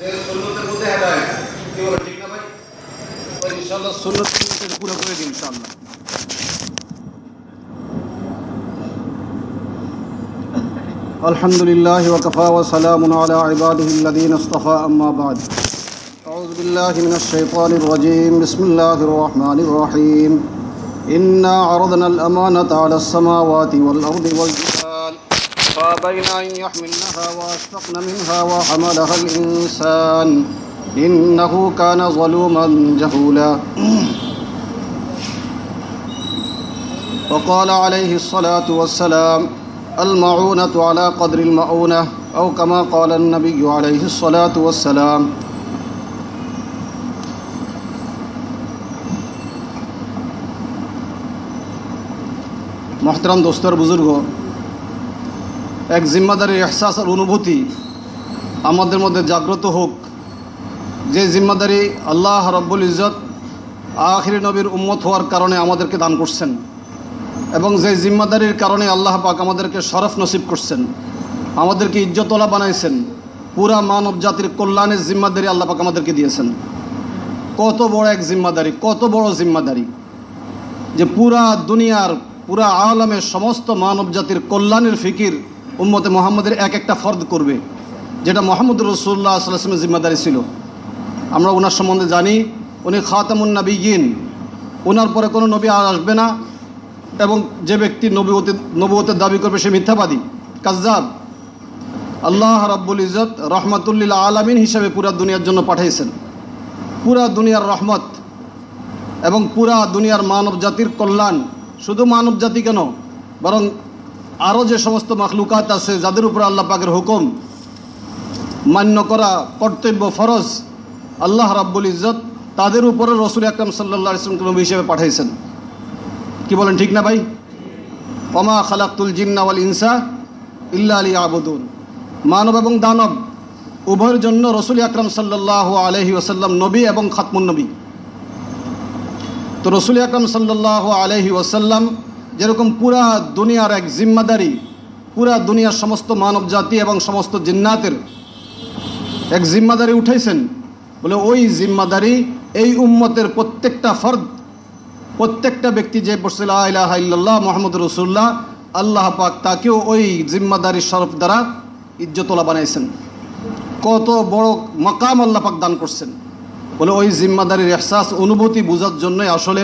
যে সুন্নতের মধ্যে হেদায়েত কি বলে ঠিক না ভাই তো ইনশাআল্লাহ সুন্নত সুন্নতের পুরো করে দিন ইনশাআল্লাহ الحمد لله وكفى وسلام على عباده الذين اصطفى أما بعد أعوذ بالله من الشيطان الرجيم بسم الله الرحمن الرحيم إنا عرضنا الأمانة على السماوات والأرض والجبال وابين أن يحملنها وأشفقن منها وحملها الإنسان. إنه كان ظلوما جهولا. وقال عليه الصلاة والسلام المعونة على قدر المؤونة أو كما قال النبي عليه الصلاة والسلام. محترم دوستر بزرگو এক জিম্মাদারির এহসাস আর অনুভূতি আমাদের মধ্যে জাগ্রত হোক। যে জিম্মাদারি আল্লাহ রব্বুল ইজত আখিরি নবীর উম্মত হওয়ার কারণে আমাদেরকে দান করছেন এবং যে জিম্মাদারির কারণে আল্লাহ পাক আমাদেরকে শরফ নসিব করছেন, আমাদেরকে ইজ্জতলা বানাইছেন, পুরা মানব জাতির কল্যাণের জিম্মাদারি আল্লাহ পাক আমাদেরকে দিয়েছেন। কত বড় এক জিম্মাদারি, কত বড় জিম্মাদারি যে পুরা দুনিয়ার, পুরা আলমের সমস্ত মানব জাতির কল্যাণের ফিকির উম্মতে মোহাম্মদের এক একটা ফর্দ করবে, যেটা মোহাম্মদ রসুল্লাহ আসলামের জিম্মাদারি ছিল। আমরা ওনার সম্বন্ধে জানি, উনি খাতামুন নবীন ওনার পরে কোনো নবী আর আসবে না, এবং যে ব্যক্তি নবীতে নবুয়তের দাবি করবে সে মিথ্যাবাদী, কাজ্জাব। আল্লাহ রাব্বুল ইজত রহমতুল্লিল আলমিন হিসাবে পুরা দুনিয়ার জন্য পাঠাইছেন পুরা দুনিয়ার রহমত এবং পুরা দুনিয়ার মানব জাতির কল্যাণ শুধু মানব জাতি কেন, বরং আরও যে সমস্ত মাখলুকাত আছে, যাদের উপর আল্লাহ পাকের হুকুম মান্য করা কর্তব্য ফরজ, আল্লাহ রাব্বুল ইজত তাদের উপরে রসুল আকরম সাল্লাহ ইসলামকে নবী হিসেবে পাঠাইছেন। কি বলেন, ঠিক না ভাই? অমা খালাকুল জিন্নাওয়াল ইনসা ইল্লা আলী আবুদুন মানব এবং দানব উভয়ের জন্য রসুল আকরম সাল্লাহ আলহি ওসাল্লাম নবী এবং খাতমুন নবী। তো রসুল আকরম সাল্লাহ আলহি ওসাল্লাম যেরকম পুরা দুনিয়ার এক জিম্মাদারি, পুরা দুনিয়ার সমস্ত মানব জাতি এবং সমস্ত জিন্নাতের এক জিম্মাদারি উঠাইছেন, বলে ওই জিম্মাদারি এই উম্মতের প্রত্যেকটা ফর্দ, প্রত্যেকটা ব্যক্তি যে বসছিল আল্লাহ মোহাম্মদ রসুল্লাহ আল্লাহ পাক তাকেও ওই জিম্মাদারি শরফ দ্বারা ইজ্জতলা বানাইছেন। কত বড় মকাম আল্লাহ পাক দান করছেন। বলে ওই জিম্মাদারির এহসাস, অনুভূতি বোঝার জন্যই আসলে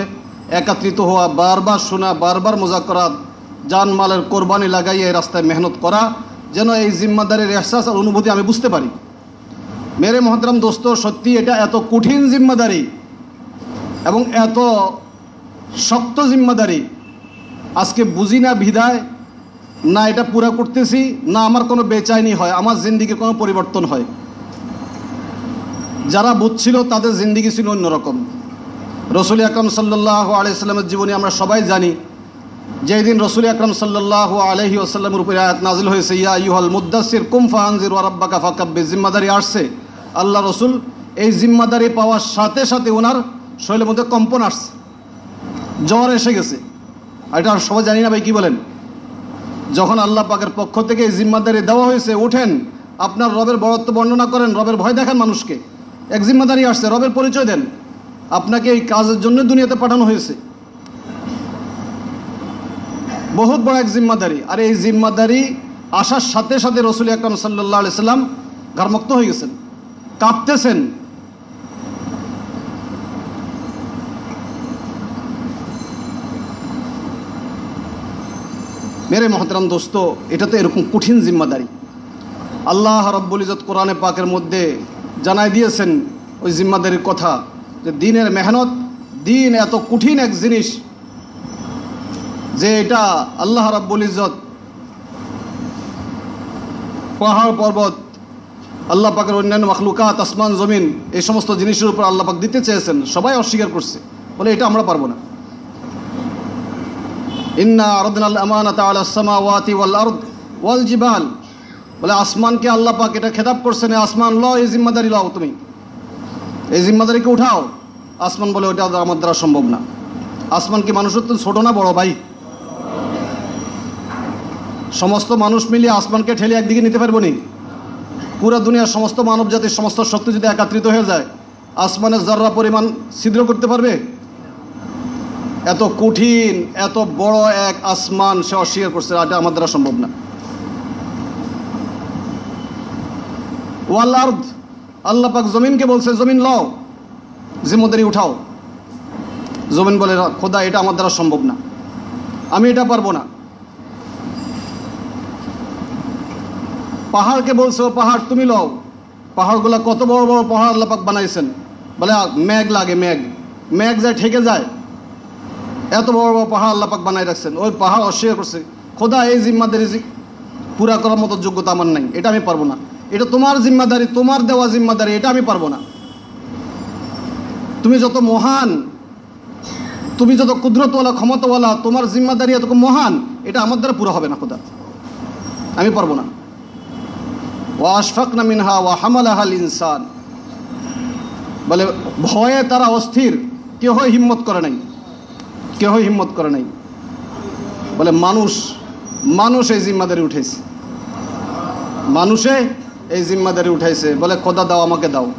একাত্রিত হওয়া, বারবার শোনা, বারবার মজা করা, জানমালের কোরবানি লাগাইয়ে এই রাস্তায় মেহনত করা, যেন এই জিম্মাদারির এহসাস আর অনুভূতি আমি বুঝতে পারি। মেরে মহতরাম দোস্ত, সত্যি এটা এত কঠিন জিম্মাদারি এবং এত শক্ত জিম্মাদারি। আজকে বুঝি না বিধায় না এটা পুরা করতেছি, না আমার কোনো বেচাইনি হয়, আমার জিন্দিগির কোনো পরিবর্তন হয়। যারা বুঝছিল তাদের জিন্দিগি ছিল অন্যরকম। রসুল আকরম সাল্লাহ আলাইস্লামের জীবনী আমরা সবাই জানি। যেই দিন রসুল আকরম সাল্লাহ আলহি আসাল্লামের উপরে আয়াত নাজিল হয়েছে, ইয়া ইউহল মুদাসির কুমফা আনজির ওয়ারাব্বাকা ফাকাব্বে জিম্মাদারি আসছে। আল্লাহ রসুল এই জিম্মাদারি পাওয়ার সাথে সাথে ওনার শরীরের মধ্যে কম্পন আসছে। জ্বর এসে গেছে। আর এটা সবাই জানি না ভাই, কি বলেন? যখন আল্লাহ পাকের পক্ষ থেকে এই জিম্মাদারি দেওয়া হয়েছে ওঠেন আপনার রবের বরত্ব বর্ণনা করেন, রবের ভয় দেখান মানুষকে। এক জিম্মাদারি আসছে, রবের পরিচয় দেন। আপনাকে এই কাজের জন্য দুনিয়াতে পাঠানো হয়েছে। বহুত বড় এক জিম্মাদারি। আর এই জিম্মাদারি আসার সাথে সাথে রসুল আকরম সাল্লাহ সাল্লাম ঘরমুক্ত হয়ে গেছেন। কাঁপতেছেন। মেরে মহতরাম দোস্ত, এটা তো এরকম কঠিন জিম্মাদারি। আল্লাহ রব্বুল ইজত কোরআনে পাকের মধ্যে জানাই দিয়েছেন ওই জিম্মাদারির কথা। যে দিনের মেহনত, দিন এত কঠিন এক জিনিস যে এটা আল্লাহ রব্বুল ইজত পাহাড় পর্বত, আল্লাহ পাকের অন্যান্য মখলুকাত, আসমান, জমিন, এই সমস্ত জিনিসের উপর আল্লাহ পাক দিতে চেয়েছেন, সবাই অস্বীকার করছে। বলে এটা আমরা পারব না। ইন্না আরদিনাল আমানাত আলা সামাওয়াতি ওয়াল আরদ ওয়াল জিবাল। বলে আসমানকে আল্লাহ পাক এটা খেতাব করছেন আসমান ল এই জিম্মাদারি লও তুমি। এই জিম্মাদারিকে উঠাও। আসমান বলে ওটা আমার দ্বারা সম্ভব না। আসমান কি মানুষের তো ছোট না বড় ভাই? সমস্ত মানুষ মিলিয়ে আসমানকে ঠেলে একদিকে নিতে পারব নি? পুরো দুনিয়ার সমস্ত মানব জাতির সমস্ত শক্তি যদি একাত্রিত হয়ে যায়, আসমানের জর্রা পরিমাণ ছিদ্র করতে পারবে? এত কঠিন, এত বড় এক আসমান সে অস্বীকার করছে এটা আমার দ্বারা সম্ভব না। ওয়াল আল্লাহ পাক জমিনকে বলছে, জমিন লও। জিম্মদারি উঠাও। জমিন বলে, খোদা, এটা আমার দ্বারা সম্ভব না। আমি এটা পারব না। পাহাড়কে বলছো পাহাড়, তুমি লও। পাহাড়গুলো কত বড় বড় পাহাড় আল্লাহ পাক বানাইছেন। বলে মেঘ লাগে, মেঘ। মেঘ যায়, ঠেকে যায়। এত বড় বড় পাহাড় আল্লাহ পাক বানাই রাখছেন। ওই পাহাড় অস্বীকার করছে, খোদা, এই জিম্মাদারি পুরা করার মতো যোগ্যতা আমার নাই। এটা আমি পারব না। এটা তোমার জিম্মাদারি, তোমার দেওয়া জিম্মাদারি, এটা আমি পারব না। তুমি যত মহান, তুমি যত কুদরতওয়ালা, ক্ষমতাওয়ালা, তোমার জিম্মাদারি এত মহান, এটা আমার দ্বারা পুরো হবে না, খোদা। আমি পারব না। ওয়া আশফাকনা মিনহা ওয়া হামালাহাল ইনসান। বলে, ভয়ে তারা অস্থির কেহ হিম্মত করে নাই। কেহ হিম্মত করে নাই। বলে, মানুষ মানুষ এই জিম্মাদারি উঠেছে মানুষে এই জিম্মাদারি উঠাইছে। বলে, খোদা দাও, আমাকে দাও।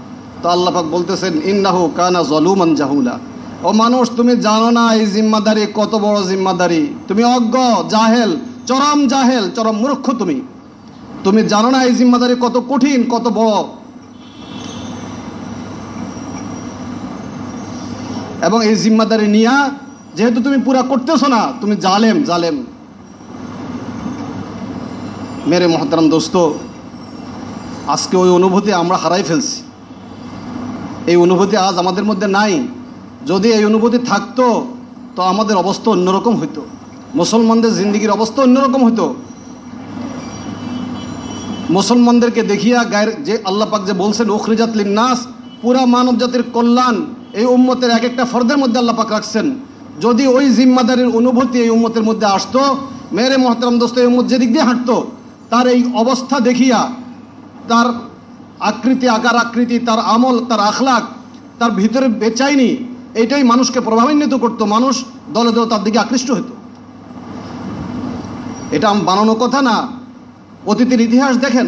তো আল্লাহ পাক বলতেছেন, ইন্নাহু কানা জলুমান জাহুলা। ও মানুষ, তুমি জানো না এই জিম্মাদারি কত বড় জিম্মাদারি? তুমি অজ্ঞ, জাহেল, চরম জাহেল, চরম মূর্খ তুমি। তুমি জানো না এই জিম্মাদারি কত কঠিন, কত বড়? এবং এই জিম্মাদারি নিয়া, যেহেতু তুমি পুরা করতেছো না, তুমি জালেম জালেম। মেরে মহতারাম দোস্ত, আজকে ওই অনুভূতি আমরা হারাই ফেলছি। এই অনুভূতি আজ আমাদের মধ্যে নাই। যদি এই অনুভূতি থাকতো, তো আমাদের অবস্থা অন্যরকম হইতো। মুসলমানদের জিন্দিগির অবস্থা অন্যরকম হইতো। মুসলমানদেরকে দেখিয়া গায়ের যে আল্লাহ পাক যে বলছেন ওখরিজাত নাস পুরা মানব জাতির কল্যাণ এই উম্মতের এক একটা ফর্দের মধ্যে আল্লাহ পাক রাখছেন। যদি ওই জিম্মাদারির অনুভূতি এই উম্মতের মধ্যে আসতো, মেরে মহতরম দোস্ত এই উম্মত যেদিক দিয়ে হাঁটতো, তার এই অবস্থা দেখিয়া তার আকৃতি, আকার, আকৃতি, তার আমল, তার আখলাক, তার ভিতরে বেচাইনি এটাই মানুষকে প্রভাবান্বিত করতো, মানুষ দলে দলে তার দিকে আকৃষ্ট হতো। এটা বানানো কথা না। অতীতের ইতিহাস দেখেন।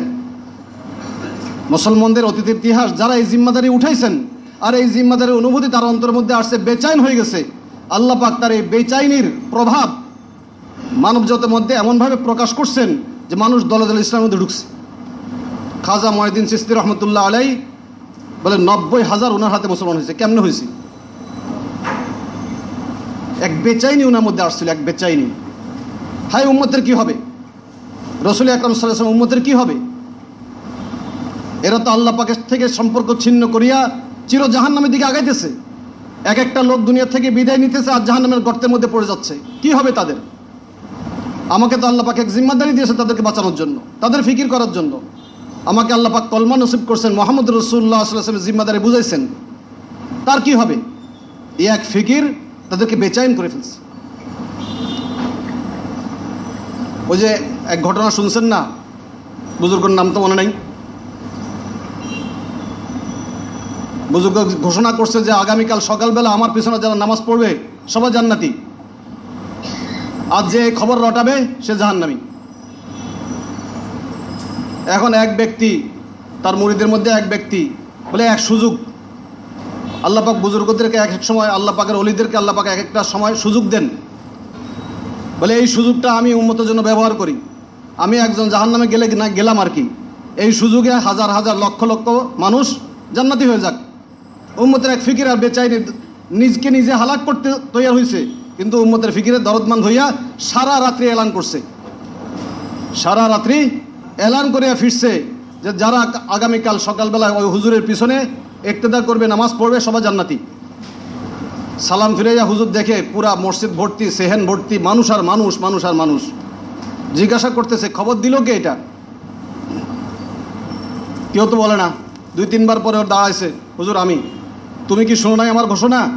মুসলমানদের অতীতের ইতিহাস যারা এই জিম্মাদারি উঠাইছেন, আর এই জিম্মাদারির অনুভূতি তার অন্তরের মধ্যে আসছে, বেচাইন হয়ে গেছে। আল্লাহ পাক তার এই বেচাইনির প্রভাব মানব মধ্যে এমনভাবে প্রকাশ করছেন যে মানুষ দলে দলে ইসলামের মধ্যে ঢুকছে। খাজা মহিদিন সিস্তি রহমতুল্লাহ আলাই বলে, নব্বই হাজার ওনার হাতে মুসলমান হয়েছে। কেমনে হয়েছে? এক বেচাইনি ওনার মধ্যে আসছিল, এক বেচাইনি। হাই উম্মতের কি হবে? রসুল আকরম সাল্লাম উম্মতের কি হবে? এরা তো আল্লাহ পাকের থেকে সম্পর্ক ছিন্ন করিয়া চির জাহান নামের দিকে আগাইতেছে। এক একটা লোক দুনিয়া থেকে বিদায় নিতেছে আর জাহান নামের গর্তের মধ্যে পড়ে যাচ্ছে। কি হবে তাদের? আমাকে তো আল্লাহ পাক এক জিম্মাদারি দিয়েছে তাদেরকে বাঁচানোর জন্য, তাদের ফিকির করার জন্য। আমাকে আল্লাহ পাক কলমা নসিব করছেন, মোহাম্মদ রসুল্লাহ আসলামের জিম্মাদারে বুঝাইছেন। তার কি হবে? এ এক ফিকির তাদেরকে বেচাইন করে ফেলছে। ওই যে এক ঘটনা শুনছেন না? বুজুর্গর নাম তো মনে নাই? বুজুর্গ ঘোষণা করছে যে আগামীকাল সকালবেলা আমার পিছনে যারা নামাজ পড়বে, সবাই জান্নাতি। আজ যে খবর রটাবে, সে জাহান্নামি। এখন এক ব্যক্তি, তার মুড়িদের মধ্যে এক ব্যক্তি বলে এক সুযোগ। আল্লাহ পাক বুজুর্গদেরকে এক এক সময়, আল্লাহ পাকের অলিদেরকে আল্লাহ পাক এক একটা সময় সুযোগ দেন। বলে এই সুযোগটা আমি উন্মতের জন্য ব্যবহার করি। আমি একজন জাহান নামে গেলে না, গেলাম আর কি। এই সুযোগে হাজার হাজার, লক্ষ লক্ষ মানুষ জান্নাতি হয়ে যাক। উম্মতের এক ফিকির আর বেচাইনি নিজকে নিজে হালাক করতে তৈরি হয়েছে কিন্তু উম্মতের ফিকিরের দরদমান হইয়া সারা রাত্রি এলান করছে। সারা রাত্রি এলান করিয়া ফিরছে যে যারা আগামীকাল সকালবেলা ওই হুজুরের পিছনে একতেদা করবে, নামাজ পড়বে, সবাই জান্নাতি। সালাম ফিরাইয়া হুজুর দেখে পুরা মসজিদ ভর্তি, সেহেন ভর্তি, মানুষ আর মানুষ মানুষ আর মানুষ। জিজ্ঞাসা করতেছে, খবর দিল কে এটা? কেউ তো বলে না। দুই তিনবার পরে ওর দাঁড়াইছে, হুজুর, আমি। তুমি কি শোনো নাই আমার ঘোষণা?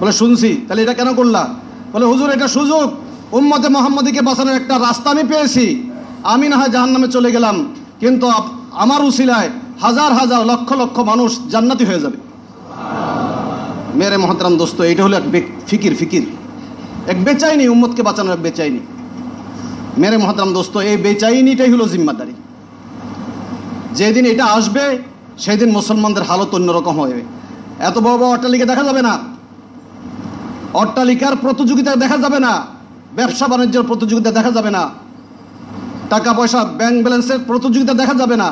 বলে, শুনছি। তাহলে এটা কেন করলা? বলে, হুজুর, এটা সুযোগ। উম্মতে মোহাম্মদীকে বাঁচানোর একটা রাস্তা আমি পেয়েছি। আমি না হয় জাহান নামে চলে গেলাম, কিন্তু আমার উসিলায় হাজার হাজার লক্ষ লক্ষ মানুষ জান্নাতি হয়ে যাবে। মেরে মহতরাম দোস্ত এটা হলো এক ফিকির ফিকির। এক বেচাইনি, উম্মতকে বাঁচানোর এক বেচাইনি। মেরে মহতরাম দোস্ত, এই বেচাইনিটাই হলো জিম্মাদারি। যেদিন এটা আসবে সেই দিন মুসলমানদের হালত অন্যরকম হবে। এত বড় বড় অট্টালিকা দেখা যাবে না। অট্টালিকার প্রতিযোগিতা দেখা যাবে না। ব্যবসা বাণিজ্যের প্রতিযোগিতা দেখা যাবে না। টাকা পয়সা ব্যাংক ব্যালেন্সের প্রতিযোগিতা দেখা যাবে না।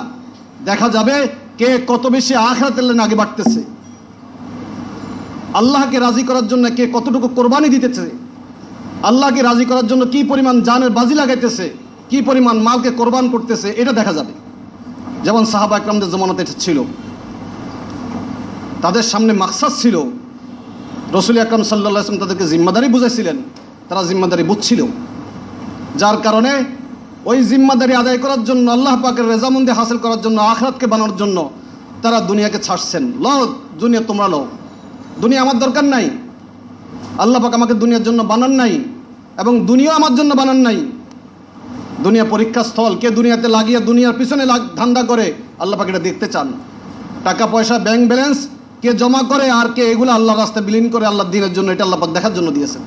দেখা যাবে কে কত বেশি আখরাতের লেন আগে বাড়তেছে। আল্লাহকে রাজি করার জন্য কে কতটুকু কোরবানি দিতেছে। আল্লাহকে রাজি করার জন্য কি পরিমাণ জানের বাজি লাগাইতেছে, কি পরিমাণ মালকে কোরবান করতেছে, এটা দেখা যাবে। যেমন সাহাবা একরামদের জমানাতে এটা ছিল। তাদের সামনে মাকসাদ ছিল। রসুল আকরম আসলাম তাদেরকে জিম্মাদারি বুঝাইছিলেন। তারা জিম্মাদারি বুঝছিল। যার কারণে ওই জিম্মাদারি আদায় করার জন্য, আল্লাহ পাকের রেজামন্দি হাসিল করার জন্য, আখরাতকে বানানোর জন্য তারা দুনিয়াকে ছাড়ছেন। ল, দুনিয়া তোমরা লো। দুনিয়া আমার দরকার নাই। আল্লাহ পাক আমাকে দুনিয়ার জন্য বানান নাই এবং দুনিয়া আমার জন্য বানান নাই। দুনিয়া পরীক্ষা স্থল, কে দুনিয়াতে লাগিয়ে দুনিয়ার পিছনে ধান্দা করে, আল্লাহ পাক এটা দেখতে চান। টাকা, পয়সা, ব্যাংক ব্যালেন্স কে জমা করে আর কে এগুলো আল্লাহ রাস্তায় বিলীন করে আল্লাহ দিনের জন্য এটা আল্লাহ পাক দেখার জন্য দিয়েছেন।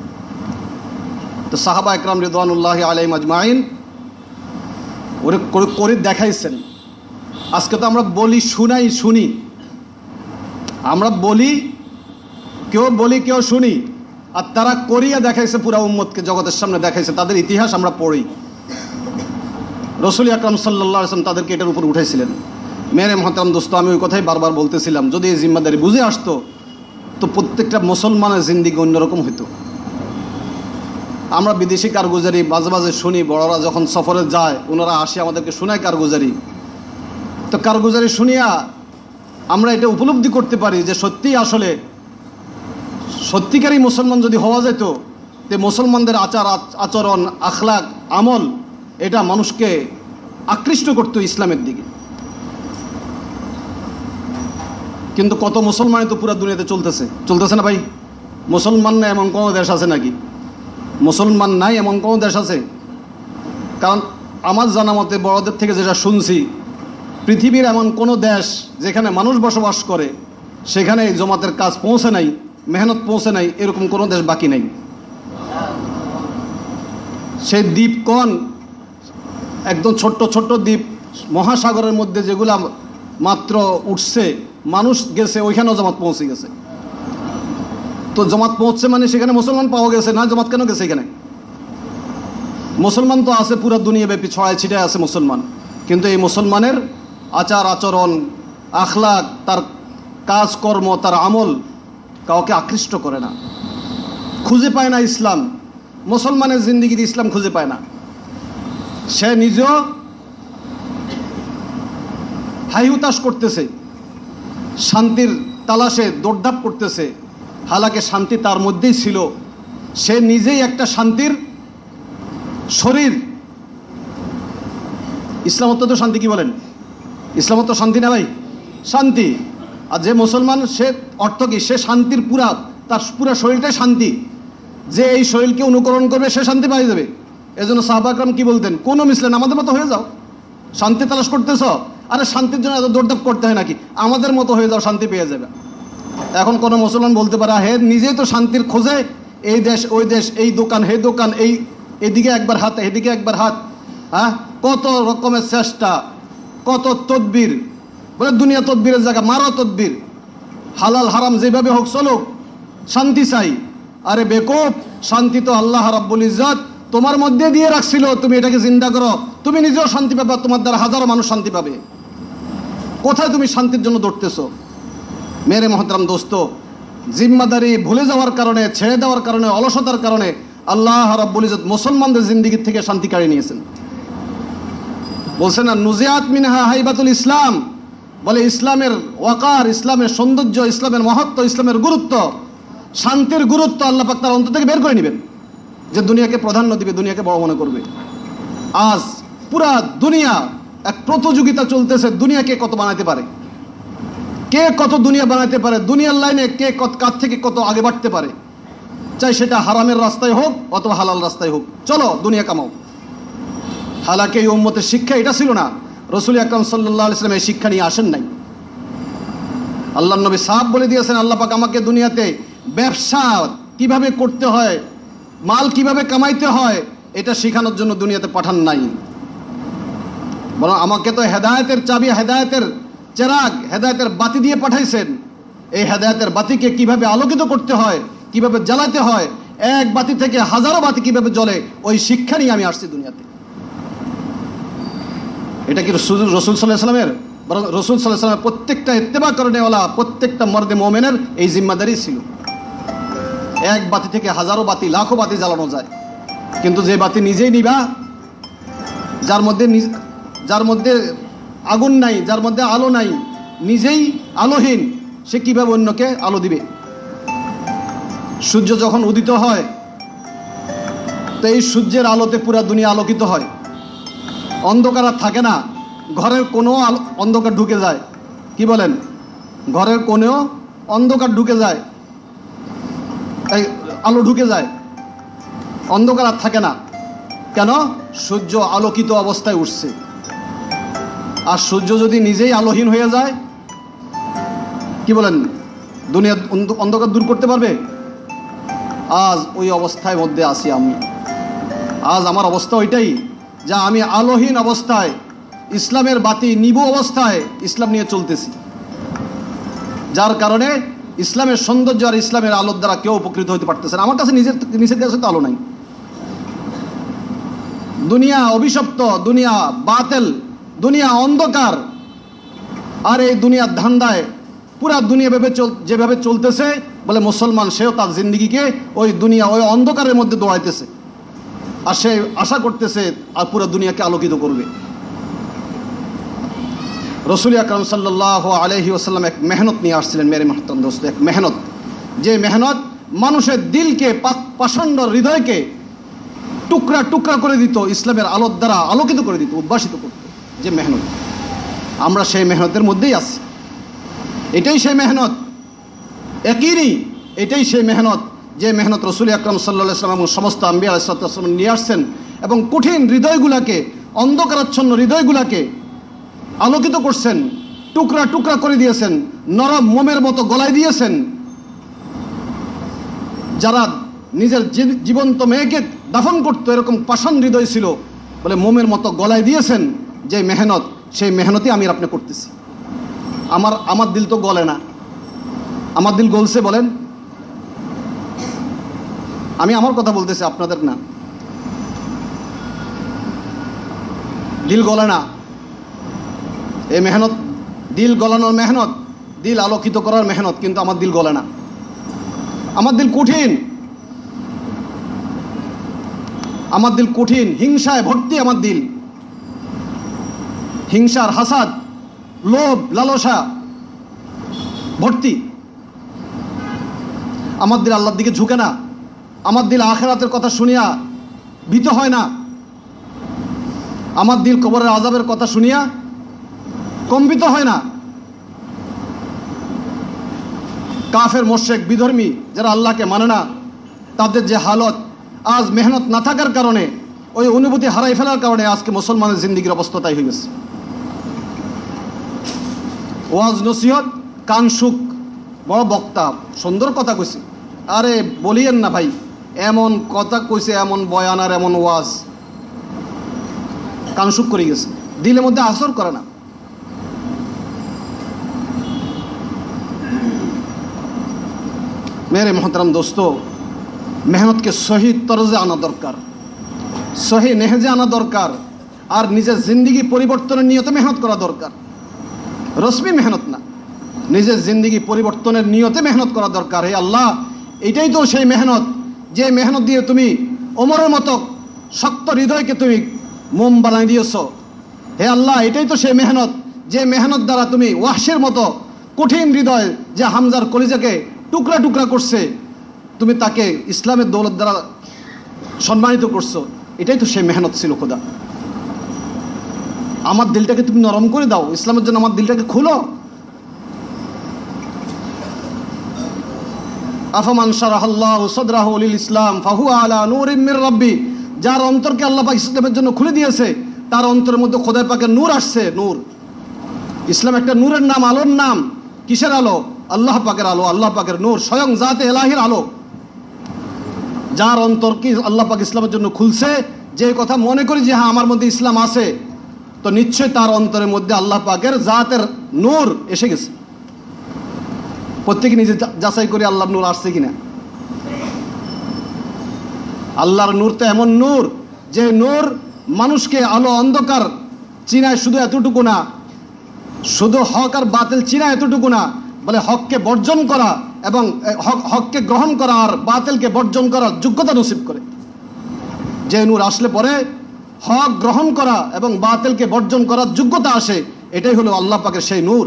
তো সাহাবা একরাম রিদওয়ানুল্লাহ আলাই মাজমাইন ওরে করে দেখাইছেন। আজকে তো আমরা বলি শুনাই, শুনি। আমরা বলি, কেউ বলি, কেউ শুনি। আর তারা করিয়া দেখাইছে পুরা উম্মতকে, জগতের সামনে দেখাইছে, তাদের ইতিহাস আমরা পড়ি। রসুল আকরাম আসলাম তাদেরকে এটার উপর উঠেছিলেন মেরে মহাতারাম দোস্ত, আমি ওই কথাই বারবার বলতেছিলাম, যদি এই জিম্মাদারি বুঝে আসতো, তো প্রত্যেকটা মুসলমানের জিন্দিগি অন্যরকম হইতো। আমরা বিদেশি কারগুজারি মাঝে মাঝে শুনি, বড়রা যখন সফরে যায় ওনারা আসে আমাদেরকে শোনায় কারগুজারি। তো কারগুজারি শুনিয়া আমরা এটা উপলব্ধি করতে পারি যে সত্যি আসলে সত্যিকারই মুসলমান যদি হওয়া যেত, তে মুসলমানদের আচার, আচরণ, আখলাক, আমল, এটা মানুষকে আকৃষ্ট করতো ইসলামের দিকে। কিন্তু কত মুসলমানই তো পুরো দুনিয়াতে চলতেছে। চলতেছে না ভাই? মুসলমান না এমন কোনো দেশ আছে নাকি? মুসলমান নাই এমন কোনো দেশ আছে? কারণ আমার জানা মতে বড়দের থেকে যেটা শুনছি, পৃথিবীর এমন কোনো দেশ যেখানে মানুষ বসবাস করে, সেখানে জমাতের কাজ পৌঁছে নাই, মেহনত পৌঁছে নাই, এরকম কোনো দেশ বাকি নেই। সেই দ্বীপ কন একদম ছোট্ট ছোট্ট দ্বীপ, মহাসাগরের মধ্যে যেগুলা মাত্র উঠছে, মানুষ গেছে, ওইখানেও জমাত পৌঁছে গেছে। তো জমাত পৌঁছছে মানে সেখানে মুসলমান পাওয়া গেছে, না জমাত কেন গেছে এখানে? মুসলমান তো আছে, পুরো দুনিয়াব্যাপী ছড়ায় ছিটায় আছে মুসলমান। কিন্তু এই মুসলমানের আচার, আচরণ, আখলাক, তার কাজকর্ম, তার আমল কাউকে আকৃষ্ট করে না। খুঁজে পায় না ইসলাম। মুসলমানের জিন্দিগিতে ইসলাম খুঁজে পায় না। সে নিজেও হাই হুতাশ করতেছে, শান্তির তালাশে দৌড়ধাপ করতেছে হালাকে শান্তি তার মধ্যেই ছিল। সে নিজেই একটা শান্তির শরীর। ইসলামত্ব তো শান্তি, কি বলেন? ইসলামত্ব শান্তি না ভাই? শান্তি। আর যে মুসলমান, সে অর্থ কি? সে শান্তির পুরা, তার পুরা শরীরটাই শান্তি। যে এই শরীরকে অনুকরণ করবে, সে শান্তি পাই যাবে। এজন্য সাহাবাকরাম কি বলতেন? কোন মিসলেন আমাদের মতো হয়ে যাও। শান্তি তালাশ করতেছ? আরে শান্তির জন্য এত দৌড়দাপ করতে হয় নাকি? আমাদের মতো হয়ে যাও, শান্তি পেয়ে যাবে। এখন কোনো মুসলমান বলতে পারে হে নিজেই তো শান্তির খোঁজে। এই দেশ, ওই দেশ, এই দোকান, হে দোকান, এই, এদিকে একবার হাত, এদিকে একবার হাত। হ্যাঁ? কত রকমের চেষ্টা, কত তদবির। বলে, দুনিয়া তদবিরের জায়গা, মারো তদবির। হালাল, হারাম, যেভাবে হোক চলুক, শান্তি চাই। আরে বেকুব, শান্তি তো আল্লাহ রাব্বুল ইজ্জত তোমার মধ্যে দিয়ে রাখছিল। তুমি এটাকে চিন্তা করো। তুমি নিজেও শান্তি পাবে, তোমার দ্বারা হাজারো মানুষ শান্তি পাবে। কোথায় তুমি শান্তির জন্য দৌড়তেছো? মেরে মহতরাম দোস্ত, জিম্মাদারি ভুলে যাওয়ার কারণে, ছেড়ে দেওয়ার কারণে, অলসতার কারণে আল্লাহ রাব্বুল ইজ্জত মুসলমানদের জিন্দিগির থেকে শান্তি কাড়িয়ে নিয়েছেন। বলছেন না নুজিয়াত মিনহা হাইবাতুল ইসলাম বলে, ইসলামের ওয়াকার, ইসলামের সৌন্দর্য, ইসলামের মহত্ব, ইসলামের গুরুত্ব, শান্তির গুরুত্ব আল্লাহ পাক তার অন্তর থেকে বের করে নেবেন, যে দুনিয়াকে প্রাধান্য দিবে, দুনিয়াকে বড় মনে করবে। আজ পুরা দুনিয়া এক প্রতিযোগিতা চলতেছে, দুনিয়াকে কত বানাতে পারে? কে কত দুনিয়া বানাতে পারে? দুনিয়ার লাইনে কে কত কার থেকে কত আগে বাড়তে পারে? চাই সেটা হারামের রাস্তায় হোক অথবা হালাল রাস্তায় হোক। চলো, দুনিয়া কামাও। হালাকে উম্মতের শিক্ষা এটা ছিল না। রসুল আকরম সাল্লাহ ইসলাম এই শিক্ষা নিয়ে আসেন নাই। আল্লাহ নবী সাহাব বলে দিয়েছেন, আল্লাহ পাক আমাকে দুনিয়াতে ব্যবসা কীভাবে করতে হয়, মাল কীভাবে কামাইতে হয়, এটা শেখানোর জন্য দুনিয়াতে পাঠান নাই। বরং আমাকে তো হেদায়তের চাবি, হেদায়েতের চেরাগ হেদায়তের বাতি দিয়ে পাঠাইছেন। এই হেদায়েতের বাতিকে কীভাবে আলোকিত করতে হয়, কীভাবে জ্বালাতে হয়, এক বাতি থেকে হাজারো বাতি কীভাবে জ্বলে, ওই শিক্ষা নিয়ে আমি আসছি দুনিয়াতে। এটা কি রসুল রসুল সাল্লাহ সাল্লামের? বরং রসুল সাল্লাহ সাল্লামের প্রত্যেকটা ইত্তেবা করণেওয়ালা, প্রত্যেকটা মর্দে মোমেনের এই জিম্মাদারি ছিল। এক বাতি থেকে হাজারো বাতি, লাখো বাতি জ্বালানো যায়। কিন্তু যে বাতি নিজেই নিবা, যার মধ্যে যার মধ্যে আগুন নাই, যার মধ্যে আলো নাই, নিজেই আলোহীন, সে কীভাবে অন্যকে আলো দিবে? সূর্য যখন উদিত হয় তো এই সূর্যের আলোতে পুরা দুনিয়া আলোকিত হয়। অন্ধকার আর থাকে না, ঘরের কোনো আলো, অন্ধকার ঢুকে যায়। কি বলেন? ঘরের কোনেও অন্ধকার ঢুকে যায়। এই আলো ঢুকে যায়। অন্ধকার আর থাকে না। কেন? সূর্য আলোকিত অবস্থায় উঠছে। আর সূর্য যদি নিজেই আলোহীন হয়ে যায়, কি বলেন, দুনিয়া অন্ধকার দূর করতে পারবে? আজ ওই অবস্থায় মধ্যে আছি আমি। আজ আমার অবস্থা ওইটাই যা আমি আলোহীন অবস্থায়, ইসলামের বাতি নিবু অবস্থায় ইসলাম নিয়ে চলতেছি। যার কারণে ইসলামের সৌন্দর্য আর ইসলামের আলোর দ্বারা কেউ উপকৃত হতে পারতেছে না। আমার কাছে নিজের নিজের কাছে তো আলো নাই। দুনিয়া অভিশপ্ত, দুনিয়া বাতেল। দুনিয়া অন্ধকার, আর এই দুনিয়ার ধান্দায়, পুরা দুনিয়া ভেবে চল, যেভাবে চলতেছে, বলে মুসলমান সেও তার জিন্দিগিকে ওই দুনিয়া, ওই অন্ধকারের মধ্যে দৌড়াইতেছে আর সে আশা করতেছে, আর পুরো দুনিয়াকে আলোকিত করবে। রসুল আকরম সাল্লাহ আলহি ওসাল্লাম এক মেহনত নিয়ে আসছিলেন, মেরে মাহতাম দোস্ত, এক মেহনত। যে মেহনত মানুষের দিলকে পাষণ্ড হৃদয়কে টুকরা টুকরা করে দিত, ইসলামের আলোর দ্বারা আলোকিত করে দিত, উদ্ভাসিত করত। যে মেহনত। আমরা সেই মেহনতের মধ্যেই আছি। এটাই সেই মেহনত। একইরই এটাই সেই মেহনত যে মেহনত রসুল আকরম ইসলাম এবং সমস্ত আম্বিয়া আলাইসালাম নিয়ে আসছেন এবং কঠিন হৃদয়গুলাকে, অন্ধকারাচ্ছন্ন হৃদয়গুলাকে আলোকিত করছেন, টুকরা টুকরা করে দিয়েছেন, নরম মোমের মতো গলায় দিয়েছেন। যারা নিজের জীবন্ত মেয়েকে দাফন করতো, এরকম পাষাণ হৃদয় ছিল বলে মোমের মতো গলায় দিয়েছেন। যে মেহনত, সেই মেহনতই আমি আপনি করতেছি। আমার আমার দিল তো গলে না। আমার দিল গলছে বলেন। আমি আমার কথা বলতেছি আপনাদের না। দিল গলে না। এই মেহনত, দিল গলানোর মেহনত, দিল আলোকিত করার মেহনত কিন্তু আমার দিল গলে না। আমার দিল কঠিন। আমার দিল কঠিন। হিংসায় ভর্তি আমার দিল। হিংসার হাসাদ, লোভ, লালসা, ভর্তি। আমার দিল আল্লাহর দিকে ঝুঁকে না। আমার দিল আখেরাতের কথা শুনিয়া ভীত হয় না। আমার দিল কবরের আজাবের কথা শুনিয়া কম্পিত হয় না। কাফের, মোশেক, বিধর্মী যারা আল্লাহকে মানে না, তাদের যে হালত আজ মেহনত না থাকার কারণে, ওই অনুভূতি হারাই ফেলার কারণে আজকে মুসলমানের জিন্দিগির অবস্থা তাই হয়ে গেছে। ওয়াজ নসিহত কানসুক বড় বক্তা, সুন্দর কথা কইছে। আরে বলিয়েন না ভাই, এমন কথা কইছে, এমন বয়ান আর এমন ওয়াজ। কানসুক করে গেছে। দিলের মধ্যে আসর করে না। মেরে মোহতরম দোস্ত, মেহনতকে সহি তরজে আনা দরকার। সহি নেহেজে আনা দরকার। আর নিজের জিন্দিগি পরিবর্তনের নিয়তে মেহনত করা দরকার। রশ্মি মেহনত না। নিজের জিন্দিগি পরিবর্তনের নিয়তে মেহনত করা দরকার। হে আল্লাহ এটাই তো সেই মেহনত। যে মেহনত দিয়ে তুমি ওমরের মতো শক্ত হৃদয়কে তুমি মোম বানাই দিয়েছ। হে আল্লাহ এটাই তো সেই মেহনত। যে মেহনত দ্বারা তুমি ওয়াসের মতো কঠিন হৃদয় যে হামজার কলিজাকে টুকরা টুকরা করছে, তুমি তাকে ইসলামের দৌলত দ্বারা সম্মানিত করছ। এটাই তো সেই মেহনত ছিল খোদা। আমার দিলটাকে তুমি নরম করে দাও। ইসলামের জন্য আমার দিলটাকে খুলো। আফমান শারাহাল্লাহ সদরাহ লিল ইসলাম ফাহু আলা নূরিম মির রাব্বি। যার অন্তরকে আল্লাহ পাক ইসলামের জন্য খুলে দিয়েছে, তার অন্তরের মধ্যে খোদাই পাকের নূর আসছে, নূর। ইসলাম একটা নূরের নাম, আলোর নাম। কিসের আলো? আল্লাহ পাকের আলো, আল্লাহ পাকের নূর, স্বয়ং জাতে এলাহির আলো। যার অন্তর কি আল্লাহ পাক ইসলামের জন্য খুলছে, যে কথা মনে করি যে হ্যাঁ আমার মধ্যে ইসলাম আছে। তো নিশ্চয় তার অন্তরের মধ্যে আল্লাহ পাকের জাতের নূর এসে গেছে। প্রত্যেকে নিজে যাচাই করে আল্লাহর নূর আসছে কিনা। আল্লাহর নূর তো এমন নূর যে নূর মানুষকে আলো অন্ধকার চিনায় শুধু এতটুকু না, শুধু হক আর বাতিল চিনা এতটুকু না, বলে হককে বর্জন করা এবং হক- হককে গ্রহণ করা আর বাতিলকে বর্জন করার যোগ্যতা নসিব করে। যে নূর আসলে পরে হক গ্রহণ করা এবং বাতিলকে বর্জন করার যোগ্যতা আসে, এটাই হলো আল্লাহ পাকের সেই নূর।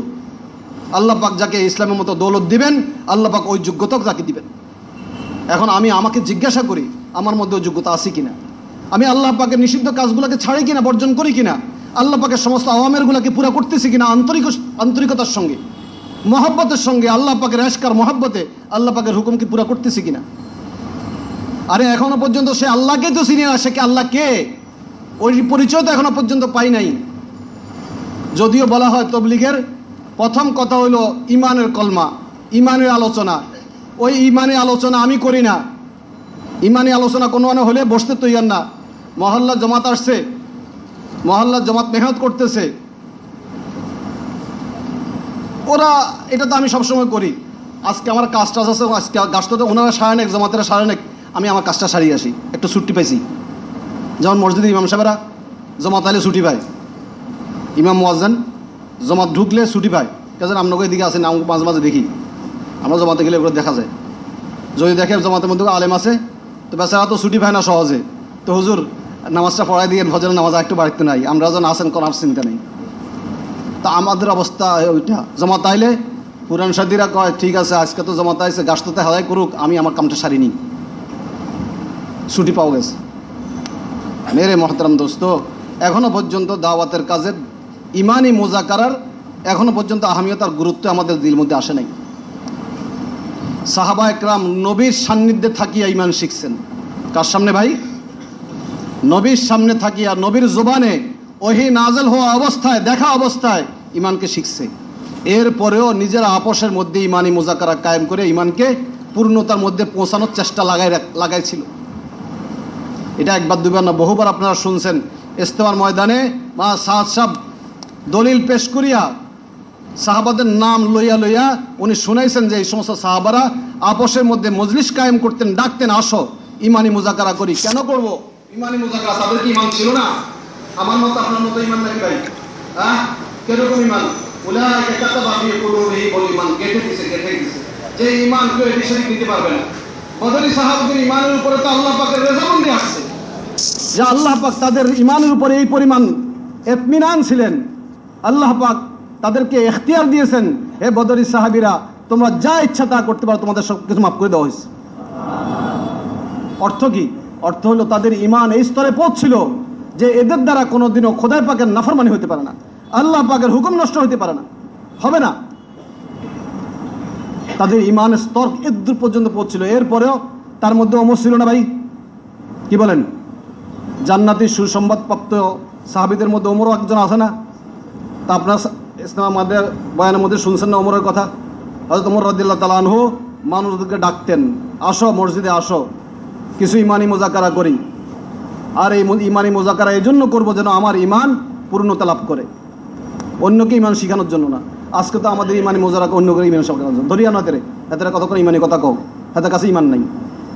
আল্লাহ পাক যাকে ইসলামের মতো দৌলত দিবেন, আল্লাহ পাক ওই যোগ্যতা তাকে দিবেন। এখন আমি আমাকে জিজ্ঞাসা করি, আমার মধ্যে যোগ্যতা আছে কিনা? আমি আল্লাহ পাকের নিষিদ্ধ কাজগুলোকে ছাড়ি কিনা, বর্জন করি কিনা? আল্লাহ পাকের সমস্ত আওয়ামেরগুলোকে পুরা করতেছি কিনা আন্তরিক আন্তরিকতার সঙ্গে? মহব্বতের সঙ্গে, আল্লাহ পাকের এশকার মহব্বতে আল্লাহ পাকের হুকুমকে পুরা করতেছি কিনা? আরে এখনও পর্যন্ত সে আল্লাহকে তো চিনি না, সে কে আল্লাহ কে? ওই পরিচয় তো এখনও পর্যন্ত পাই নাই। যদিও বলা হয় তবলিগের প্রথম কথা হইল ইমানের কলমা, ইমানের আলোচনা। ওই ইমানে আলোচনা আমি করি না। ইমানি আলোচনা কোনো মানে হলে বসতে তৈয়ার না। মহল্লা জমাত আসছে। মহল্লা জমাত মেহনত করতেছে। ওরা, এটা তো আমি সবসময় করি। আজকে আমার কাজটা আছে, আজকে গাছটা তো ওনারা সারেন এক, জমাতেরা সারেন এক, আমি আমার কাজটা সারিয়ে আসি। একটু ছুটি পাইছি। যেমন মসজিদে ইমাম সাহেবেরা জমাত আইলে ছুটি পায়। ইমাম মোয়াজ্জান জমাত ঢুকলে ছুটি পায়। কেজন আপনাকে এদিকে আসেন আমাকে মাঝে মাঝে দেখি। আমরা জমাতে গেলে এগুলো দেখা যায়। যদি দেখে জমাতের মধ্যে আলেম আছে, তো বেচারা তো ছুটি পায় না সহজে। তো হুজুর, নামাজটা পড়াই দিয়ে ফজরের নামাজ একটু বাড়িতে নাই। আমরা যখন আসেন কোনো চিন্তা নেই। তা আমাদের অবস্থা ওইটা। জমাত আইলে পুরান সাদিরা কয়, ঠিক আছে, আজকে তো জমাত আইছে গাছটাতে হাওয়াই করুক, আমি আমার কামটা সারিনি। ছুটি পাওয়া গেছে। মেরে মহতরম দোস্ত, এখনও পর্যন্ত দাওয়াতের কাজের ইমানি মোজাকারার এখনও পর্যন্ত আহমিয়ত আর গুরুত্ব আমাদের দিল মধ্যে আসে নাই। সাহাবা একরাম নবীর সান্নিধ্যে থাকিয়া ইমান শিখছেন। কার সামনে ভাই? নবীর সামনে থাকিয়া নবীর জোবানে ওহি নাজল হওয়া অবস্থায়, দেখা অবস্থায় ইমানকে শিখছে। এরপরেও নিজের আপোষের মধ্যে ইমানি মোজাকারা কায়েম করে ইমানকে পূর্ণতার মধ্যে পৌঁছানোর চেষ্টা লাগাই লাগাইছিল। এটা একবার, দুবার না, বহুবার আপনারা শুনছেন। ইস্তেমার ময়দানে মা সাদ সাহ দলিল পেশ করিয়া সাহাবাদের নাম লইয়া লইয়া উনি শুনাইছেন যে এই সমস্ত সাহাবারা আপোষের মধ্যে মজলিস কায়েম করতেন, ডাকতেন, আসো, ইমানি মুজাকারা করি। কেন করব? ইমানি মুজাকারা, তাদের কি ইমান ছিল না? আমার মতো আপনার মতো ইমান নাকি ভাই হ্যাঁ? কীরকম ইমান? উলাইকা কাতাবা ফি কুলুবিহি বল ইমান গেটে দিছে গেটে দিছে। যে ইমান কেউ এটি শরীক নিতে পারবে না। বদরি সাহাবদের ইমানের উপরে তো আল্লাহ পাকের রেজামন্দি আসছে যে আল্লাহ পাক তাদের ইমানের উপরে এই পরিমাণ এতমিনান ছিলেন, আল্লাহ পাক তাদেরকে এখতিয়ার দিয়েছেন, হে বদরি সাহাবিরা, তোমরা যা ইচ্ছা তা করতে পারো, তোমাদের সব কিছু মাফ করে দেওয়া হয়েছে। অর্থ কি? অর্থ হলো তাদের ইমান এই স্তরে পৌঁছছিল যে এদের দ্বারা কোনোদিনও খোদাই পাকের নাফরমানি হতে পারে না, আল্লাহ পাকের হুকুম নষ্ট হতে পারে না, হবে না। তাদের ইমানের স্তর এদূর পর্যন্ত পৌঁছছিল এরপরেও তার মধ্যে অমর ছিল না ভাই। কি বলেন? জান্নাতি সুসংবাদপ্রাপ্ত সাহাবিদের মধ্যে ওমরও একজন আছে না? তা আপনার ইসলাম আমাদের বয়ানের মধ্যে শুনছেন না ওমরের কথা? হয়তো ওমর রদিল্লা তালানহু মানুষদেরকে ডাকতেন, আসো মসজিদে আসো, কিছু ইমানি মোজাকারা করি। আর এই ইমানি মোজাকারা এই জন্য করব যেন আমার ইমান পূর্ণতা লাভ করে। অন্যকে ইমান শেখানোর জন্য না। আজকে তো আমাদের ইমানি মোজারা অন্য করে ইমান সব ধরিয়া না তেরে হাতের কত করে ইমানি কথা কও। হাতের কাছে ইমান নাই।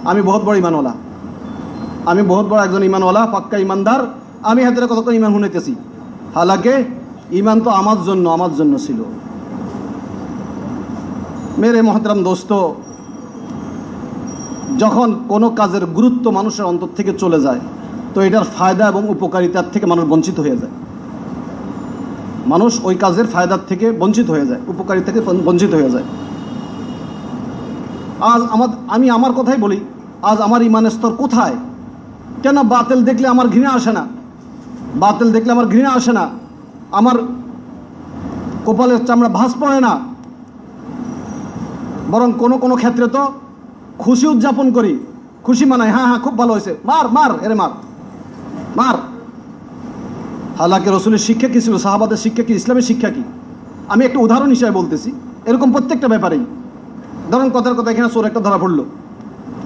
আমি বহুত বড় ইমানওয়ালা। আমি বহুত বড় একজন ইমানওয়ালা, পাক্কা ইমানদার। আমি হাতের কত করে ইমান শুনাইতেছি। হালাকে, ইমান তো আমার জন্য আমার জন্য ছিল। মেরে মহতরাম দোস্ত, যখন কোনো কাজের গুরুত্ব মানুষের অন্তর থেকে চলে যায়, তো এটার ফায়দা এবং উপকারিতার থেকে মানুষ বঞ্চিত হয়ে যায়। মানুষ ওই কাজের ফায়দার থেকে বঞ্চিত হয়ে যায় উপকারিতা থেকে বঞ্চিত হয়ে যায়। আজ আমার আমি আমার কথাই বলি, আজ আমার ইমানের স্তর কোথায়? কেন বাতিল দেখলে আমার ঘৃণা আসে না? বাতিল দেখলে আমার ঘৃণা আসে না? আমার কপালের চামড়া ভাঁজ পড়ে না? বরং কোনো কোনো ক্ষেত্রে তো খুশি উদযাপন করি। খুশি মানাই হ্যাঁ হ্যাঁ খুব ভালো হয়েছে। মার মার, এরে মার। মার। হালাকে রসুলের শিক্ষা কী ছিল? সাহাবাদের শিক্ষা কি? ইসলামের শিক্ষা কি? আমি একটা উদাহরণ হিসাবে বলতেছি। এরকম প্রত্যেকটা ব্যাপারেই। ধরুন, কথার কথা এখানে চোর একটা ধরা পড়ল।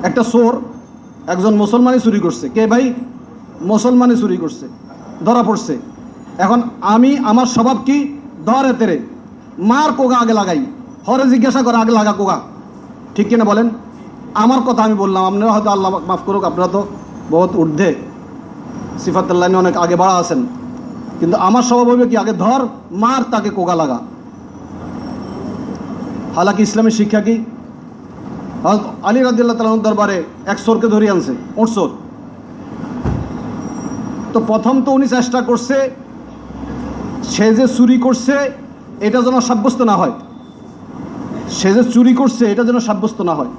একটা চোর একজন মুসলমানই চুরি করছে। কে ভাই? মুসলমানই চুরি করছে, ধরা পড়ছে। এখন আমি, আমার স্বভাব কি? ধরে তেরে। মার কোগা আগে লাগাই? হরে জিজ্ঞাসা করে, আগে লাগা কোগা? ঠিক কিনা বলেন? আমার কথা আমি বললাম আপনারা হয়তো আল্লাহ মাফ করুক, আপনারা তো বহুত ঊর্ধ্বে। সিফাতুল্লাহ অনেক আগে বাড়া আছেন। কিন্তু আমার স্বভাব হবে কি? আগে ধর, মার তাকে কোগা লাগা। হালাকি ইসলামের শিক্ষা কি? আলী রাদিল্লাহ তালার দরবারে এক সোরকে ধরিয়ে আনছে ওর সোর। তো প্রথম তো উনি চেষ্টা করছে, সে যে চুরি করছে, এটা যেন সাব্যস্ত না হয়। সে যে চুরি করছে, এটা যেন সাব্যস্ত না হয়।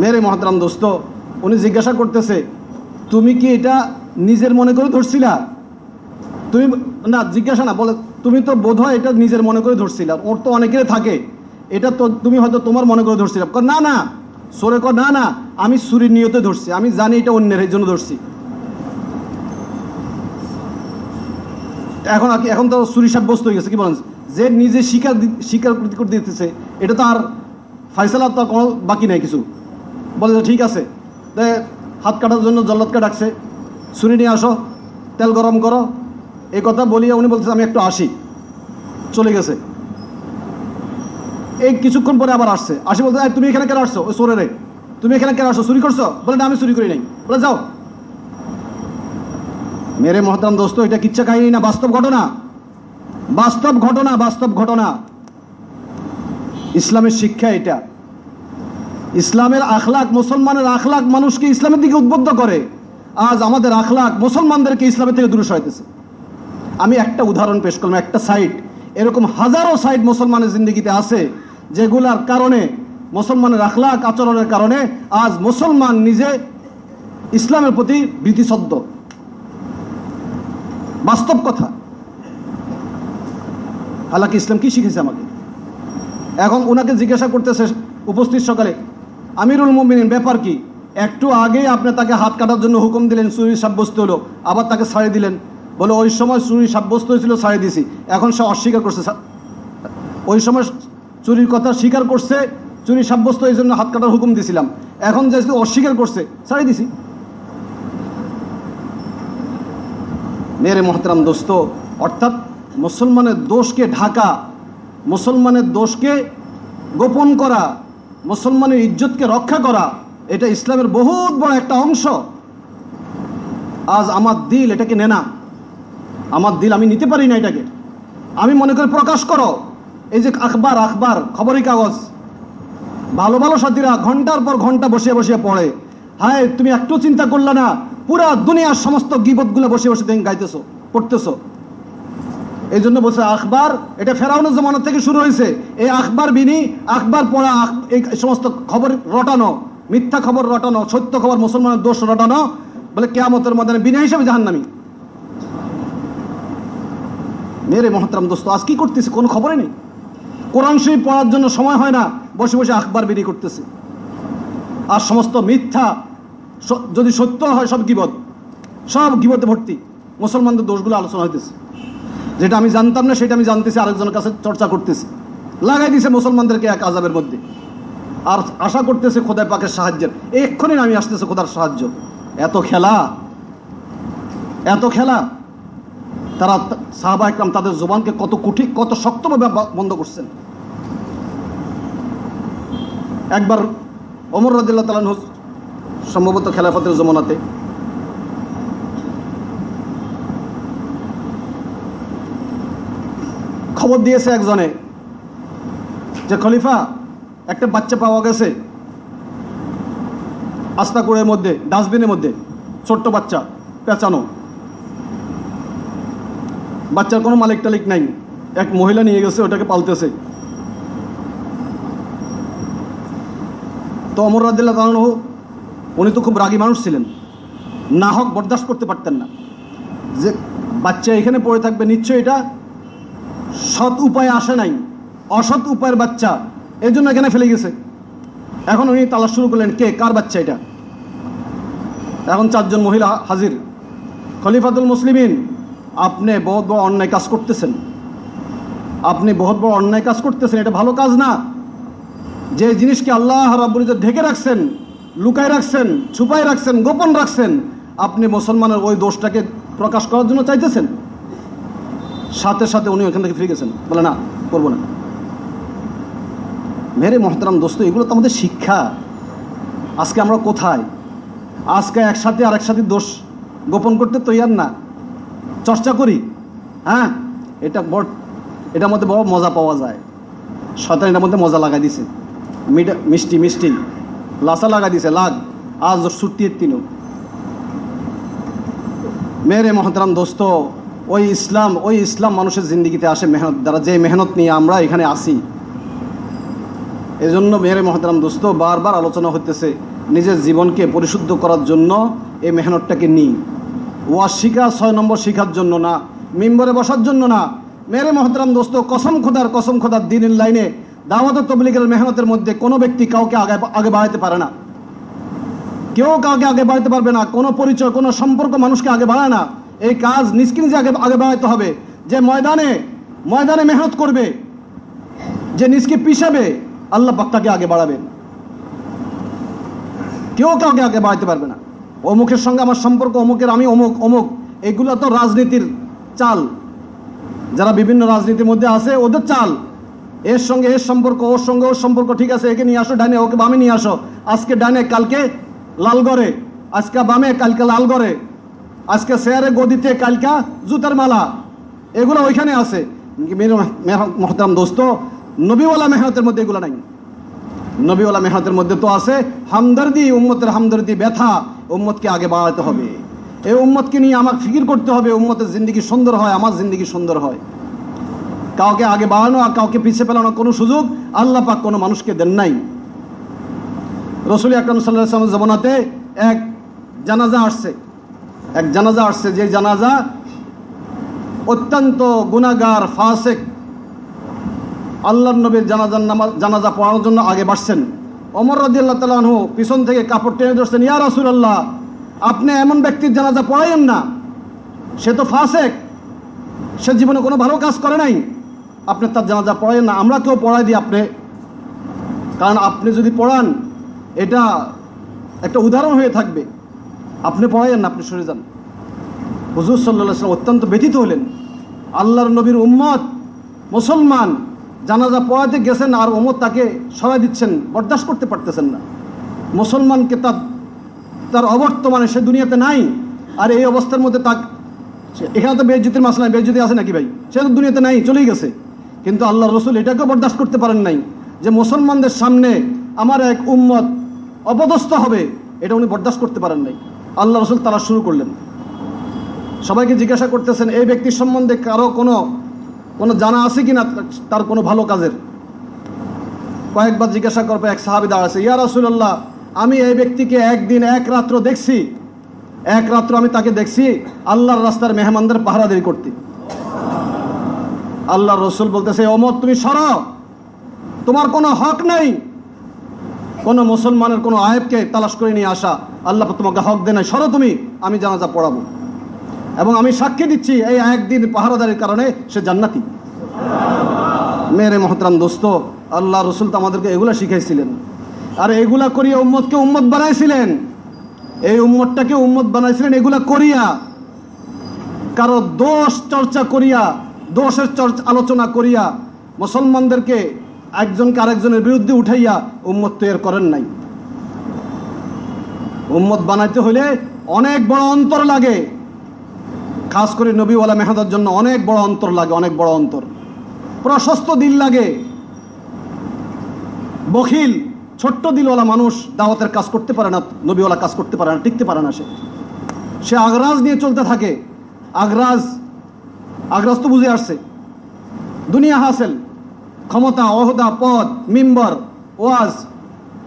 মেরে মহাতরাম দোস্ত, উনি জিজ্ঞাসা করতেছে, তুমি কি এটা নিজের মনে করে ধরছিলা? তুমি, না, জিজ্ঞাসা না, বলে, তুমি তো বোধ হয় এটা নিজের মনে করে ধরছিলা। ওর তো অনেকের থাকে। এটা তো তুমি হয়তো তোমার মনে করে ধরছিলাম না না, সরে কর, না না, আমি চুরির নিয়তে ধরছি। আমি জানি এটা অন্যের জন্য ধরছি। এখন কি এখন তো চুরি সাব্যস্ত হয়ে গেছে, কি বলেন? যে নিজে স্বীকার স্বীকার করতে দিতেছে, এটা তো আর ফাইসালা তো কোনো বাকি নাই কিছু। বলে ঠিক আছে। হাত কাটার জন্য জল্লাদকে ডাকছে। ছুরি নিয়ে আসো, তেল গরম করো। এই কথা বলিয়ে উনি বলতেছে, আমি একটু আসি। চলে গেছে। এই কিছুক্ষণ পরে আবার আসছে। আসি বলতে তুমি এখানে কেন আসছো? ওই সোরে তুমি এখানে কেন আসছো? চুরি করছ? বলে, না, আমি চুরি করি নাই। বলে, যাও। মেরে মহতারাম দোস্ত, এটা কিচ্ছা কাহিনী না, বাস্তব ঘটনা। বাস্তব ঘটনা বাস্তব ঘটনা। ইসলামের শিক্ষা এটা। ইসলামের আখলাক, মুসলমানের আখলাক মানুষকে ইসলামের দিকে উদ্বুদ্ধ করে। আজ আমাদের আখলাক মুসলমানদেরকে ইসলামের থেকে দূরে সরাইতেছে। আমি একটা উদাহরণ পেশ করলাম, একটা সাইট। এরকম হাজারো সাইট মুসলমানের জিন্দগিতে আছে, যেগুলার কারণে, মুসলমানের আখলাক আচরণের কারণে আজ মুসলমান নিজে ইসলামের প্রতি ভীতিসদ্য বাস্তব কথা। হালাকি ইসলাম কি শিখেছে আমাকে? এখন ওনাকে জিজ্ঞাসা করতেছে উপস্থিত সকালে, আমিরুল মুমিনিন, ব্যাপার কি? একটু আগেই আপনি তাকে হাত কাটার জন্য হুকুম দিলেন চুরি সাব্যস্ত হলো। আবার তাকে ছাড়ে দিলেন। বলে, ওই সময় চুরি সাব্যস্ত হয়েছিল, ছাড়ে দিছি। এখন সে অস্বীকার করছে ওই সময় চুরির কথা স্বীকার করছে চুরি সাব্যস্ত এই জন্য হাত কাটার হুকুম দিছিলাম। এখন যেহেতু অস্বীকার করছে, ছাড়ে দিছি। মেরে মহতরাম দোস্ত, অর্থাৎ মুসলমানের দোষকে ঢাকা, মুসলমানের দোষকে গোপন করা, মুসলমানের ইজ্জতকে রক্ষা করা এটা ইসলামের বহুত বড় একটা অংশ। আজ আমার দিল এটাকে নে না। আমার দিল আমি নিতে পারি না এটাকে। আমি মনে করি প্রকাশ করো। এই যে আখবার আখবার, খবরের কাগজ। ভালো ভালো সাথীরা ঘণ্টার পর ঘণ্টা বসে বসে পড়ে। হায়, তুমি একটু চিন্তা করলে না, পুরা দুনিয়ার সমস্ত গিবতগুলো বসে বসে তুমি গাইতেছো, পড়তেছো। এই জন্য বলছে আখবার, এটা ফেরাউনের জমানা থেকে শুরু হয়েছে। এই আখবার বিনি, আখবার পড়া এই সমস্ত খবর রটানো। মিথ্যা খবর রটানো, সত্য খবর মুসলমানের দোষ রটানো, বলে কেয়ামতের মধ্যে বিনা হিসাবে জাহান্নামি। মেরে মহতরাম দোস্ত, আজ কি করতেছে? কোনো খবরে নেই। কোরআন শরীফ পড়ার জন্য সময় হয় না, বসে বসে আখবার বিলি করতেছে। আর সমস্ত মিথ্যা যদি সত্য হয়, সব গিবত। সব গিবতে ভর্তি। মুসলমানদের দোষগুলো আলোচনা হইতেছে। যেটা আমি জানতাম না, সেটা আমি জানতেছি, আরেকজনের কাছে চর্চা করতেছি। লাগাই দিছে মুসলমানদেরকে এক আজাবের মধ্যে। আর আশা করতেছে খোদাই পাকের সাহায্যের। এক্ষুনি নামি আসতেছে খোদার সাহায্য। এত খেলা এত খেলা। তারা সাহাবা একরাম তাদের জবানকে কত কুঠি, কত শক্তভাবে বন্ধ করছেন। একবার অমর রাদিল্লাহ তালান সম্ভবত খেলাফতের জমানাতে। খবর দিয়েছে একজনে যে খলিফা একটা বাচ্চা পাওয়া গেছে। আস্তা আস্তাকুড়ের মধ্যে, ডাস্টবিনের মধ্যে। ছোট্ট বাচ্চা, পেঁচানো। বাচ্চার কোনো মালিক টালিক নাই। এক মহিলা নিয়ে গেছে, ওটাকে পালতেছে। তো অমর রাদিল্লাহ তালানহ উনি তো খুব রাগী মানুষ ছিলেন। না হক বরদাস্ত করতে পারতেন না। যে বাচ্চা এখানে পড়ে থাকবে, নিশ্চয়ই এটা সৎ উপায়ে আসে নাই। অসৎ উপায়ের বাচ্চা। এর জন্য এখানে ফেলে গেছে। এখন উনি তালাশ শুরু করলেন, কে, কার বাচ্চা এটা? এখন চারজন মহিলা হাজির। খলিফাতুল মুসলিমিন, আপনি বহুত বড় অন্যায় কাজ করতেছেন। আপনি বহুত বড় অন্যায় কাজ করতেছেন, এটা ভালো কাজ না। যে জিনিসকে আল্লাহ রাব্বুল ঢেকে রাখছেন, লুকায় রাখছেন, ছুপায় রাখছেন, গোপন রাখছেন, আপনি মুসলমানের ওই দোষটাকে প্রকাশ করার জন্য চাইতেছেন? সাথে সাথে উনি ওখান থেকে ফিরে গেছেন। বলে না, করব না। মেরে মহতারাম দোস্ত, এগুলো তো আমাদের শিক্ষা। আজকে আমরা কোথায়? আজকে একসাথে আর একসাথে দোষ গোপন করতে তৈয়ার না। চর্চা করি হ্যাঁ? এটা বড় এটার মধ্যে বড় মজা পাওয়া যায়। শয়তান এটার মধ্যে মজা লাগাই দিছে। মিষ্টি মিষ্টি। লাসা লাগাই দিছে, লাগ। আজ ছুটি তিনও মেরে মহতরাম দোস্ত, ওই ইসলাম ওই ইসলাম মানুষের জিন্দগিতে আসে মেহনত। দ্বারা যে মেহনত নিয়ে আমরা এখানে আসি এজন্য মেরে মহতরাম দোস্ত, বারবার আলোচনা হইতেছে নিজের জীবনকে পরিশুদ্ধ করার জন্য এই মেহনতটাকে নিই ওয়াজ শিখা ছয় নম্বর শিখার জন্য না, মিম্বরে বসার জন্য না। মেরে মহতরাম দোস্ত, কসম খোদার কসম খোদার দিনের লাইনে দাওয়াত তবলিগের মেহনতের মধ্যে কোনো ব্যক্তি কাউকে আগে আগে বাড়াতে পারে না। কেউ কাউকে আগে বাড়াতে পারবে না, কোনো পরিচয়, কোনো সম্পর্ক মানুষকে আগে বাড়ায় না। এই কাজ নিজকে নিজে আগে আগে বাড়াইতে হবে। যে ময়দানে ময়দানে মেহনত করবে, যে নিজকে পিছাবে আল্লাহ পাক তাকে আগে বাড়াবেন। কেউ কাউকে আগে বাড়াতে পারবে না। অমুকের সঙ্গে আমার সম্পর্ক, অমুকের আমি, অমুক অমুক। এগুলো তো রাজনীতির চাল। যারা বিভিন্ন রাজনীতির মধ্যে আছে, ওদের চাল। এর সঙ্গে এর সম্পর্ক, ওর সঙ্গে ওর সম্পর্ক, ঠিক আছে, একে নিয়ে আসো ডানে ওকে বামে নিয়ে আসো। আজকে ডানে কালকে লালগড়ে। আজকে বামে, কালকে লালগড়ে। আজকে শেয়ারে, গদিতে, কালকা জুতার মালা। এগুলো ওইখানে আছে। মহতারাম দোস্ত নবীওয়ালা মেহনতের মধ্যে এগুলো নাই। নবীওয়ালা মেহনতের মধ্যে তো আছে হামদর্দি, উম্মতের হামদর্দি ব্যথা, উম্মতকে আগে বাড়াতে হবে। এই উম্মতকে নিয়ে আমাকে ফিকির করতে হবে, উম্মতের জিন্দগি সুন্দর হয়, আমার জিন্দগি সুন্দর হয়। কাউকে আগে বাড়ানো আর কাউকে পিছিয়ে ফেলানোর কোনো সুযোগ আল্লাহ পাক কোনো মানুষকে দেন নাই। রসুল আকরম সাল্লাহ জমানাতে এক জানাজা আসছে। এক জানাজা আসছে, যে জানাজা অত্যন্ত গুণাগার ফাসেক আল্লাহ নবীর জানাজার নামাজ, জানাজা পড়ানোর জন্য আগে বাড়ছেন। অমর রাজি আল্লাহ তালু পিছন থেকে কাপড় টেনে ধরছেন, ইয়া রাসুল আল্লাহ আপনি এমন ব্যক্তির জানাজা পড়াইন না। সে তো ফাসেক। সে জীবনে কোনো ভালো কাজ করে নাই। আপনি তার জানাজা পড়াইন না, আমরা কেউ পড়াই দিই আপনি। কারণ আপনি যদি পড়ান, এটা একটা উদাহরণ হয়ে থাকবে। আপনি পড়াইন না, আপনি সরে যান। হুজুর সাল্লাহ সাল্লাম অত্যন্ত ব্যথিত হলেন। আল্লাহর নবীর উম্মত মুসলমান। জানাজা পড়াতে গেছেন আর ওমর তাকে সরাই দিচ্ছেন, বরদাস্ত করতে পারতেছেন না। মুসলমানকে তার তার অবর্তমানে সে দুনিয়াতে নাই, আর এই অবস্থার মধ্যে তা এখানে তো বেজ্জুতির মাসলা বেজ্জুতি আছে নাকি ভাই? সে তো দুনিয়াতে নাই, চলেই গেছে। কিন্তু আল্লাহ রসুল এটাকেও বরদাস্ত করতে পারেন নাই, যে মুসলমানদের সামনে আমার এক উম্মত অপদস্থ হবে, এটা উনি বরদাস্ত করতে পারেন নাই। আল্লাহ রসুল তারা শুরু করলেন। সবাইকে জিজ্ঞাসা করতেছেন, এই ব্যক্তির সম্বন্ধে কারও কোনো কোনো জানা আছে কি না তার কোনো ভালো কাজের? কয়েকবার জিজ্ঞাসা করবে এক সাহাবি দাঁড়াচ্ছে ইয়া রাসুল্লাহ আমি এই ব্যক্তিকে একদিন এক রাত্র দেখছি। এক রাত্র আমি তাকে দেখছি, আল্লাহর রাস্তার মেহমানদের পাহারাদারি করতে। আল্লাহ রসুল বলতেছে অমর তুমি সর। তোমার কোনো হক নাই। কোনো মুসলমানের কোনো আয়েবকে তালাশ করে নিয়ে আসা। আল্লাহ তোমাকে হক দেয় নাই, সরো তুমি, আমি জানাজা পড়াবো। এবং আমি সাক্ষী দিচ্ছি এই একদিন পাহারাদারের কারণে সে জান্নাতি। মেরে মহতরাম দোস্ত, আল্লাহ রসুল তো আমাদেরকে এগুলা শিখাইছিলেন। আর এগুলা করিয়া উম্মতকে উম্মত বানাইছিলেন। এই উম্মতটাকে উম্মত বানাইছিলেন, এগুলা করিয়া। কারও দোষ চর্চা করিয়া, দোষের চর্চা আলোচনা করিয়া, মুসলমানদেরকে একজনকে আরেকজনের বিরুদ্ধে উঠাইয়া উম্মত তৈরি করেন নাই। উম্মত বানাইতে হলে অনেক বড় অন্তর লাগে। খাস করে নবীওয়ালা মেহাদার জন্য অনেক বড় অন্তর লাগে, অনেক বড় অন্তর। প্রশস্ত দিল লাগে। বখিল, ছোট্ট দিলওয়ালা মানুষ দাওয়াতের কাজ করতে পারে না, নবীওয়ালা কাজ করতে পারে না, টিকতে পারে না সে। সে আগ্রাজ নিয়ে চলতে থাকে। আগ্রাজ আগ্রাজ তো বুঝে আসছে। দুনিয়া হাসেল, ক্ষমতা, অহদা পদ মিম্বর, ওয়াজ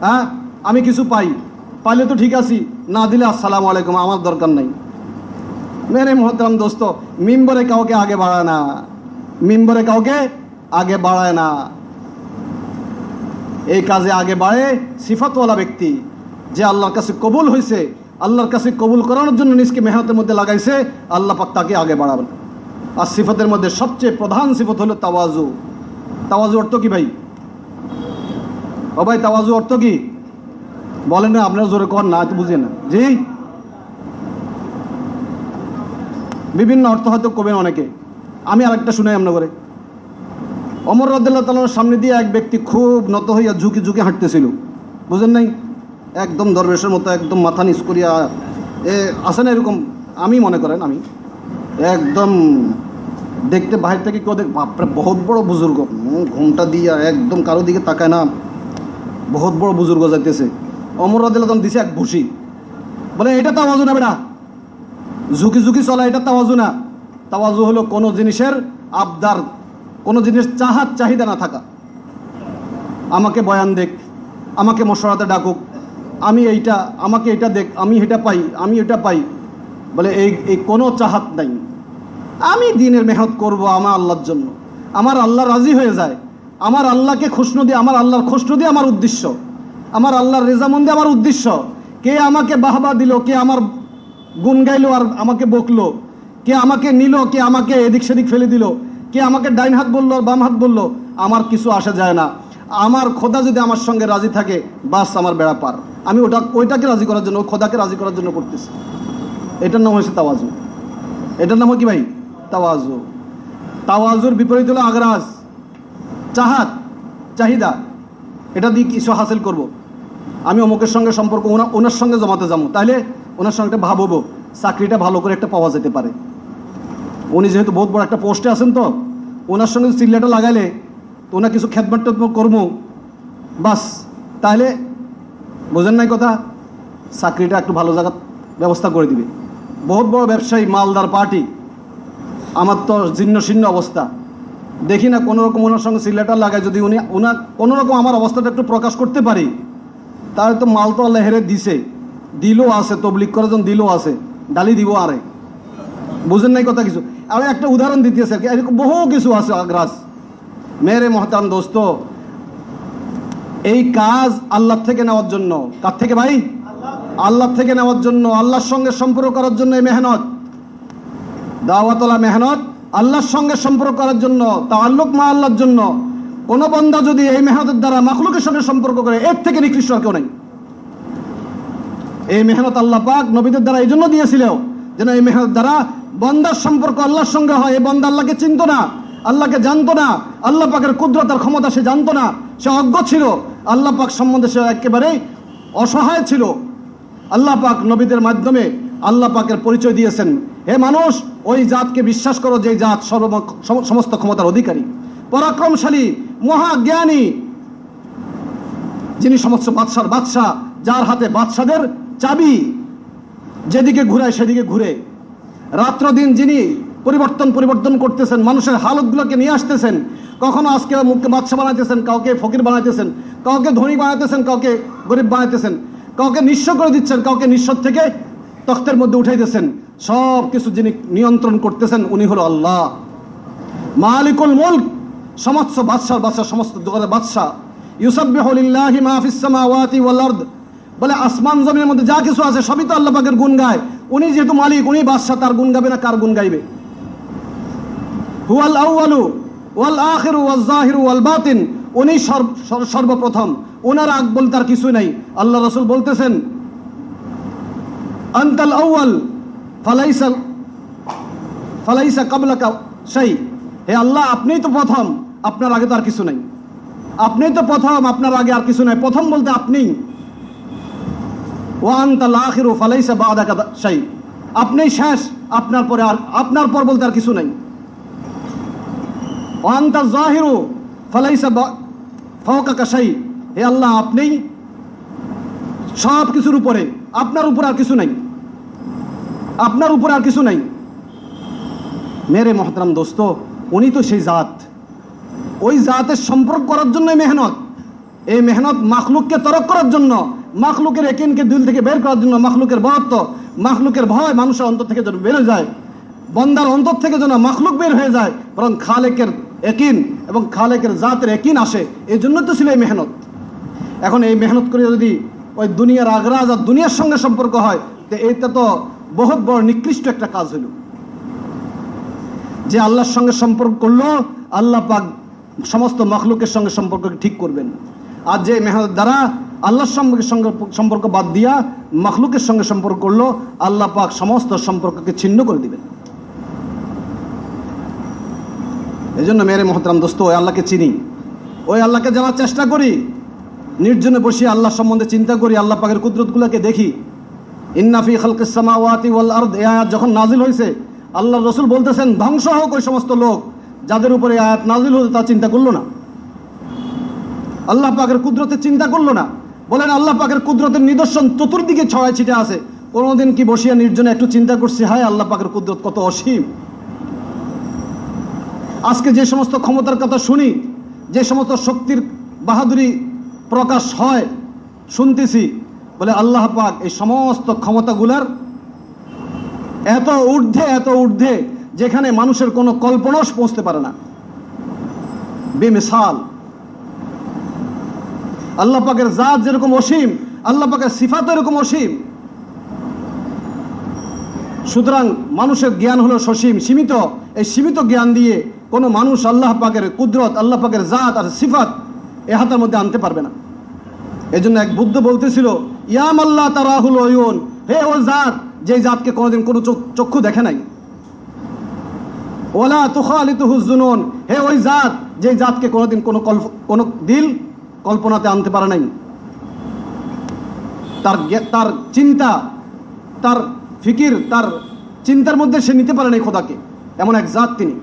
হ্যাঁ? আমি কিছু পাই, পাইলে তো ঠিক আছি, না দিলে আসসালামু আলাইকুম, আমার দরকার নাই। মেরে মহতরাম দোস্ত, মিম্বরে কাউকে আগে বাড়ায় না। মিম্বরে কাউকে আগে বাড়ায় না। এই কাজে আগে বাড়ে সিফাতওয়ালা ব্যক্তি, যে আল্লাহর কাছে কবুল হয়েছে আল্লাহর কাছে কবুল করানোর জন্য নিজকে মেহনতের মধ্যে লাগাইছে, আল্লাহ পাক তাকে আগে বাড়াবেন। আর সিফতের মধ্যে সবচেয়ে প্রধান সিফত হলো তাওয়াজু। তাওয়াজু অর্থ কি ভাই? ও ভাই, তাওয়াজু অর্থ কি? বলেন না, আপনারা জোরে কর, না বুঝে না। জি? বিভিন্ন অর্থ হয়তো কবেন অনেকে। আমি আরেকটা আমরা করে অমর রদুল্লাহ তালার সামনে দিয়ে এক ব্যক্তি খুব নত হইয়া ঝুঁকি ঝুঁকি হাঁটতেছিল। বুঝেন নাই? একদম দরবেশের মতো, একদম মাথা নিচ করিয়া, এ আসে না এরকম? আমি মনে করেন, আমি। একদম দেখতে বাহির থেকে কেউ দেখ বাপরে, বহুত বড় বুজুর্গ। ঘুমটা দিয়া একদম কারও দিকে তাকায় না। বহুত বড় বুজুর্গ যাইতেছে। অমর রদুল্লাহ দিছে এক ভুসি। বলে, এটা তাওয়াজু না। বেটা ঝুঁকি ঝুঁকি চলা, এটা তাওয়াজু না। তাওয়াজু হলো কোনো জিনিসের আবদার, কোনো জিনিস চাহাত চাহিদা না থাকা। আমাকে বয়ান দেখ, আমাকে মশরাতে ডাকুক, আমি এইটা, আমাকে এটা দেখ, আমি এটা পাই, আমি এটা পাই। বলে এই এই কোনো চাহাত নাই। আমি দিনের মেহনত করব আমার আল্লাহর জন্য। আমার আল্লাহ রাজি হয়ে যায়। আমার আল্লাহকে দিয়ে, আমার আল্লাহর দিয়ে আমার উদ্দেশ্য। আমার আল্লাহর রেজামন্দি আমার উদ্দেশ্য। কে আমাকে বাহবা দিল, কে আমার গুন গাইলো আর আমাকে বকলো। কে আমাকে নিল, কে আমাকে এদিক সেদিক ফেলে দিল, কে আমাকে ডাইন হাত বলল বাম হাত বলল, আমার কিছু আসা যায় না। আমার খোদা যদি আমার সঙ্গে রাজি থাকে, বাস আমার বেড়া পার। আমি ওটা, ওইটাকে রাজি করার জন্য, খোদাকে রাজি করার জন্য করতেছি। এটার নাম হয়েছে তাওয়াজু। এটার নাম কি ভাই? তাওয়াজু। তাওয়াজুর বিপরীত হলো আগ্রাস চাহাত, চাহিদা। এটা দিয়ে কিছু হাসিল করব। আমি অমুকের সঙ্গে সম্পর্ক, ওনা ওনার সঙ্গে জমাতে যাব। তাহলে ওনার সঙ্গে ভাববো চাকরিটা ভালো করে একটা পাওয়া যেতে পারে। উনি যেহেতু বহুত বড় একটা পোস্টে আছেন তো, ওনার সঙ্গে চিল্লাটা লাগাইলে, তো ওনার কিছু টেদমত করব। বাস তাহলে বোঝেন নাই কথা, চাকরিটা একটু ভালো জায়গা ব্যবস্থা করে দিবে। বহুত বড় ব্যবসায়ী, মালদার পার্টি। আমার তো জীর্ণ শীর্ণ অবস্থা। দেখি না কোনোরকম ওনার সঙ্গে সিলেটার লাগায় যদি উনি ওনার কোনোরকম আমার অবস্থাটা একটু প্রকাশ করতে পারি। তাহলে তো মাল তো আল্লাহ হেরে দিছে। দিলও আছে তবলিক করার জন্য দিলও আছে। ডালি দিব আরে। বুঝেন নাই কথা কিছু? আমি একটা উদাহরণ দিতেছি আর কি। এরকম বহু কিছু আছে আগ্রাস। মেরে মহতান দোস্ত, এই কাজ আল্লাহ থেকে নেওয়ার জন্য। কার থেকে ভাই? আল্লাহ থেকে নেওয়ার জন্য। আল্লাহর সঙ্গে সম্পর্ক করার জন্য এই মেহনত। দাওয়াতলা মেহনত আল্লাহর সঙ্গে সম্পর্ক করার জন্য তা আল্লুক মা আল্লাহর জন্য। কোন বন্দা যদি এই মেহনতের দ্বারা মাখলুকের সঙ্গে সম্পর্ক করে, এর থেকে নিকৃষ্ট আর কেউ নেই। এই মেহনত আল্লাহ পাক নবীদের দ্বারা এই জন্য দিয়েছিল যেন এই মেহনত দ্বারা বন্দার সম্পর্ক আল্লাহর সঙ্গে হয়। এই বন্দা আল্লাহকে চিনত না, আল্লাহকে জানতো না, আল্লাহ পাকের কুদরতার ক্ষমতা সে জানতো না, সে অজ্ঞ ছিল। আল্লাহ পাক সম্বন্ধে সে একেবারেই অসহায় ছিল। আল্লাহ পাক নবীদের মাধ্যমে আল্লাহ পাকের পরিচয় দিয়েছেন। হে মানুষ, ওই জাতকে বিশ্বাস করো যে জাত সর্ব সম- সমস্ত ক্ষমতার অধিকারী। পরাক্রমশালী মহাজ্ঞানী, যিনি সমস্ত বাদশার বাদশাহ, যার হাতে বাদশাদের চাবি, যেদিকে ঘুরায় সেদিকে ঘুরে। রাত্র দিন যিনি পরিবর্তন পরিবর্তন করতেছেন, মানুষের হালতগুলোকে নিয়ে আসতেছেন, কখনো আজকে মুখকে বাদশা বানাইতেছেন, কাউকে ফকির বানাইতেছেন, কাউকে ধনী বানাইতেছেন, কাউকে গরিব বানাইতেছেন, কাউকে নিঃস্ব করে দিচ্ছেন, কাউকে নিঃস্ব থেকে তখ্তের মধ্যে উঠাইতেছেন। সব কিছু যিনি নিয়ন্ত্রণ করতেছেন, উনি হলো আল্লাহ। মালিকুল মুলক। সমস্ত বাদশাহ বাদশাহ, সমস্ত জগতের বাদশাহ। ইউসাব্বিহু লিল্লাহি মা ফিস সামাওয়াতি ওয়াল আরদ। বলে আসমান জমিনের মধ্যে যা কিছু আছে সবই তো আল্লাহ পাকের গুণ গায়। উনি যেহেতু মালিক, উনি বাদশাহ, তার গুণ গাবে না, কার গুণ গাইবে? হুয়াল আউয়ালু ওয়াল আখিরু ওয়াল জাহিরু ওয়াল বাতিন। উনি সর্ব- সর্ব- সর্বপ্রথম। ওনার আগ বলতে তার কিছুই নাই। আল্লাহ রসুল বলতেছেন, আন্তাল আউয়াল, ফালাইসা ফালাইসা কাবলাকা সেই হে আল্লাহ, আপনিই তো প্রথম। আপনার আগে তো আর কিছু নাই। আপনিই তো প্রথম, আপনার আগে আর কিছু নাই। প্রথম বলতে আপনি। শেষ, আপনার পরে আর আপনার পর বলতে আর কিছু নাই। হে আল্লাহ আপনিই সব কিছুর উপরে, আপনার উপরে আর কিছু নাই। আপনার উপরে আর কিছু নাই। মেরে মহতরাম দোস্ত, উনি তো সেই জাত। ওই জাতের সম্পর্ক করার জন্য মেহনত। এই মেহনত মাখলুককে তরক করার জন্য, মাখলুকের একিনকে দিল থেকে বের করার জন্য মাখলুকের বরত্ব মাখলুকের ভয় মানুষের অন্তর থেকে যেন বের হয়ে যায়, বন্দার অন্তর থেকে যেন মাখলুক বের হয়ে যায়, বরং খালেকের একিন এবং খালেকের জাতের একিন আসে, এই জন্য তো ছিল এই মেহনত। এখন এই মেহনত করে যদি ওই দুনিয়ার আগ্রাজ আর দুনিয়ার সঙ্গে সম্পর্ক হয়, তো এটা তো বহুত বড় নিকৃষ্ট একটা কাজ হইল। যে আল্লাহর সঙ্গে সম্পর্ক করল, আল্লাহ পাক সমস্ত মখলুকের সঙ্গে সম্পর্ককে ঠিক করবেন। আর যে মেহনত দ্বারা আল্লাহর সঙ্গে সম্পর্ক বাদ দিয়া মখলুকের সঙ্গে সম্পর্ক করল, আল্লাহ পাক সমস্ত সম্পর্ককে ছিন্ন করে দিবেন। এই জন্য মেরে মহতরাম দোস্ত, ওই আল্লাহকে চিনি। ওই আল্লাহকে জানার চেষ্টা করি, নির্জনে বসে আল্লাহ সম্বন্ধে চিন্তা করি, আল্লাহ পাকের কুদরতগুলোকে দেখি। ইন্নাফি খালকিসামা ওয়াতি ওয়াল যখন নাজিল হয়েছে আল্লাহ রসুল বলতেছেন, ধ্বংস হোক ওই সমস্ত লোক। যাদের উপরে আয়াত নাজিল হতো তা চিন্তা করল না। আল্লাহ পাকের কুদরতের চিন্তা করল না। বলেন, আল্লাহ পাকের কুদরতের নিদর্শন চতুর্দিকে ছড়ায় ছিটে আছে। কোনোদিন কি বসিয়া নির্জনে একটু চিন্তা করছি, হায় আল্লাহ পাকের কুদরত কত অসীম। আজকে যে সমস্ত ক্ষমতার কথা শুনি, যে সমস্ত শক্তির বাহাদুরি প্রকাশ হয়, শুনতেছি, বলে আল্লাহ পাক এই সমস্ত ক্ষমতাগুলার এত ঊর্ধ্বে এত ঊর্ধ্বে যেখানে মানুষের কোনো কল্পনাও পৌঁছতে পারে না। বেমিসাল। আল্লাহ পাকের জাত যেরকম অসীম, আল্লাহ পাকের সিফাত এরকম অসীম। সুতরাং মানুষের জ্ঞান হলো সসীম, সীমিত। এই সীমিত জ্ঞান দিয়ে কোনো মানুষ আল্লাহ পাকের কুদরত, আল্লাহ পাকের জাত আর সিফাত এ হাতের মধ্যে আনতে পারবে না। এই জন্য এক বুদ্ধ বলতেছিল ইয়াম আল্লাহ তারাহুল অয়ুন। হে ও জাত যে জাতকে কোনোদিন কোনো চক্ষু দেখে নাই। ওলা তুখালিত হুজুনুন হে ওই জাত, যে জাতকে কোনোদিন কোনো কল্প, কোনো দিল কল্পনাতে আনতে পারে নাই। তার তার চিন্তা, তার ফিকির, তার চিন্তার মধ্যে সে নিতে পারে নাই খোদাকে। এমন এক জাত তিনি।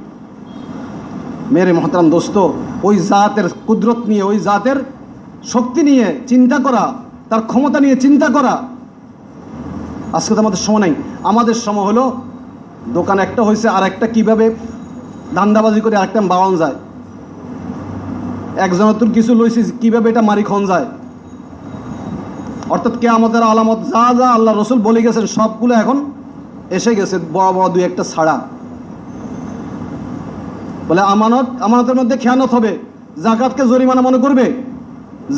মেরে মহতরাম দোস্ত, ওই জাতের কুদরত নিয়ে, ওই জাতের শক্তি নিয়ে চিন্তা করা, তার ক্ষমতা নিয়ে চিন্তা করা, আজকে তো আমাদের সময় নাই। আমাদের সময় হলো দোকান একটা হয়েছে, আর একটা কীভাবে ধান্দাবাজি করে আরেকটা বাওয়ান যায়। একজনের তোর কিছু লইছি, কীভাবে এটা মারি খন যায়। অর্থাৎ কে আমাদের আলামত, যা যা আল্লাহ রসুল বলে গেছেন, সবগুলো এখন এসে গেছে, বড় বড় দুই একটা ছাড়া। বলে আমানত, আমানতের মধ্যে খেয়ানত হবে। জাকাতকে জরিমানা মনে করবে?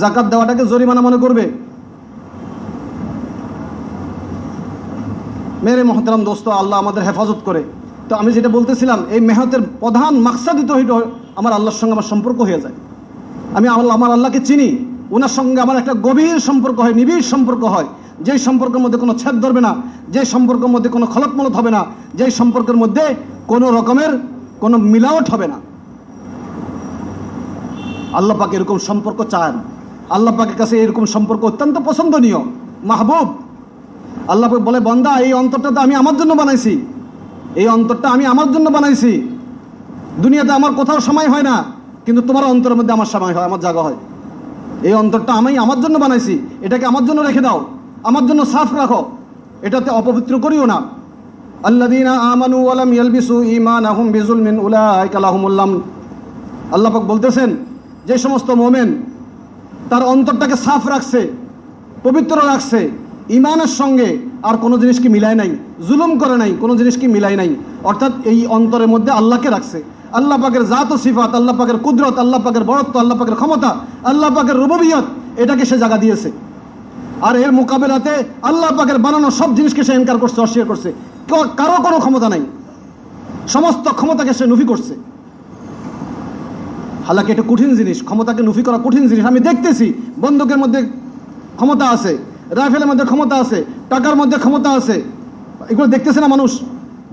জাকাত দেওয়াটাকে জরিমানা মনে করবে? মেরে মহতরাম দোস্ত, আল্লাহ আমাদের হেফাজত করে। তো আমি যেটা বলতেছিলাম, এই মেহনতের প্রধান মাকসাদিত হইল আমার আল্লাহর সঙ্গে আমার সম্পর্ক হয়ে যায়। আমি আল্লাহ আমার আল্লাহকে চিনি, ওনার সঙ্গে আমার একটা গভীর সম্পর্ক হয়, নিবিড় সম্পর্ক হয়। যেই সম্পর্কের মধ্যে কোনো ছেদ ধরবে না যে সম্পর্কের মধ্যে কোনো খলতমলত হবে না, যেই সম্পর্কের মধ্যে কোনো রকমের কোনো মিলাওট হবে না। আল্লাহ পাক এরকম সম্পর্ক চান। আল্লাহ পাকের কাছে এরকম সম্পর্ক অত্যন্ত পছন্দনীয়, মাহবুব। আল্লাহ বলে, বন্দা, এই অন্তরটা তো আমি আমার জন্য বানাইছি। এই অন্তরটা আমি আমার জন্য বানাইছি। দুনিয়াতে আমার কোথাও সময় হয় না, কিন্তু তোমার অন্তরের মধ্যে আমার সময় হয়, আমার জায়গা হয়। এই অন্তরটা আমি আমার জন্য বানাইছি, এটাকে আমার জন্য রেখে দাও, আমার জন্য সাফ রাখো। এটাতে অপবিত্র করিও না। আল্লাদিনা আমানু লাহুমুল আমন আল্লাহ পাক বলতেছেন, যে সমস্ত মোমেন তার অন্তরটাকে সাফ রাখছে, পবিত্র রাখছে ইমানের সঙ্গে আর কোনো জিনিসকে মিলায় নাই? জুলুম করে নাই, কোনো জিনিসকে মিলায় নাই? অর্থাৎ এই অন্তরের মধ্যে আল্লাহকে রাখছে। আল্লাহ পাকের জাত ও সিফাত, আল্লাহ পাকের কুদরত, আল্লাহ পাকের বড়ত্ব আল্লাহ পাকের ক্ষমতা, আল্লাহ পাকের রুববিয়ত, এটাকে সে জায়গা দিয়েছে। আর এর মোকাবেলাতে আল্লাহ পাকের বানানো সব জিনিসকে সে এনকার করছে, অস্বীকার করছে। কারও কোনো ক্ষমতা নাই। সমস্ত ক্ষমতাকে সে নুফি করছে। হালাকি এটা কঠিন জিনিস, ক্ষমতাকে নুফি করা কঠিন জিনিস। আমি দেখতেছি, বন্দুকের মধ্যে ক্ষমতা আছে। রাইফেলের মধ্যে ক্ষমতা আছে, টাকার মধ্যে ক্ষমতা আছে। এগুলো দেখতেছে না মানুষ?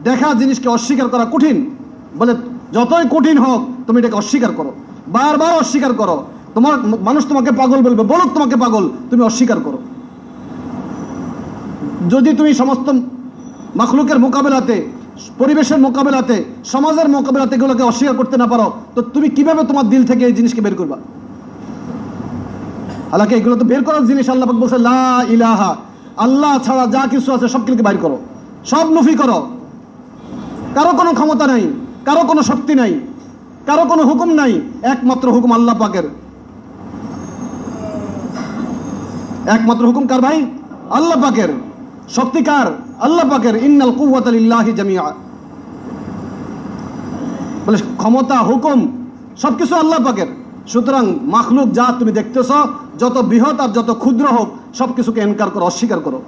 দেখা জিনিসকে অস্বীকার করা কঠিন। বলে, যতই কঠিন হোক, তুমি এটাকে অস্বীকার করো। বারবার অস্বীকার করো। তোমার মানুষ তোমাকে পাগল বলবে, বলুক তোমাকে পাগল, তুমি অস্বীকার করো। যদি তুমি সমস্ত মাখলুকের মোকাবেলাতে, পরিবেশের মোকাবেলাতে, সমাজের মোকাবেলাতে এগুলোকে অস্বীকার করতে না পারো, তো তুমি কীভাবে তোমার দিল থেকে এই জিনিসকে বের করবা? হালাকি এগুলো তো বের করার জিনিস আল্লাহ বলছে, লা ইলাহা, আল্লাহ ছাড়া যা কিছু আছে সব কিছুকে বাইর করো। সব নুফি করো। কারও কোনো ক্ষমতা নাই, কারও কোনো শক্তি নাই, কারও কোনো হুকুম নাই, একমাত্র হুকুম আল্লাহ পাকের। একমাত্র হুকুম কার ভাই? আল্লাহ পাকের। শক্তি কার? আল্লাহ পাকের। ইন্নাল কুওয়াত লিল্লাহি জামিআ। বলে, ক্ষমতা, হুকুম, সবকিছু আল্লাহ পাকের। সুতরাং মাখলুক যা তুমি দেখতেছ যত বৃহৎ আর যত ক্ষুদ্র হোক, সবকিছুকে এনকার করো, অস্বীকার করো।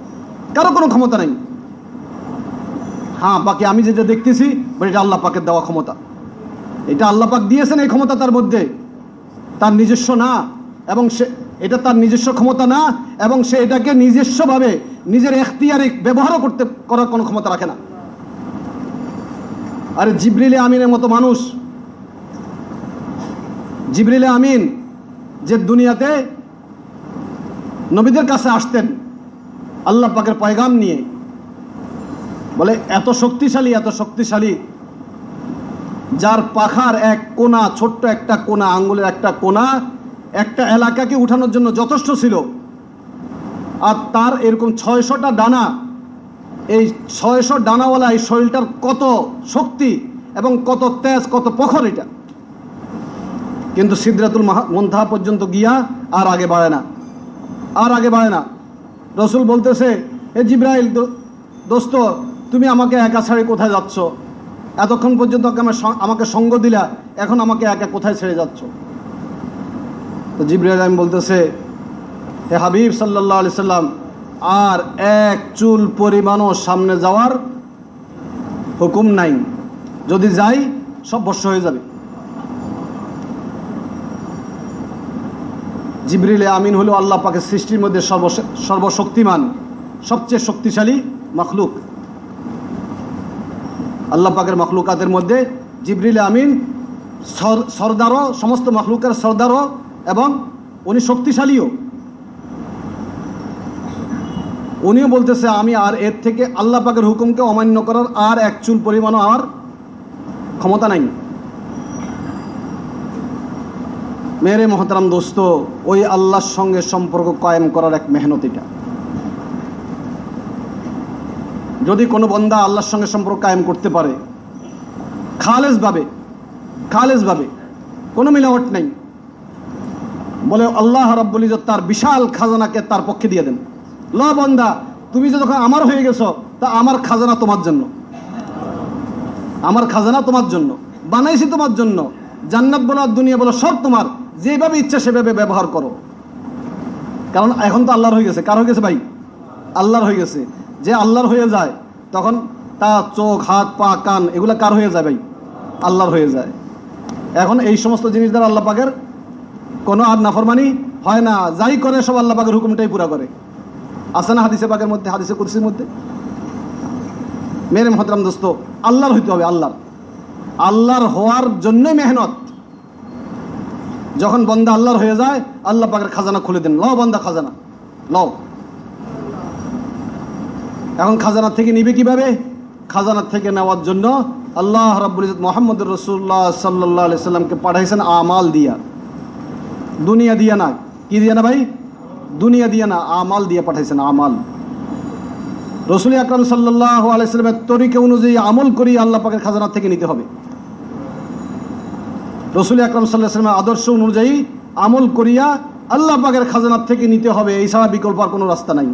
কারও কোনো ক্ষমতা নেই। হ্যাঁ বাকি আমি যেটা দেখতেছি এটা আল্লাহ পাকের দেওয়া ক্ষমতা। এটা আল্লাহ পাক দিয়েছেন এই ক্ষমতা তার মধ্যে। তার নিজস্ব না, এবং সে এটা তার নিজস্ব ক্ষমতা না, এবং সে এটাকে নিজস্বভাবে নিজের এখতিয়ারে ব্যবহারও করতে, করার কোনো ক্ষমতা রাখে না। আরে জিবরিলে আমিনের মতো মানুষ, জিবরিল আমিন যে দুনিয়াতে নবীদের কাছে আসতেন, আল্লাহ পাকের পয়গাম নিয়ে। বলে, এত শক্তিশালী এত শক্তিশালী, যার পাখার এক কোনা ছোট্ট একটা কোনা আঙ্গুলের একটা কোনা একটা এলাকাকে উঠানোর জন্য যথেষ্ট ছিল। আর তার এরকম ছয়শটা ডানা, এই ছয়শো ডানাওয়ালা এই শরীরটার কত শক্তি এবং কত তেজ, কত প্রখর এটা। কিন্তু সিদ্ধাতুল মন্থা পর্যন্ত গিয়া আর আগে বাড়ে না। আর আগে বাড়ে না। রসুল বলতেছে হে জিব্রাইল দোস্ত, তুমি আমাকে একা ছাড়ে কোথায় যাচ্ছ? এতক্ষণ পর্যন্ত আমাকে সঙ্গ দিলা, এখন আমাকে একা কোথায় ছেড়ে যাচ্ছ? তো জিব্রাইল আমি বলতেছে, হে হাবিব সাল্লাহ আলি সাল্লাম, আর এক চুল পরিমাণও সামনে যাওয়ার হুকুম নাই। যদি যাই, সব বর্ষ হয়ে যাবে। জিবরিলে আমিন হলো আল্লাহ পাকের সৃষ্টির মধ্যে সর্ব সর্বশক্তিমান, সবচেয়ে শক্তিশালী মখলুক। আল্লাহ পাকের মখলুকাতের মধ্যে জিবরিলে আমিন সর- সর্দারও, সমস্ত মখলুকের সর্দারও এবং উনি শক্তিশালীও। উনিও বলতেছে, আমি আর এর থেকে আল্লাহ পাকের হুকুমকে অমান্য করার আর এক চুল পরিমাণও আমার ক্ষমতা নাই। মেরে মহতারাম দোস্ত, ওই আল্লাহর সঙ্গে সম্পর্ক কায়েম করার এক মেহনত এটা যদি কোনো বন্দা আল্লাহর সঙ্গে সম্পর্ক কায়েম করতে পারে, খালেজভাবে খালেজভাবে, কোনো মিলাওয়াট নেই, বলে আল্লাহ রাব্বুল ইজ্জত তার বিশাল খাজানাকে তার পক্ষে দিয়ে দেন। ল বন্দা, তুমি যে যখন আমার হয়ে গেছো, তা আমার খাজানা তোমার জন্য। আমার খাজানা তোমার জন্য। বানাইছি তোমার জন্য। জান্নাত বলো দুনিয়া বলো সব তোমার। যেভাবে ইচ্ছা সেভাবে ব্যবহার করো। কারণ এখন তো আল্লাহর হয়ে গেছে। কার হয়ে গেছে ভাই? আল্লাহর হয়ে গেছে। যে আল্লাহর হয়ে যায়, তখন তার চোখ, হাত, পা, কান, এগুলো কার হয়ে যায় ভাই? আল্লাহর হয়ে যায়। এখন এই সমস্ত জিনিস দ্বারা আল্লাহ পাকের কোনো আর নাফরমানি হয় না। যাই করে সব আল্লাহ পাকের হুকুমটাই পুরা করে। আছে না হাদিসে পাকের মধ্যে, হাদিসে কুরসির মধ্যে? মেরে মহতরাম দোস্ত, আল্লাহর হইতে হবে, আল্লাহর। আল্লাহর হওয়ার জন্যই মেহনত। যখন বন্দা আল্লাহর হয়ে যায়, আল্লাহ পাকের খাজানা খুলে দেন। লও বন্দা খাজানা। লও। এখন খাজানা থেকে নিবে কীভাবে? খাজানা থেকে নেওয়ার জন্য আল্লাহ রাব্বুল ইজ্জত মোহাম্মদ রসুল্লাহ সাল্লাহ সাল্লামকে পাঠাইছেন আমাল দিয়া। দুনিয়া দিয়া না। কি দিয়া না ভাই? দুনিয়া দিয়া না, আমাল দিয়ে পাঠাইছেন, আমাল। রসুল আকরাম সাল্লাহ আলাইস্লামের তরিকে অনুযায়ী আমল করি আল্লাহ পাকের খাজানা থেকে নিতে হবে। রসুল আকরাম সাল্লাহ সাল্লামের আদর্শ অনুযায়ী আমল করিয়া আল্লাহ পাকের খাজানার থেকে নিতে হবে। এই ছাড়া বিকল্প আর কোনো রাস্তা নাই।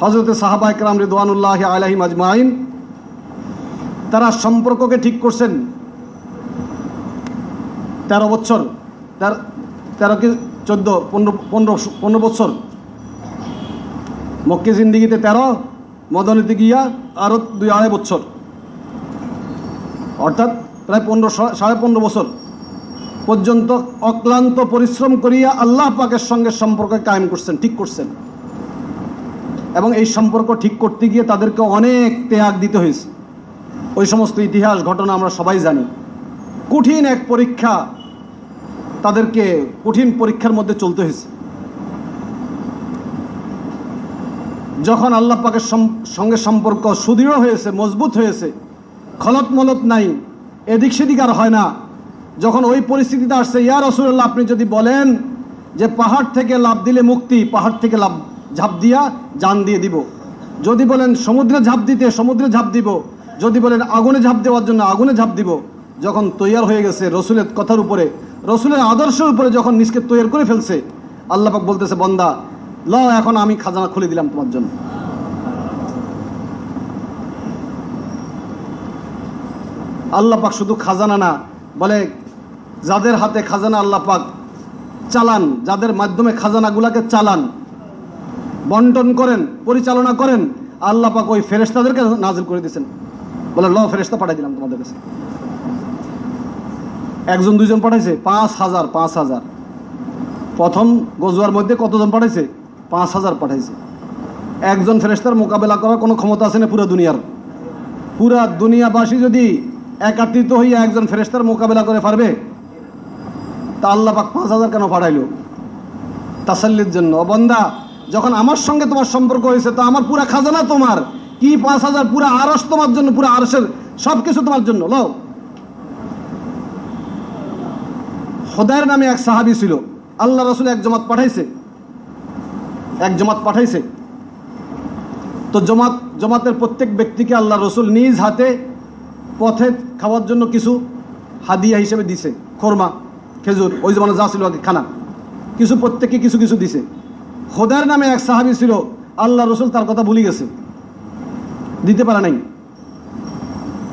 হজরত সাহাবা একরাম রিদওয়ানুল্লাহ আলহিম আজমাইন, তারা সম্পর্ককে ঠিক করছেন। তেরো বছর, তেরো তেরো কি চোদ্দ, পনেরো পনেরো পনেরো বছর। মক্কে জিন্দিগিতে তেরো, মদনীতে গিয়া আরও দুই আড়াই বছর। অর্থাৎ প্রায় পনেরো সাড়ে পনেরো বছর পর্যন্ত অক্লান্ত পরিশ্রম করিয়া আল্লাহ পাকের সঙ্গে সম্পর্ক কায়েম করছেন, ঠিক করছেন। এবং এই সম্পর্ক ঠিক করতে গিয়ে তাদেরকে অনেক ত্যাগ দিতে হয়েছে। ওই সমস্ত ইতিহাস, ঘটনা আমরা সবাই জানি। কঠিন এক পরীক্ষা তাদেরকে কঠিন পরীক্ষার মধ্যে চলতে হয়েছে। যখন আল্লাহ পাকের সঙ্গে সম্পর্ক সুদৃঢ় হয়েছে, মজবুত হয়েছে খলত মলত নাই, এদিক সেদিক আর হয় না। যখন ওই পরিস্থিতিতে আসছে, ইয়া রসুল্লাহ আপনি যদি বলেন যে পাহাড় থেকে লাভ দিলে মুক্তি, পাহাড় থেকে লাভ ঝাঁপ দিয়া জান দিয়ে দিব। যদি বলেন সমুদ্রে ঝাঁপ দিতে, সমুদ্রে ঝাঁপ দিব। যদি বলেন আগুনে ঝাঁপ দেওয়ার জন্য আগুনে ঝাঁপ দিব। যখন তৈয়ার হয়ে গেছে রসুলের কথার উপরে, রসুলের আদর্শের উপরে যখন নিজকে তৈয়ার করে ফেলছে আল্লাপাক বলতেছে, বন্দা ল এখন আমি খাজানা খুলে দিলাম তোমার জন্য। আল্লাহ পাক শুধু খাজানা না, বলে যাদের হাতে খাজানা আল্লাহ পাক চালান, যাদের মাধ্যমে খাজানাগুলাকে চালান, বন্টন করেন, পরিচালনা করেন, আল্লাহ পাক ওই ফেরেস্তাদেরকে নাজিল করে দিয়েছেন। বলে, ল ফেরেস্তা পাঠাই দিলাম তোমাদের কাছে। একজন, দুইজন পাঠাইছে, পাঁচ হাজার পাঁচ হাজার। প্রথম গজুয়ার মধ্যে কতজন পাঠাইছে? পাঁচ হাজার পাঠাইছে। একজন ফেরেস্তার মোকাবেলা করার কোনো ক্ষমতা আছে না পুরো দুনিয়ার? পুরা দুনিয়াবাসী যদি একাত্রিত হইয়া একজন ফেরেস্তার মোকাবেলা করে পারবে? তা আল্লাহ পাক পাঁচ হাজার কেন পাঠাইল? তাসাল্লির জন্য। বন্দা, যখন আমার সঙ্গে তোমার সম্পর্ক হয়েছে, তো আমার পুরা খাজানা তোমার। কি পাঁচ হাজার? পুরা আরস তোমার জন্য, পুরা আরসের সব কিছু তোমার জন্য। লও। হোদায়ের নামে এক সাহাবি ছিল। আল্লাহ রসুল এক জমাত পাঠাইছে। এক জমাত পাঠাইছে। তো জমাত, জমাতের প্রত্যেক ব্যক্তিকে আল্লাহ রসুল নিজ হাতে পথে খাওয়ার জন্য কিছু হাদিয়া হিসেবে দিছে, খোরমা, খেজুর, ওই জমানে যা ছিল আগে, খানা। কিছু প্রত্যেককে কিছু কিছু দিছে। খোদার নামে এক সাহাবি ছিল আল্লাহ রসুল তার কথা ভুলে গেছে। দিতে পারে নাই।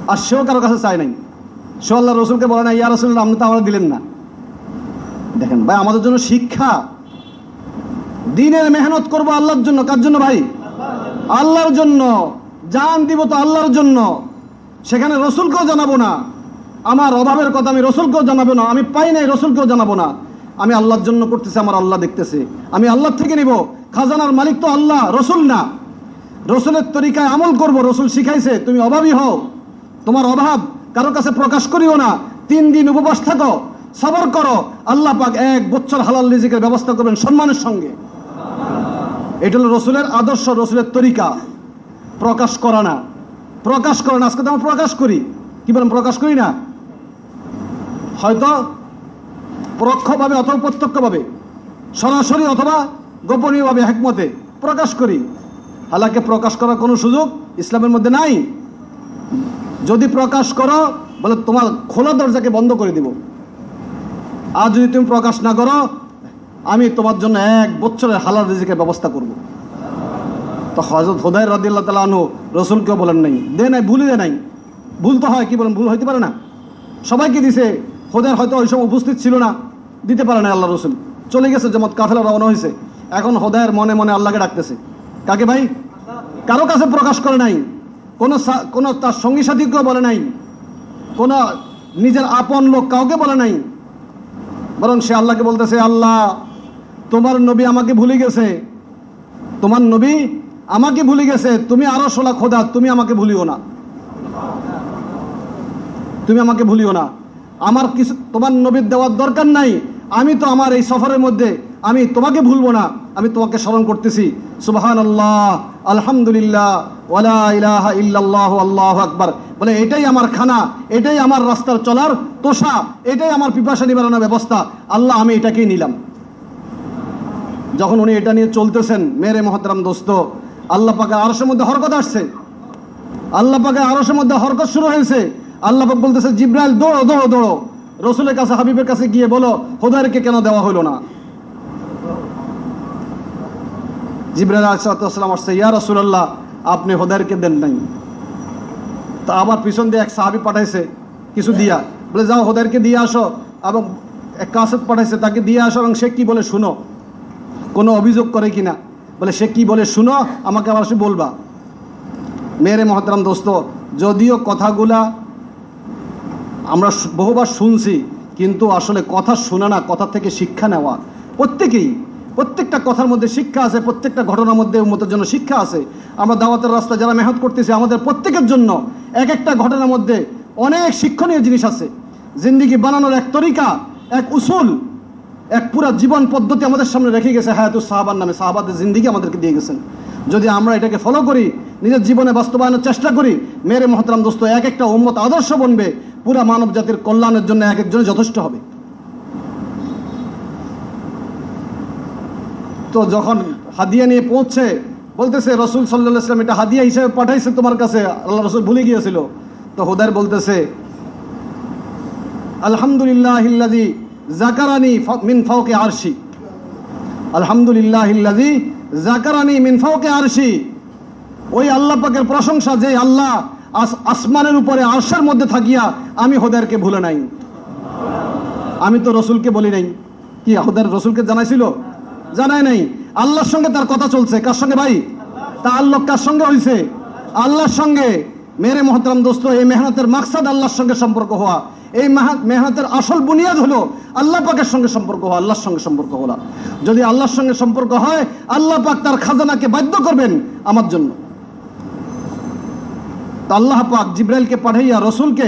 আর সেও কারও কাছে চায় নাই। সে আল্লাহ রসুলকে বলে না ইয়া রসুল আপনি তো আমরা দিলেন না। দেখেন, ভাই, আমাদের জন্য শিক্ষা। দিনের মেহনত করব আল্লাহর জন্য, কার জন্য ভাই? আল্লাহর জন্য। জান দিব তো আল্লাহর জন্য। সেখানে রসুলকেও জানাব না। আমার অভাবের কথা আমি রসুলকেও জানাব না। আমি পাই নাই, রসুলকেও জানাব না। আমি আল্লাহর জন্য করতেছি, আমার আল্লাহ দেখতেছে। আমি আল্লাহ থেকে নিব। খাজানার মালিক তো আল্লাহ, রসুল না। রসুলের তরিকায় আমল করব, রসুল শিখাইছে, তুমি অভাবী হও। তোমার অভাব কারও কাছে প্রকাশ করিও না। তিন দিন উপবাস থাকো, সবর করো। আল্লাহ পাক এক বছর হালাল রিজিকের ব্যবস্থা করবেন সম্মানের সঙ্গে। এটা হলো রসুলের আদর্শ, রসুলের তরিকা। প্রকাশ করা না। প্রকাশ করা না আজকে তো আমরা প্রকাশ করি। কি বলেন, প্রকাশ করি না? হয়তো পরোক্ষভাবে, অথবা প্রত্যক্ষভাবে, সরাসরি অথবা গোপনীয়ভাবে হেকমতে প্রকাশ করি। হালাকে প্রকাশ করার কোনো সুযোগ ইসলামের মধ্যে নাই। যদি প্রকাশ করো, বলে তোমার খোলা দরজাকে বন্ধ করে দিব। আর যদি তুমি প্রকাশ না করো, আমি তোমার জন্য এক বছরের হালাল রিজিকের ব্যবস্থা করব। তো হজরত হোদাই রদিল্লা তালা আনু রসুলকেও বলেন নাই। দে নাই ভুলে দে নাই। ভুল তো হয়, কি বলেন, ভুল হইতে পারে না। সবাইকে দিছে হোদার হয়তো ওই সময় উপস্থিত ছিল না, দিতে পারে না আল্লাহ রসুল। চলে গেছে যেমন কাফেলা রওনা হয়েছে এখন হোদায়ের মনে মনে আল্লাহকে ডাকতেছে। কাকে ভাই? কারও কাছে প্রকাশ করে নাই। কোনো কোনো তার সঙ্গী সাথীকেও বলে নাই। কোনো নিজের আপন লোক কাউকে বলে নাই। বরং সে আল্লাহকে বলতেছে, আল্লাহ, তোমার নবী আমাকে ভুলে গেছে। তোমার নবী আমাকে ভুলে গেছে, তুমি আরও সোলা খোদা, তুমি আমাকে ভুলিও না। তুমি আমাকে ভুলিও না। আমার কিছু, তোমার নবীর দেওয়ার দরকার নাই। আমি তো আমার এই সফরের মধ্যে, আমি তোমাকে ভুলবো না। আমি তোমাকে স্মরণ করতেছি। সুবাহান আল্লাহ আলহামদুলিল্লাহ, ওয়ালা ইলাহা ইল্লাল্লাহু, আল্লাহু আকবার। বলে, এটাই আমার খানা, এটাই আমার রাস্তার চলার তোষা, এটাই আমার পিপাসা নিবারণের ব্যবস্থা। আল্লাহ, আমি এটাকেই নিলাম। যখন উনি এটা নিয়ে চলতেছেন, মেরে মহতরাম দোস্ত আল্লাহ পাকে আরশের মধ্যে হরকত আসছে। আল্লাহ পাকে আরশের মধ্যে হরকত শুরু হয়েছে। আল্লাহ পাক বলতেছে, জিব্রাইল, দৌড়ো দৌড়ো দৌড়ো। রসুলের কাছে, হাবিবের কাছে গিয়ে বলো হোদারকে কেন দেওয়া হলো না? জিব্রাইল আলাইসালাম আসছে, ইয়া রসুলাল্লাহ, আপনি হোদারকে দেন নাই। তা আবার পিছন দিয়ে এক সাহাবি পাঠাইছে, কিছু দিয়া। বলে, যাও হোদারকে দিয়ে আসো এবং এক কাসেদ পাঠাইছে, তাকে দিয়ে আসো এবং সে কি বলে, শুনো। কোনো অভিযোগ করে কিনা? বলে, সে কি বলে? শুনো, আমাকে আবার সে বলবা। মেরে মহতরাম দোস্ত, যদিও কথাগুলা আমরা বহুবার শুনছি, কিন্তু আসলে কথা শোনা না, কথা থেকে শিক্ষা নেওয়া। প্রত্যেকেই, প্রত্যেকটা কথার মধ্যে শিক্ষা আছে, প্রত্যেকটা ঘটনার মধ্যে উন্মতের জন্য শিক্ষা আছে। আমরা দাওয়াতের রাস্তা যারা মেহনত করতেছি, আমাদের প্রত্যেকের জন্য এক একটা ঘটনার মধ্যে অনেক শিক্ষণীয় জিনিস আছে। জিন্দিগি বানানোর এক তরিকা, এক উসুল এক পুরা জীবন পদ্ধতি আমাদের সামনে রেখে গেছে, হায়াতুস সাহাবার নামে। সাহাবাদের জিন্দিগি আমাদেরকে দিয়ে গেছেন। যদি আমরা এটাকে ফলো করি, নিজের জীবনে বাস্তবায়নের চেষ্টা করি, মেরে মহতরাম দোস্ত, এক একটা উম্মত আদর্শ বনবে, পুরা মানব জাতির কল্যাণের জন্য এক একজনে যথেষ্ট হবে। তো যখন হাদিয়া নিয়ে পৌঁছছে বলতেছে রসুল সাল্লাহ ইসলাম এটা হাদিয়া হিসেবে পাঠাইছে তোমার কাছে। আল্লাহ রসুল ভুলে গিয়েছিল। তো হুদার বলতেছে আলহামদুলিল্লাহ জাকারানি মিন ফাওকে আরশি। আলহামদুলিল্লাহ ইল্লাযী জাকারানি মিন ফাওকে আরশি। ওই আল্লাহ পাকের প্রশংসা যে আল্লাহ আস- আসমানের উপরে আরশের মধ্যে থাকিয়া আমি হোদারকে ভুলে নাই। আমি তো রসুলকে বলি নাই। কি হোদার রসুলকে জানাইছিল? জানাই নাই। আল্লাহর সঙ্গে তার কথা চলছে। কার সঙ্গে ভাই? তা আল্লাহ কার সঙ্গে হয়েছে আল্লাহর সঙ্গে। মেরে মহতরাম দোস্ত, এই মেহনতের মাকসাদ আল্লাহর সঙ্গে সম্পর্ক হওয়া, এই মেহনতের আসল বুনিয়াদ হলো আল্লাহ পাকের সঙ্গে সম্পর্ক হওয়া, আল্লাহর সঙ্গে সম্পর্ক হওয়া। যদি আল্লাহর সঙ্গে সম্পর্ক হয়, আল্লাহ পাক তার খাজানাকে বাধ্য করবেন আমার জন্য। আল্লাহ পাক জিব্রাইলকে পাঠাইয়া রসুলকে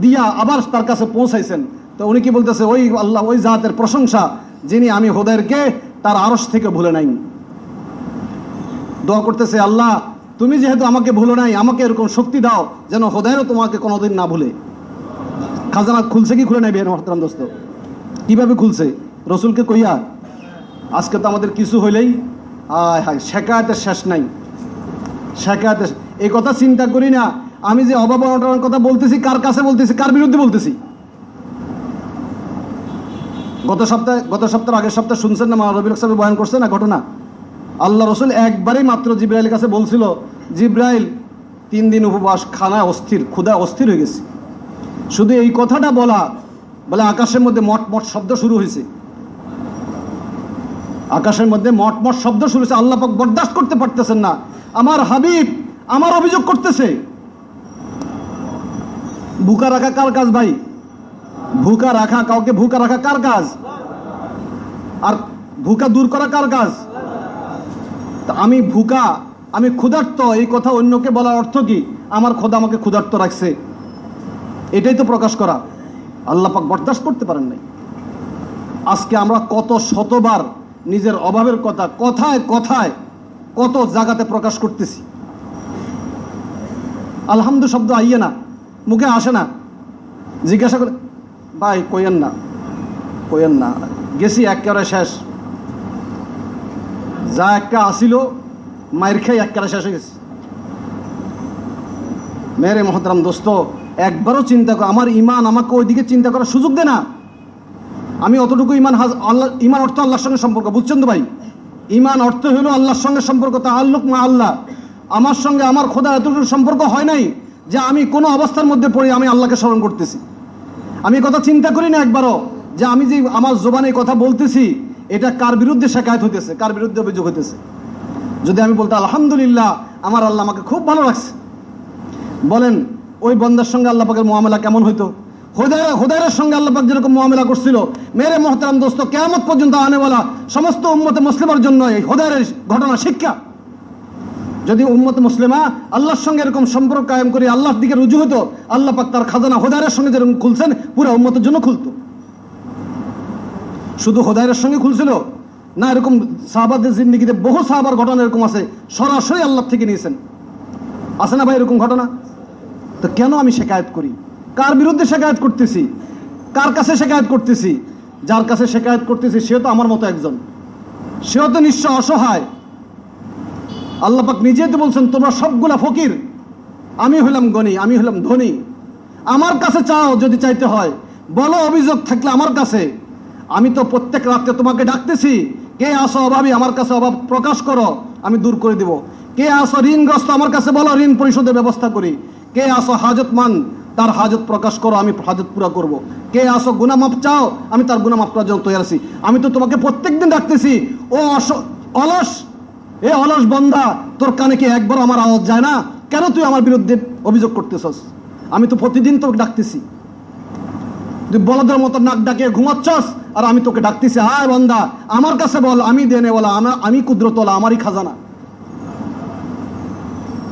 দিয়া আবার তার কাছে পৌঁছাইছেন। তো উনি কি বলতেছে, ওই আল্লাহ, ওই জাতের প্রশংসা যিনি আমি হোদাইরকে তার আরস থেকে ভুলে নাই। দোয়া করতেছে, আল্লাহ তুমি যেহেতু আমাকে ভুলো নাই, আমাকে এরকম শক্তি দাও যেন হোদাইরও তোমাকে কোনোদিন না ভুলে। খাজানা খুলছে কি খুলে নাই বের মহতরাম দোস্ত? কীভাবে খুলছে? রসুলকে কইয়া, আজকে তো আমাদের কিছু হইলেই আয় হায় শেখায়তের শেষ নাই। শেখায়তের এই কথা চিন্তা করি না। আমি যে অভাব অনটনের কথা বলতেছি, কার কাছে বলতেছি, কার বিরুদ্ধে বলতেছি? গত সপ্তাহে গত সপ্তাহের আগের সপ্তাহে শুনছেন না রবির সাহেব বয়ান করছে না ঘটনা? আল্লাহ রসুল একবারেই মাত্র জিব্রাইলের কাছে বলছিল, জিব্রাইল, তিন দিন উপবাস, খানা অস্থির, ক্ষুধা অস্থির হয়ে গেছে। শুধু এই কথাটা বলা, বলে আকাশের মধ্যে মট মট শব্দ শুরু হয়েছে। আকাশের মধ্যে মট মট শব্দ শুরু হয়েছে। আল্লাহ পাক বরদাস্ত করতে পারতেছেন না। আমার হাবিব আমার অভিযোগ করতেছে। ভুকা রাখা কার কাজ ভাই? ভুকা রাখা, কাউকে ভুকা রাখা কার কাজ? আর ভুকা দূর করা কার কাজ? তা আমি ভুকা, আমি ক্ষুধার্ত, এই কথা অন্যকে বলার অর্থ কি? আমার খোদা আমাকে ক্ষুধার্ত রাখছে। এটাই তো প্রকাশ করা। আল্লাহ পাক বরদাস্ত করতে পারেন নাই। আজকে আমরা কত শতবার নিজের অভাবের কথা, কথায় কথায় কত জায়গাতে প্রকাশ করতেছি। আলহামদু শব্দ আইয়ে না, মুখে আসে না। জিজ্ঞাসা করে, ভাই, কইয়েন না কইয়েন না। গেছি একেবারে শেষ। যা একটা আসিল, মায়ের খেয়ে একেবারে শেষ হয়ে গেছে। মেরে মহতরাম দোস্ত, একবারও চিন্তা কর, আমার ইমান আমাকে ওইদিকে চিন্তা করার সুযোগ দেয় না। আমি অতটুকু ইমান হাজ, আল্লাহ, ইমান অর্থ আল্লাহর সঙ্গে সম্পর্ক, বুঝছেন তো ভাই? ইমান অর্থ হলো আল্লাহর সঙ্গে সম্পর্ক তা আল্লুক মা আল্লাহ। আমার সঙ্গে আমার খোদা এতটুকু সম্পর্ক হয় নাই যে আমি কোনো অবস্থার মধ্যে পড়ে আমি আল্লাহকে স্মরণ করতেছি। আমি কথা চিন্তা করি না একবারও যে আমি যে আমার জোবানে কথা বলতেছি এটা কার বিরুদ্ধে শেখায়ত হইতেছে? কার বিরুদ্ধে অভিযোগ হইতেছে? যদি আমি বলতে আলহামদুলিল্লাহ, আমার আল্লাহ আমাকে খুব ভালো লাগছে বলেন, ওই বন্দার সঙ্গে আল্লাহ পাকের কেমন হইতো? হোদায় হোদায়ের সঙ্গে আল্লাহ পাক যেরকম মোয়ামেলা করছিল, মেরে মহতারাম দোস্ত কেমন পর্যন্ত আনে বলা সমস্ত উম্মতে মুসলিমের জন্য এই হোদায়ের ঘটনা শিক্ষা। যদি উম্মত মুসলিমা আল্লাহর সঙ্গে এরকম সম্পর্ক কায়েম করে আল্লাহর দিকে রুজু হতো আল্লাহ পাক তার খাজানা হোদায়ের সঙ্গে যেরকম খুলছেন, পুরো উম্মতের জন্য খুলতো। শুধু হোদায়ের সঙ্গে খুলছিল? না, এরকম সাহাবাদের জিন্দিগিতে বহু সাহাবার ঘটনা এরকম আছে, সরাসরি আল্লাহ থেকে নিয়েছেন। আছে না ভাই এরকম ঘটনা? তো কেন আমি শেখায়ত করি? কার বিরুদ্ধে শেখায়ত করতেছি? কার কাছে শেখায়ত করতেছি? যার কাছে শেখায়ত করতেছি, সেও তো আমার মতো একজন। সেও তো নিশ্চয় অসহায়। আল্লাপাক নিজেই তো বলছেন, তোমরা সবগুলা ফকির। আমি হলাম গণী, আমি হলাম ধনী। আমার কাছে চাও যদি চাইতে হয়, বলো অভিযোগ থাকলে আমার কাছে। আমি তো প্রত্যেক রাত্রে তোমাকে ডাকতেছি। কে আসো অভাবী, আমার কাছে অভাব প্রকাশ করো, আমি দূর করে দিব। কে আসো ঋণগ্রস্ত, আমার কাছে বলো, ঋণ পরিশোধের ব্যবস্থা করি। কে আসো হাজতমান, তার হাজত প্রকাশ করো, আমি হাজত পুরা করব। কে আসো গুনামাপ চাও, আমি তার গুনামাপ করার জন্য তৈরি আছি। আমি তো তোমাকে প্রত্যেকদিন ডাকতেছি, ও অস, অলস, এ অলস বন্ধা তোর কানে কি একবার আমার আওয়াজ যায় না? কেন তুই আমার বিরুদ্ধে অভিযোগ করতেছস? আমি তো প্রতিদিন তোকে ডাকতেছি। তুই বলদের মতো নাক ডাকে ঘুমাচ্ছস? আর আমি তোকে ডাকতেছি আয় বন্ধা আমার কাছে বল, আমি দেনে বলা, আমি কুদরতলা আমারই খাজানা।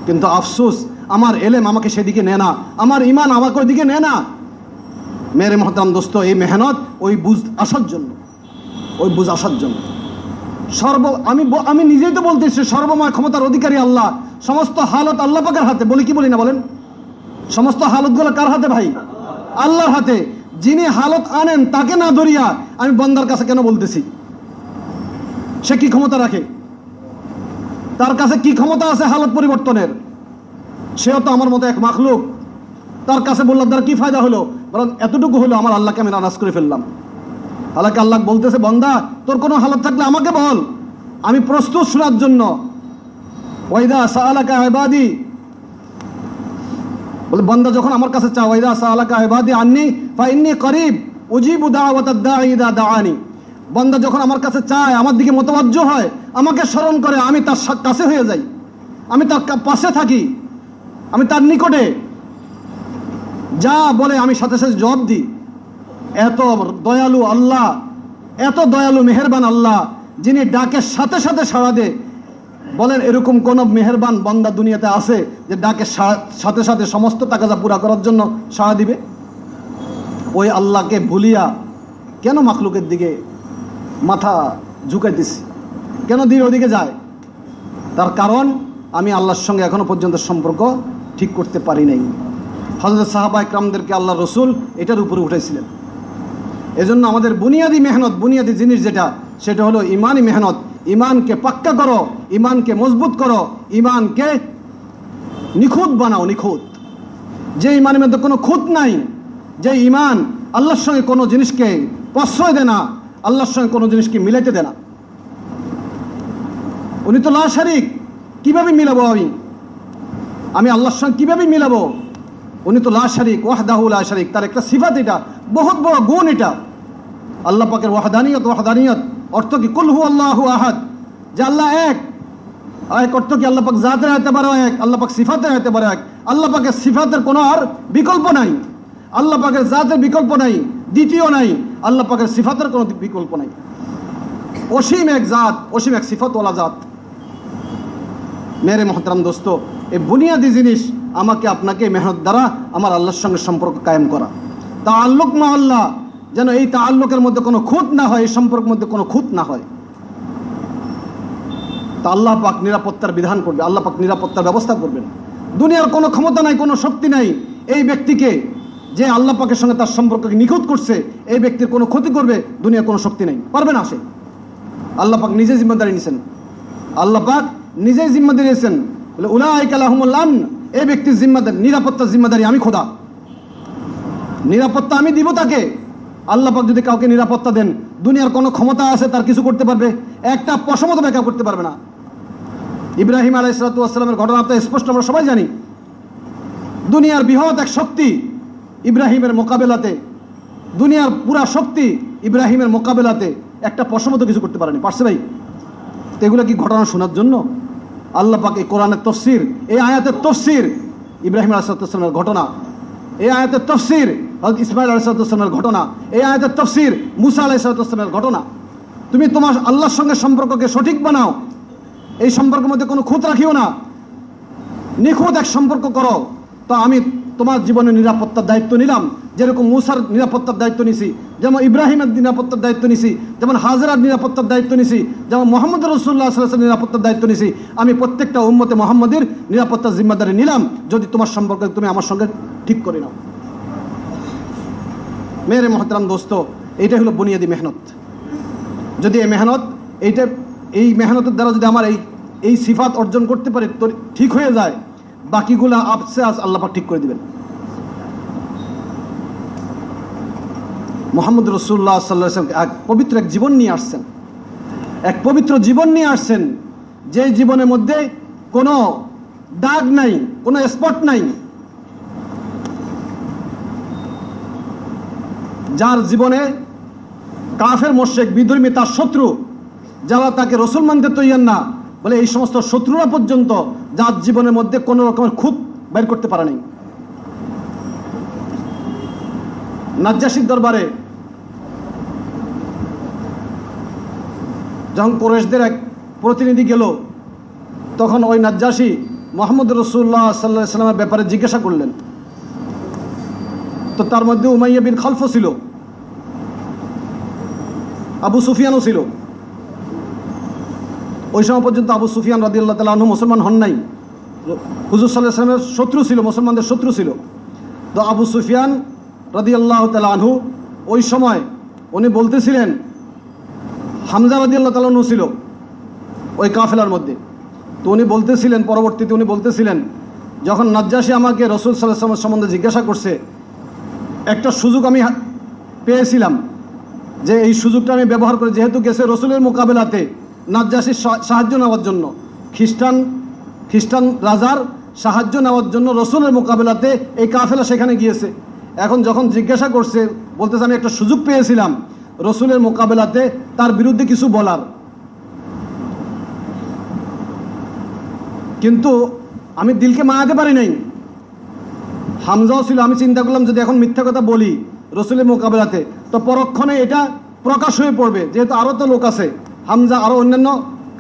কিন্তু আফসোস, আমার এলেম আমাকে সেদিকে নে না, আমার ইমান আমাকে ওইদিকে নেয় না। মেরে মহতাম দোস্ত, এই মেহনত, ওই বুঝ আসার জন্য। ওই বুঝ আসার জন্য। সর্ব, আমি আমি নিজেই তো বলতেছি, সর্বময় ক্ষমতার অধিকারী আল্লাহ। সমস্ত হালত আল্লাহ পাকের হাতে, বলি কি বলি না বলেন? সমস্ত হালতগুলো কার হাতে ভাই? আল্লাহর হাতে। যিনি হালত আনেন, তাকে না ধরিয়া আমি বন্দার কাছে কেন বলতেছি? সে কি ক্ষমতা রাখে? তার কাছে কি ক্ষমতা আছে হালত পরিবর্তনের? সেও তো আমার মতো এক মাখলুক। তার কাছে বললাম, তার কি ফায়দা হলো? বরং এতটুকু হলো আমার আল্লাহকে আমি নানাজ করে ফেললাম। আল্লাহকে আল্লাহ বলতেছে, বন্দা, তোর কোনো হালত থাকলে আমাকে বল। আমি প্রস্তুত শোনার জন্য। ওয়াইদা সালাকা ইবাদি বলে, বন্দা যখন আমার কাছে চা ওয়াইদা সালাকা ইবাদি আননি করিব, উজিবু দাওয়াতাদ দাঈ ইদা দাআনি। বন্দা যখন আমার কাছে চায়, আমার দিকে মতবাজ্য হয়, আমাকে স্মরণ করে, আমি তার কাছে হয়ে যাই, আমি তার পাশে থাকি, আমি তার নিকটে, যা বলে আমি সাথে সাথে জবাব দিই। এত দয়ালু আল্লাহ, এত দয়ালু মেহেরবান আল্লাহ, যিনি ডাকের সাথে সাথে সাড়া দে বলেন, এরকম কোন মেহেরবান বন্দা দুনিয়াতে আছে যে ডাকে সাথে সাথে সমস্ত তাকাজা পুরা করার জন্য সাড়া দিবে? ওই আল্লাহকে ভুলিয়া কেন মাখলুকের দিকে মাথা ঝুঁকাইতেছি? কেন দিন ওদিকে যায়? তার কারণ আমি আল্লাহর সঙ্গে এখনও পর্যন্ত সম্পর্ক ঠিক করতে পারি নাই। হজরত সাহাবা ইকরামদেরকে আল্লাহ রসুল এটার উপরে উঠেছিলেন এজন্য আমাদের বুনিয়াদি মেহনত, বুনিয়াদি জিনিস যেটা, সেটা হলো ইমানই মেহনত। ইমানকে পাক্কা করো, ইমানকে মজবুত করো, ইমানকে নিখুঁত বানাও, নিখুঁত। যে ইমানের মধ্যে কোনো খুঁত নাই, যে ইমান আল্লাহর সঙ্গে কোনো জিনিসকে প্রশ্রয় দেয় না, আল্লাহর সঙ্গে কোনো জিনিসকে মিলাইতে দেয় না। উনি তো লা শারিক, কীভাবে মিলাবো আমি? আমি আল্লাহর সঙ্গে কীভাবে মিলাবো? উনি তো লা শারিক, ওয়াহদাহু লা শারিক, তার একটা সিফাত এটা, বহুত বড় গুণ এটা। আল্লাহ পাকের ওয়াহদানিয়ত ওয়াহদানিয়ত। অর্থ কি? কুলহু আল্লাহ আহাদ। যে আল্লাহ এক। এক অর্থ কি? আল্লাহ পাক জাতের হতে পারে এক, আল্লাহ পাক সিফাতের হতে পারে এক। আল্লাহ পাকের সিফাতের কোনো আর বিকল্প নাই। আল্লাহ পাকের জাতের বিকল্প নাই, দ্বিতীয় নাই। আল্লাহ পাকের সিফাতের কোনো বিকল্প নাই। অসীম এক জাত, অসীম এক সিফাতওয়ালা জাত। মেরে মহতরাম দোস্ত, এই বুনিয়াদি জিনিস আমাকে আপনাকে মেহনত দ্বারা আমার আল্লাহর সঙ্গে সম্পর্ক কায়েম করা। তা আল্লুক মহল্লা যেন এই তা আল্লুকের মধ্যে কোনো খুঁত না হয়, এই সম্পর্কের মধ্যে কোনো খুঁত না হয়। তা আল্লাহ পাক নিরাপত্তার বিধান করবে, আল্লাহ পাক নিরাপত্তার ব্যবস্থা করবেন। দুনিয়ার কোনো ক্ষমতা নাই, কোনো শক্তি নাই, এই ব্যক্তিকে যে আল্লাহ পাকের সঙ্গে তার সম্পর্ককে নিখুঁত করছে, এই ব্যক্তির কোনো ক্ষতি করবে, দুনিয়ার কোনো শক্তি নেই। পারবে না সে। আল্লাহ পাক নিজে জিম্মেদারি নিয়েছেন আল্লাহ পাক নিজেই জিম্মাদারি নিয়েছেন আলাহুমুল্লান এই ব্যক্তির জিম্মাদারি, নিরাপত্তার জিম্মাদারি আমি খোদা। নিরাপত্তা আমি দিব তাকে। আল্লাহ পাক যদি কাউকে নিরাপত্তা দেন, দুনিয়ার কোনো ক্ষমতা আছে, তার কিছু করতে পারবে? একটা পশমত ব্যাখ্যা করতে পারবে না। ইব্রাহিম আলাইসালামের ঘটনা তো স্পষ্ট, আমরা সবাই জানি। দুনিয়ার বৃহৎ এক শক্তি ইব্রাহিমের মোকাবেলাতে, দুনিয়ার পুরা শক্তি ইব্রাহিমের মোকাবেলাতে একটা পশমত কিছু করতে পারেনি। পারছে ভাই? এগুলো কি ঘটনা শোনার জন্য? আল্লাহ পাক এই কোরআনের তফসির, এই আয়াতের তফসির ইব্রাহিম আলাইসালামের ঘটনা এই আয়াতের তফসির হজরত ইসমাইল আলাইসালামের ঘটনা, এই আয়াতের তফসির মুসা আলাইসালামের ঘটনা। তুমি তোমার আল্লাহর সঙ্গে সম্পর্ককে সঠিক বানাও, এই সম্পর্কের মধ্যে কোনো খুঁত রাখিও না। নিখুঁত এক সম্পর্ক করো। তো আমি তোমার জীবনের নিরাপত্তার দায়িত্ব নিলাম। যেরকম মুসার নিরাপত্তার দায়িত্ব নিছি, যেমন ইব্রাহিমের নিরাপত্তার দায়িত্ব নিছি, যেমন হাজরার নিরাপত্তার দায়িত্ব নিছি, যেমন মোহাম্মদ রসুল্লাহ সাল্লাহ নিরাপত্তার দায়িত্ব নিছি, আমি প্রত্যেকটা উম্মতে মোহাম্মদের নিরাপত্তার জিম্মাদারি নিলাম। যদি তোমার সম্পর্কে তুমি আমার সঙ্গে ঠিক করে নাও। মেয়ের মহতরাম দোস্ত, এইটাই হলো বুনিয়াদি মেহনত। যদি এই মেহনত, এইটা, এই মেহনতের দ্বারা যদি আমার এই এই সিফাত অর্জন করতে পারে ঠিক হয়ে যায়। বাকিগুলা আপসে আস আল্লাপাক ঠিক করে দিবেন। মোহাম্মদ রসুল্লাহ সাল্লাহ এক পবিত্র এক জীবন নিয়ে আসছেন। এক পবিত্র জীবন নিয়ে আসছেন, যে জীবনের মধ্যে কোনো দাগ নাই, কোনো স্পট নাই। যার জীবনে কাফের মোশেক বিধর্মী, তার শত্রু, যারা তাকে রসুল মানতে তৈয়ার না বলে এই সমস্ত শত্রুরা পর্যন্ত যার জীবনের মধ্যে কোনো রকমের খুব বের করতে পারে নাই। নাজ্জাসির দরবারে যখন কোরেশদের এক প্রতিনিধি গেল, তখন ওই নাজ্জাসী মোহাম্মদ রসুল্লাহ সাল্লাহ সাল্লামের ব্যাপারে জিজ্ঞাসা করলেন। তো তার মধ্যে উমাইয়া বিন খলফ ছিল, আবু সুফিয়ানও ছিল। ওই সময় পর্যন্ত আবু সুফিয়ান রাদি আল্লাহ তালা আনহু মুসলমান হন নাই। হুজুর সাল্লাহ ইসলামের শত্রু ছিল, মুসলমানদের শত্রু ছিল। তো আবু সুফিয়ান রাদি আল্লাহ তালা আনহু ওই সময় উনি বলতেছিলেন, হামজা রাদি আল্লাহ তালাহু ছিল ওই কাফেলার মধ্যে। তো উনি বলতেছিলেন, পরবর্তীতে উনি বলতেছিলেন, যখন নাজ্জাসী আমাকে রসুল সাল্লাহ সাল্লামের সম্বন্ধে জিজ্ঞাসা করছে, একটা সুযোগ আমি পেয়েছিলাম যে এই সুযোগটা আমি ব্যবহার করে, যেহেতু গেছে রসুলের মোকাবেলাতে নাজ্জাসির সাহায্য নেওয়ার জন্য। খ্রিস্টান খ্রিস্টান রাজার সাহায্য নেওয়ার জন্য রসুলের মোকাবেলাতে এই কাফেলা সেখানে গিয়েছে। এখন যখন জিজ্ঞাসা করছে, বলতেছে, আমি একটা সুযোগ পেয়েছিলাম রসুলের মোকাবেলাতে, তার বিরুদ্ধে কিছু বলার। কিন্তু আমি দিলকে মানাতে পারি নাই। হামজাও ছিল, আমি চিন্তা করলাম, যদি এখন মিথ্যা কথা বলি রসুলের মোকাবেলাতে, তো পরক্ষণে এটা প্রকাশ হয়ে পড়বে, যেহেতু আরও তো লোক আছে। হামজা আরও অন্যান্য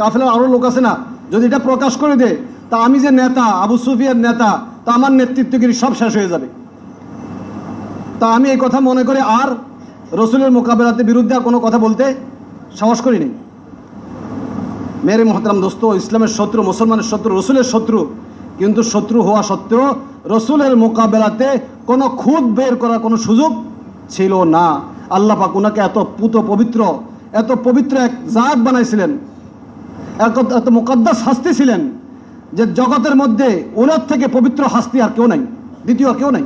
কাফেলার আরও লোক আছে না, যদি এটা প্রকাশ করে দেয়, তা আমি যে নেতা, আবু সুফিয়ার নেতা, তা আমার নেতৃত্বগিরি সব শেষ হয়ে যাবে। তা আমি এই কথা মনে করে আর রসুলের মোকাবেলাতে বিরুদ্ধে আর কোনো কথা বলতে সাহস করিনি। মেরে মহতরাম দোস্ত, ইসলামের শত্রু, মুসলমানের শত্রু, রসুলের শত্রু, কিন্তু শত্রু হওয়া সত্ত্বেও রসুলের মোকাবেলাতে কোনো খুদ বের করার কোনো সুযোগ ছিল না। আল্লাহ পাক ওনাকে এত পুত পবিত্র এত পবিত্র এক জাত বানাইছিলেন। এত মোকাদ্দাস হাস্তি ছিলেন যে জগতের মধ্যে ওনার থেকে পবিত্র হাস্তি আর কেউ নাই, দ্বিতীয় আর কেউ নাই।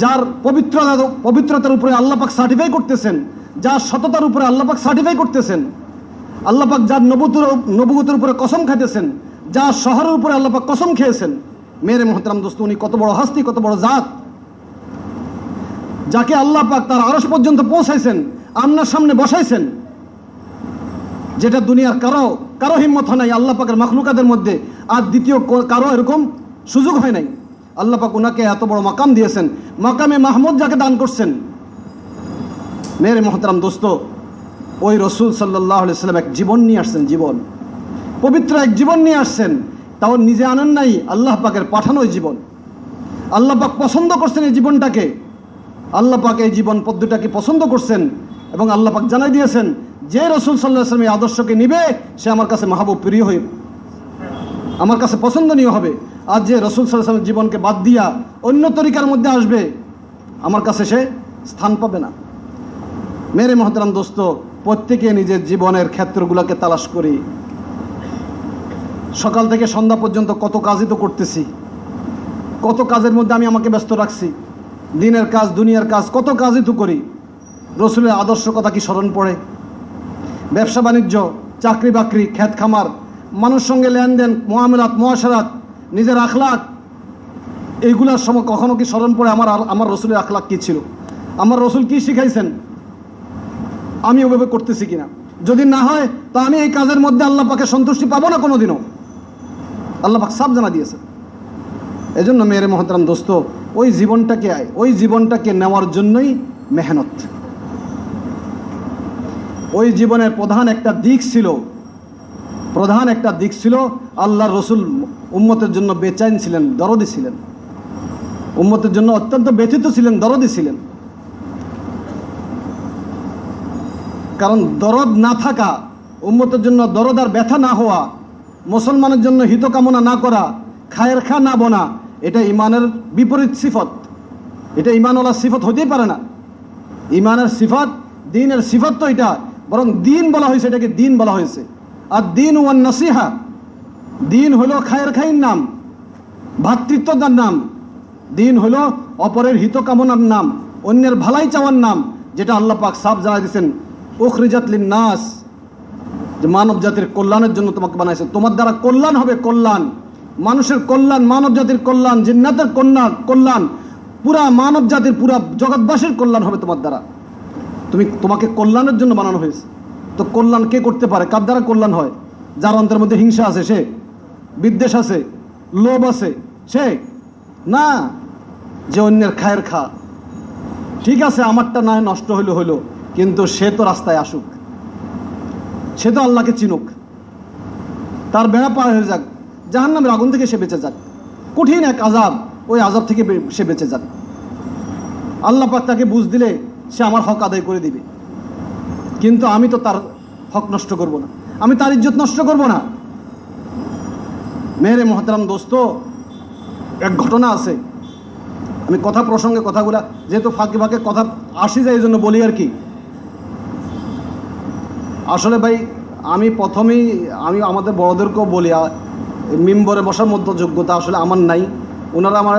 যার পবিত্র পবিত্রতার উপরে আল্লাপাক সার্টিফাই করতেছেন, যার সততার উপরে আল্লাপাক সার্টিফাই করতেছেন আল্লাপাক যার নবুতুর নবুগতের উপরে কসম খাইতেছেন, যার শহরের উপরে আল্লাপাক কসম খেয়েছেন। মেরে মোহতরাম দোস্ত, উনি কত বড় হাস্তি, কত বড় জাত। যাকে আল্লাহ পাক তার আরস পর্যন্ত পৌঁছাইছেন আপনার সামনে বসাইছেন, যেটা দুনিয়ার কারও কারও হিম্মত হয় নাই, আল্লাহ পাকের মখলুকাদের মধ্যে। আর দ্বিতীয় কারও এরকম সুযোগ হয় নাই। আল্লাহ পাক ওনাকে এত বড় মাকাম দিয়েছেন। মাকামে মাহমুদ যাকে দান করছেন। মেরে মহতরাম দোস্ত, ওই রসুল সাল্লাহ সাল্লাম এক জীবন নিয়ে আসছেন, জীবন। পবিত্র এক জীবন নিয়ে আসছেন। তাও নিজে আনেন নাই, আল্লাহ পাকের পাঠানো জীবন। আল্লাহ পাক পছন্দ করছেন এই জীবনটাকে। আল্লাহ পাক এই জীবন পদ্ধতিটাকে পছন্দ করছেন এবং আল্লাহ পাক জানাই দিয়েছেন, যে রসুল সাল্লাহ আসলাম এই আদর্শকে নিবে, সে আমার কাছে মাহবুব প্রিয় হয়ে, আমার কাছে পছন্দনীয় হবে। আর যে রসুল সাল্লাহ আসলামের জীবনকে বাদ দিয়া অন্য তরিকার মধ্যে আসবে, আমার কাছে সে স্থান পাবে না। মেরে মহতরাম দোস্ত, প্রত্যেকে নিজের জীবনের ক্ষেত্রগুলোকে তালাশ করি। সকাল থেকে সন্ধ্যা পর্যন্ত কত কাজই তো করতেছি, কত কাজের মধ্যে আমি আমাকে ব্যস্ত রাখছি। দিনের কাজ, দুনিয়ার কাজ, কত কাজই তো করি। রসুলের আদর্শ কথা কি স্মরণ পড়ে? ব্যবসা, বাণিজ্য, চাকরি, বাকরি খ্যাত খামার, মানুষ সঙ্গে লেনদেন মহামেলাত মহাসারাত নিজের আখলাক, এইগুলার সময় কখনো কি স্মরণ পড়ে? আমার আমার রসুলের আখলাক কি ছিল? আমার রসুল কি শিখাইছেন? আমি ওভাবে করতেছি কিনা? যদি না হয়, তা আমি এই কাজের মধ্যে আল্লাহ পাকে সন্তুষ্টি পাবো না কোনোদিনও? আল্লাহ পাক সাব জানা দিয়েছে এজন্য মেয়ের মহতরাম দোস্ত, ওই জীবনটাকে ওই জীবনটাকে নেওয়ার জন্যই মেহনত। ওই জীবনের প্রধান একটা দিক ছিল, প্রধান একটা দিক ছিল আল্লাহ রসুল উম্মতের জন্য বেচাইন ছিলেন, দরদি ছিলেন। উম্মতের জন্য অত্যন্ত ব্যথিত ছিলেন, দরদি ছিলেন। কারণ দরদ না থাকা, উম্মতের জন্য দরদ আর ব্যথা না হওয়া, মুসলমানের জন্য হিত কামনা না করা, খায়ের খা না বনা এটা ইমানের বিপরীত সিফত। এটা ইমানওয়ালা সিফত হতেই পারে না। ইমানের সিফত, দিনের সিফত তো এটা, বরং দিন বলা হয়েছে, এটাকে দিন বলা হয়েছে। আর দিন ওয়ান নসিহা, দিন হলো খায়ের খাইর নাম ভাতৃত্বতার নাম, দিন হলো অপরের হিত কামনার নাম, অন্যের ভালাই চাওয়ার নাম, যেটা আল্লাহ পাক সাফ জানাই দিয়েছেন উখরিজাতলিন নাস যে মানব জাতির কল্যাণের জন্য তোমাকে বানাইছে। তোমার দ্বারা কল্যাণ হবে কল্যাণ। মানুষের কল্যাণ মানব জাতির কল্যাণ, জিন্নাতের কল্যাণ কল্যাণ, পুরা মানব জাতির পুরা জগৎবাসীর কল্যাণ হবে তোমার দ্বারা। তুমি, তোমাকে কল্যাণের জন্য বানানো হয়েছে। তো কল্যাণ কে করতে পারে? কার দ্বারা কল্যাণ হয়? যার অন্তরের মধ্যে হিংসা আছে, সে? বিদ্বেষ আছে? লোভ আছে? সে? না। যে অন্যের খায়ের খা। ঠিক আছে, আমারটা না নষ্ট হইল হইল। কিন্তু সে তো রাস্তায় আসুক। সে তো আল্লাহকে চিনুক। তার বেড়া পার হয়ে যাক। জাহান নামের আগুন থেকে সে বেঁচে যাক। কঠিন এক আজাব ওই আজাব থেকে সে বেঁচে যাক। আল্লাহ পাক তাকে বুঝ দিলে সে আমার হক আদায় করে দিবে। কিন্তু আমি তো তার হক নষ্ট করব না। আমি তার ইজ্জত নষ্ট করব না। মেরে মহতরাম দোস্ত, এক ঘটনা আছে। আমি কথা প্রসঙ্গে কথাগুলা যেহেতু ফাঁকে ফাঁকে কথা আসি যায় এই জন্য বলি আর কি। আসলে ভাই, আমি প্রথমেই, আমি আমাদের বড়দেরকেও বলি মিম্বরে বসার মতো যোগ্যতা আসলে আমার নাই। ওনারা আমার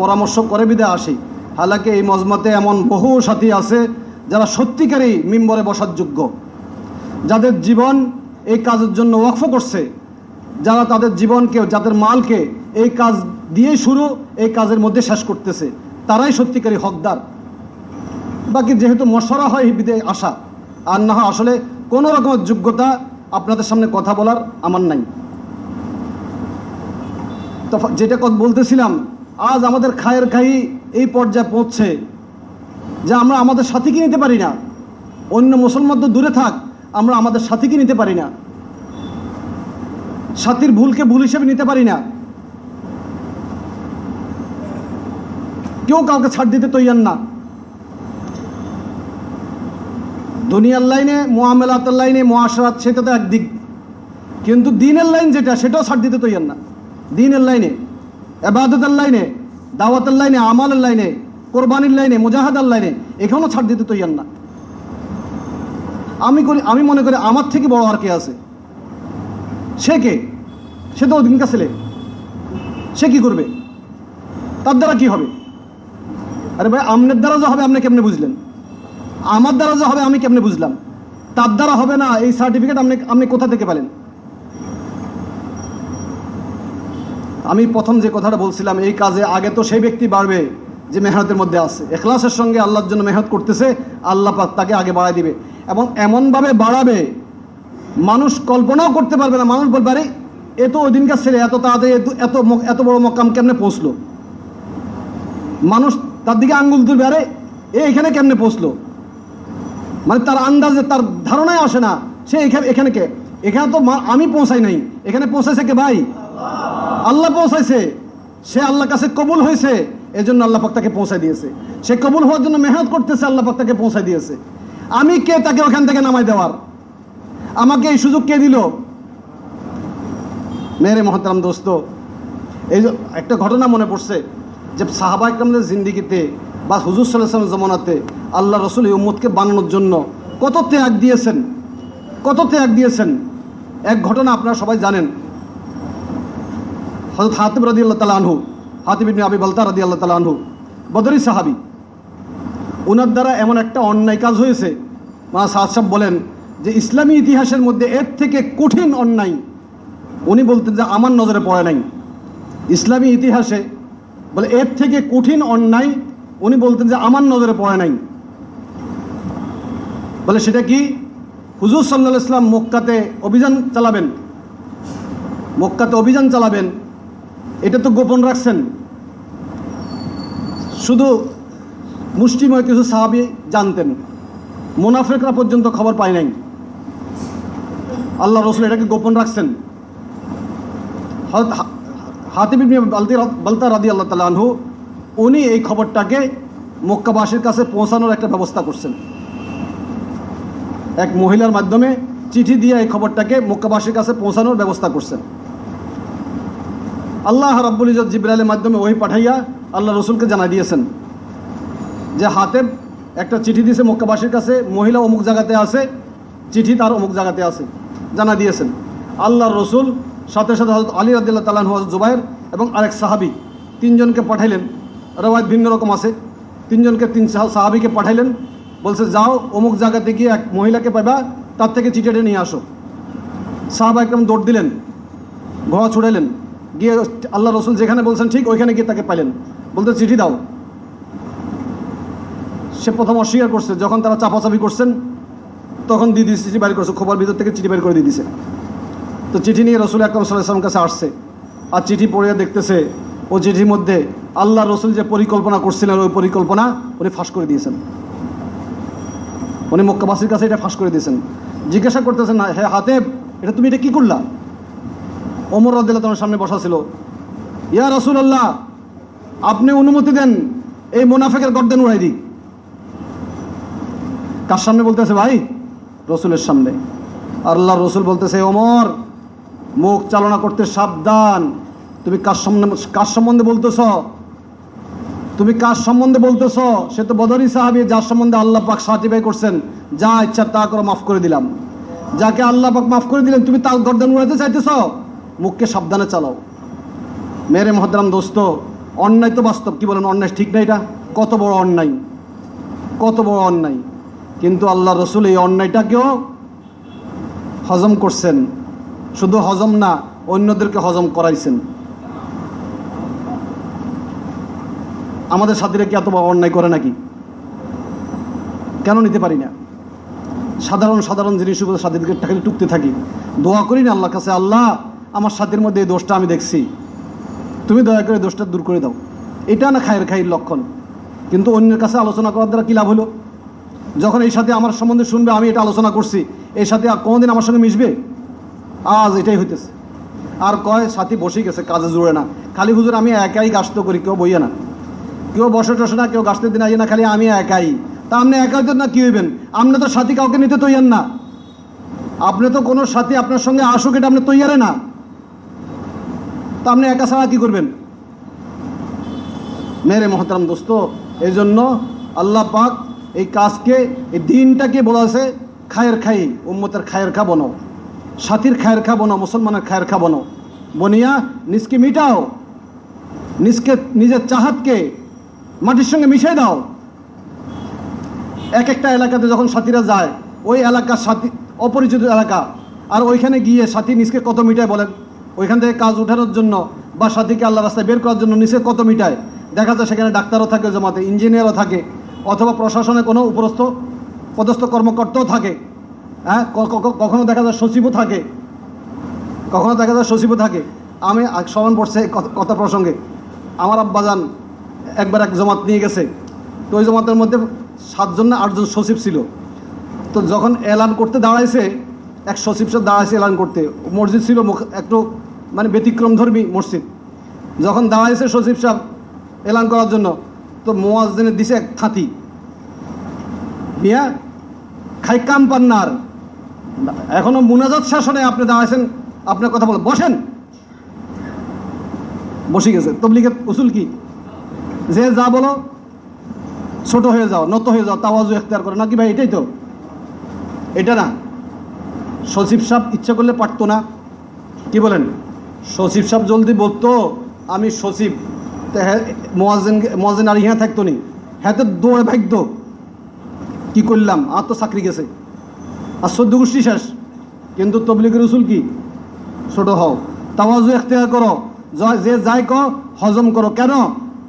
পরামর্শ করে বিদে আসি। হালাকি এই মজমাতে এমন বহু সাথী আছে যারা সত্যিকারই মিম্বরে বসার যোগ্য। যাদের জীবন এই কাজের জন্য ওয়াকফ করছে, যারা তাদের জীবনকে, যাদের মালকে এই কাজ দিয়ে শুরু, এই কাজের মধ্যে শেষ করতেছে, তারাই সত্যিকারী হকদার। বাকি যেহেতু মশরা হয় বিদে আসা, আর না হয় আসলে কোনো রকমের যোগ্যতা আপনাদের সামনে কথা বলার আমার নাই। যেটা কথা বলতেছিলাম, আজ আমাদের খায়ের খাই এই পর্যায়ে পৌঁছছে, যে আমরা আমাদের সাথীকে নিতে পারি না। অন্য মুসলমান তো দূরে থাক, আমরা আমাদের সাথীকে নিতে পারি না। সাথীর ভুলকে ভুল হিসেবে নিতে পারি না। কেউ কাউকে ছাড় দিতে তৈয়ার না। দুনিয়ার লাইনে মোয়ামেলাতের লাইনে মহাসরাত সেটা তো একদিক। কিন্তু দিনের লাইন যেটা, সেটাও ছাড় দিতে তৈয়ার না। দিনের লাইনে এবাদতের লাইনে, দাওয়াতের লাইনে, আমালের লাইনে, কোরবানির লাইনে, মুজাহাদার লাইনে, এখানেও ছাড় দিতে তৈয়ার না। আমি করি আমি মনে করি আমার থেকে বড় আর কে আছে? সে কে? সে তো ওদিনকার ছেলে। সে কি করবে? তার দ্বারা কি হবে? আরে ভাই, আমনের দ্বারা যা হবে আপনি কেমনে বুঝলেন? আমার দ্বারা যা হবে আমি কেমনে বুঝলাম? তার দ্বারা হবে না, এই সার্টিফিকেট আপনি আপনি কোথা থেকে পেলেন? আমি প্রথম যে কথাটা বলছিলাম, এই কাজে আগে তো সেই ব্যক্তি বাড়বে যে মেহনতের মধ্যে আছে। এখলাসের সঙ্গে আল্লাহর জন্য মেহনত করতেছে, আল্লাহ পাক তাকে আগে বাড়ায় দিবে। এবং এমনভাবে বাড়াবে, মানুষ কল্পনাও করতে পারবে না। মানুষ বলবে, আরে, এ তো ওই দিনকার ছেলে, এত তাড়াতাড়ি এত- এত বড় মকাম কেমনে পৌঁছলো? মানুষ তার দিকে আঙ্গুল তুলবে, আরে, এ এখানে কেমনে পৌঁছলো? মানে তার আন্দাজে, তার ধারণায় আসে না, সে এখানে এখানে কে? এখানে তো আমি পৌঁছাই নাই। এখানে পৌঁছাইছে কে ভাই? আল্লাহ পৌঁছাইছে, সে আল্লাহর কাছে কবুল হয়েছে, এজন্য আল্লাহ পাক তাকে পৌঁছায় দিয়েছে। সে কবুল হওয়ার জন্য মেহনত করতেছে, আল্লাহ পাক তাকে পৌঁছায় দিয়েছে। আমি কে তাকে ওখান থেকে নামাই দেওয়ার? আমাকে এই সুযোগ কে দিল? মেরে মহতারাম দোস্ত, এই একটা ঘটনা মনে পড়ছে যে সাহাবা ইকরামদের জিন্দিগিতে বা হুজুর সাল্লাহ জমানাতে আল্লাহ রসুল এই উম্মতকে বানানোর জন্য কত ত্যাগ দিয়েছেন? কত ত্যাগ দিয়েছেন? এক ঘটনা আপনারা সবাই জানেন। হজরত হাতিব রাদি আল্লাহ তালা আনহু হাতিব ইবনে আবি বালতা রাদি আল্লাহ তালা আনহু, বদরি সাহাবি। ওনার দ্বারা এমন একটা অন্যায় কাজ হয়েছে। মা সাহেব বলেন যে, ইসলামী ইতিহাসের মধ্যে এর থেকে কঠিন অন্যায়। উনি বলতেন যে, আমার নজরে পড়ে নাই। ইসলামী ইতিহাসে বলে, এর থেকে কঠিন অন্যায় উনি বলতেন যে, আমার নজরে পড়ে নাই। বলে, সেটা কি? হুজুর সাল্লাহ ইসলাম মক্কাতে অভিযান চালাবেন। মক্কাতে অভিযান চালাবেন। এটা তো গোপন রাখছেন। শুধু মুষ্টিময় কিছু সাহাবি জানতেন। মোনাফেকরা পর্যন্ত খবর পায় নাই। আল্লাহ রসুল এটাকে গোপন রাখছেন। হাতিব বালতা রাদি আল্লাহ তালা আনহু, উনি এই খবরটাকে মক্কাবাসীর কাছে পৌঁছানোর একটা ব্যবস্থা করছেন। এক মহিলার মাধ্যমে চিঠি দিয়ে এই খবরটাকে মক্কাবাসীর কাছে পৌঁছানোর ব্যবস্থা করছেন। আল্লাহ রাব্বুল ইজত জিব্রাইলের মাধ্যমে ওই পাঠাইয়া আল্লাহ রসুলকে জানা দিয়েছেন যে হাতে একটা চিঠি দিয়েছে মক্কাবাসীর কাছে, মহিলা অমুক জায়গাতে আছে, চিঠি তার অমুক জায়গাতে আছে জানা দিয়েছেন। আল্লাহ রসুল, সাথে সাথে হজরত আলী রাদিল্লাহ তালান হজরত জুবাইর এবং আরেক সাহাবি তিনজনকে পাঠাইলেন। রেওয়ায়ত ভিন্ন রকম আছে। তিনজনকে, তিন সাহা- সাহাবিকে পাঠাইলেন। বলছে, যাও, অমুক জায়গাতে গিয়ে এক মহিলাকে পাইবা, তার থেকে চিঠিটা নিয়ে আসো। সাহাবা একদম দৌড় দিলেন, ঘোড়া ছুড়াইলেন। গিয়ে আল্লাহ রসুল যেখানে বলছেন ঠিক ওইখানে গিয়ে তাকে পাইলেন। বলতে চিঠি দাও। সে প্রথম অস্বীকার করছে। যখন তারা চাপাচাপি করছেন, তখন দিয়েছে, চিঠি বাইর করছে খোবার ভিতর থেকে চিঠি বের করে দিয়ে দিছে তো চিঠি নিয়ে রসুল আকরম সাল্লাহাম কাছে আসছে। আর চিঠি পড়ে দেখতেছে ও চিঠির মধ্যে আল্লাহ রসুল যে পরিকল্পনা করছিলেন, ওই পরিকল্পনা উনি ফাঁস করে দিয়েছেন। উনি মক্কাবাসীর কাছে এটা ফাঁস করে দিয়েছেন। জিজ্ঞাসা করতেছেন হ্যাঁ হাতে এটা তুমি এটা কি করলা? ওমর রদ্দাল্লাহ তোমার সামনে বসা ছিল। ইয়া রসুল আল্লাহ আপনি অনুমতি দেন, এই মোনাফেকের গর্দান উড়াই দিই। কার সামনে বলতেছে ভাই? রসুলের সামনে। আল্লাহ রসুল বলতেছে অমর মুখ চালনা করতে সাবধান। তুমি কার সম্বন্ধে কার সম্বন্ধে বলতেছ? তুমি কার সম্বন্ধে বলতেছ? সে তো বদরি সাহাবি, যার সম্বন্ধে আল্লাহ পাক সার্টিফাই করছেন। যা ইচ্ছা তা করে, মাফ করে দিলাম। যাকে আল্লাহ পাক মাফ করে দিলেন, তুমি তার গর্দান উড়াতে চাইতেছ? মুখকে সাবধানে চালাও। মেরে মহদ্রাম দোস্ত, অন্যায় তো বাস্তব, কি বলেন, অন্যায় ঠিক না এটা? কত বড় অন্যায়, কত বড় অন্যায়। কিন্তু আল্লাহ রসুল এই অন্যায়টাকেও হজম করছেন। শুধু হজম না, অন্যদেরকে হজম করাইছেন। আমাদের সাথীরা কি এত বড় অন্যায় করে নাকি? কেন নিতে পারি না? সাধারণ সাধারণ জিনিস উপরে সাথীদেরকে টুকতে থাকি। দোয়া করি না আল্লাহর কাছে, আল্লাহ আমার সাথীর মধ্যে এই দোষটা আমি দেখছি। তুমি দয়া করে দোষটা দূর করে দাও। এটা না খায়ের খাইয়ের লক্ষণ। কিন্তু অন্যের কাছে আলোচনা করার দ্বারা কী লাভ হলো? যখন এই সাথে আমার সম্বন্ধে শুনবে, আমি এটা আলোচনা করছি, এই সাথে আর কোনোদিন আমার সঙ্গে মিশবে? আজ এটাই হইতেছে। আর কয়, সাথী বসেই গেছে, কাজে জুড়ে না। খালি হুজুর, আমি একাই গাস্ত করি, কেউ বইয়ে না। কেউ বসে টসে না, কেউ গাছতে দিন আইয়ে না, খালি আমি একাই। তা আপনি একাই তো না কি হইবেন? আপনি তো সাথী কাউকে নিতে তৈয়ার না। আপনি তো কোনো সাথী আপনার সঙ্গে আসুক, এটা আপনি তৈয়ারে না। তা আপনি একা ছাড়া কি করবেন? মেরে মহতারাম দোস্ত এই জন্য আল্লাহ পাক এই কাজকে, এই দিনটাকে বলা আছে খায়ের খাই, উম্মতের খায়ের খা বনো, সাথীর খায়ের খা বনো, মুসলমানের খায়ের খা বনো, বনিয়া নিজকে মিটাও, নিজকে, নিজের চাহাতকে মাটির সঙ্গে মিশিয়ে দাও। এক একটা এলাকাতে যখন সাথীরা যায়, ওই এলাকার সাথী, অপরিচিত এলাকা, আর ওইখানে গিয়ে সাথী নিজকে কত মিটায় বলেন ওইখান থেকে কাজ উঠানোর জন্য বা সাথীকে আল্লাহ রাস্তায় বের করার জন্য নিচে কত মিটায়? দেখা যায় সেখানে ডাক্তারও থাকে, জমাতে ইঞ্জিনিয়ারও থাকে, অথবা প্রশাসনে কোনো উপরস্থ, পদস্থ কর্মকর্তাও থাকে। হ্যাঁ কখনো দেখা যায় সচিবও থাকে। কখনো দেখা যায় সচিবও থাকে। আমি স্মরণ পড়ছে কথা- প্রসঙ্গে। আমার আব্বাজান একবার এক জমাত নিয়ে গেছে। তো ওই জমাতের মধ্যে সাতজন না আটজন সচিব ছিল। তো যখন এলান করতে দাঁড়াইছে, এক সচিব সাহেব দাঁড়াইছে এলান করতে। মসজিদ ছিল একটু মানে ব্যতিক্রমধর্মী মসজিদ। যখন দাঁড়াইছে সচিব সাহেব এলান করার জন্য, তো মোয়াজদিনে দিছে এক থাতি মিয়া, খাই কাম পান্নার এখনও মুনাজাত শাসনে আপনি দাঁড়াইছেন, আপনার কথা বলে। বসেন। বসে গেছে। তবলিগের উসুল কি? যে যা বলো, ছোট হয়ে যাও, নত হয়ে যাও, তাওয়াজু এখতিয়ার করে। নাকি ভাই, এটাই তো? এটা না। সচিব সাহেব ইচ্ছা করলে পারতো না। কি বলেন? সচিব সাহেব জলদি বলতো, আমি সচিব। হ্যাঁ মোয়াজেন মোয়াজেন আর ইহা থাকতো নি। হ্যাঁ তো দৌড়ে ভাগ্য কি করলাম? আর তো চাকরি গেছে। আর সদ্য গোষ্ঠী শেষ। কিন্তু তবলিগের উসুল কি? ছোট হও। তাওয়াজু এখতিয়ার করো। যে যাই ক হজম করো। কেন?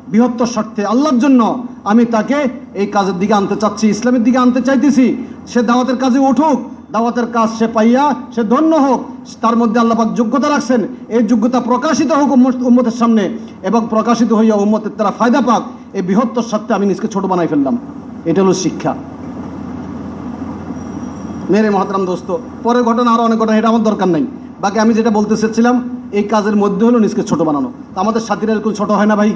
বৃহত্তর স্বার্থে। আল্লাহর জন্য আমি তাকে এই কাজের দিকে আনতে চাচ্ছি। ইসলামের দিকে আনতে চাইতেছি। সে দাওয়াতের কাজে উঠুক। দাওয়াতের কাজ সে পাইয়া সে ধন্য হোক। তার মধ্যে আল্লাপাক যোগ্যতা রাখছেন। এই যোগ্যতা প্রকাশিত হোক উম্মত- উম্মতের সামনে এবং প্রকাশিত হইয়া উম্মতের তারা ফায়দা পাক, এই বৃহত্তর স্বার্থে আমি নিজকে ছোট বানাই ফেললাম। এটা হলো শিক্ষা। মেরে মহাতরাম দোস্ত পরে ঘটনা আরও অনেক ঘটনা, এটা আমার দরকার নাই। বাকি আমি যেটা বলতে চাচ্ছিলাম এই কাজের মধ্যে হলো নিজকে ছোট বানানো। তা আমাদের সাথীরা এরকম ছোট হয় না ভাই?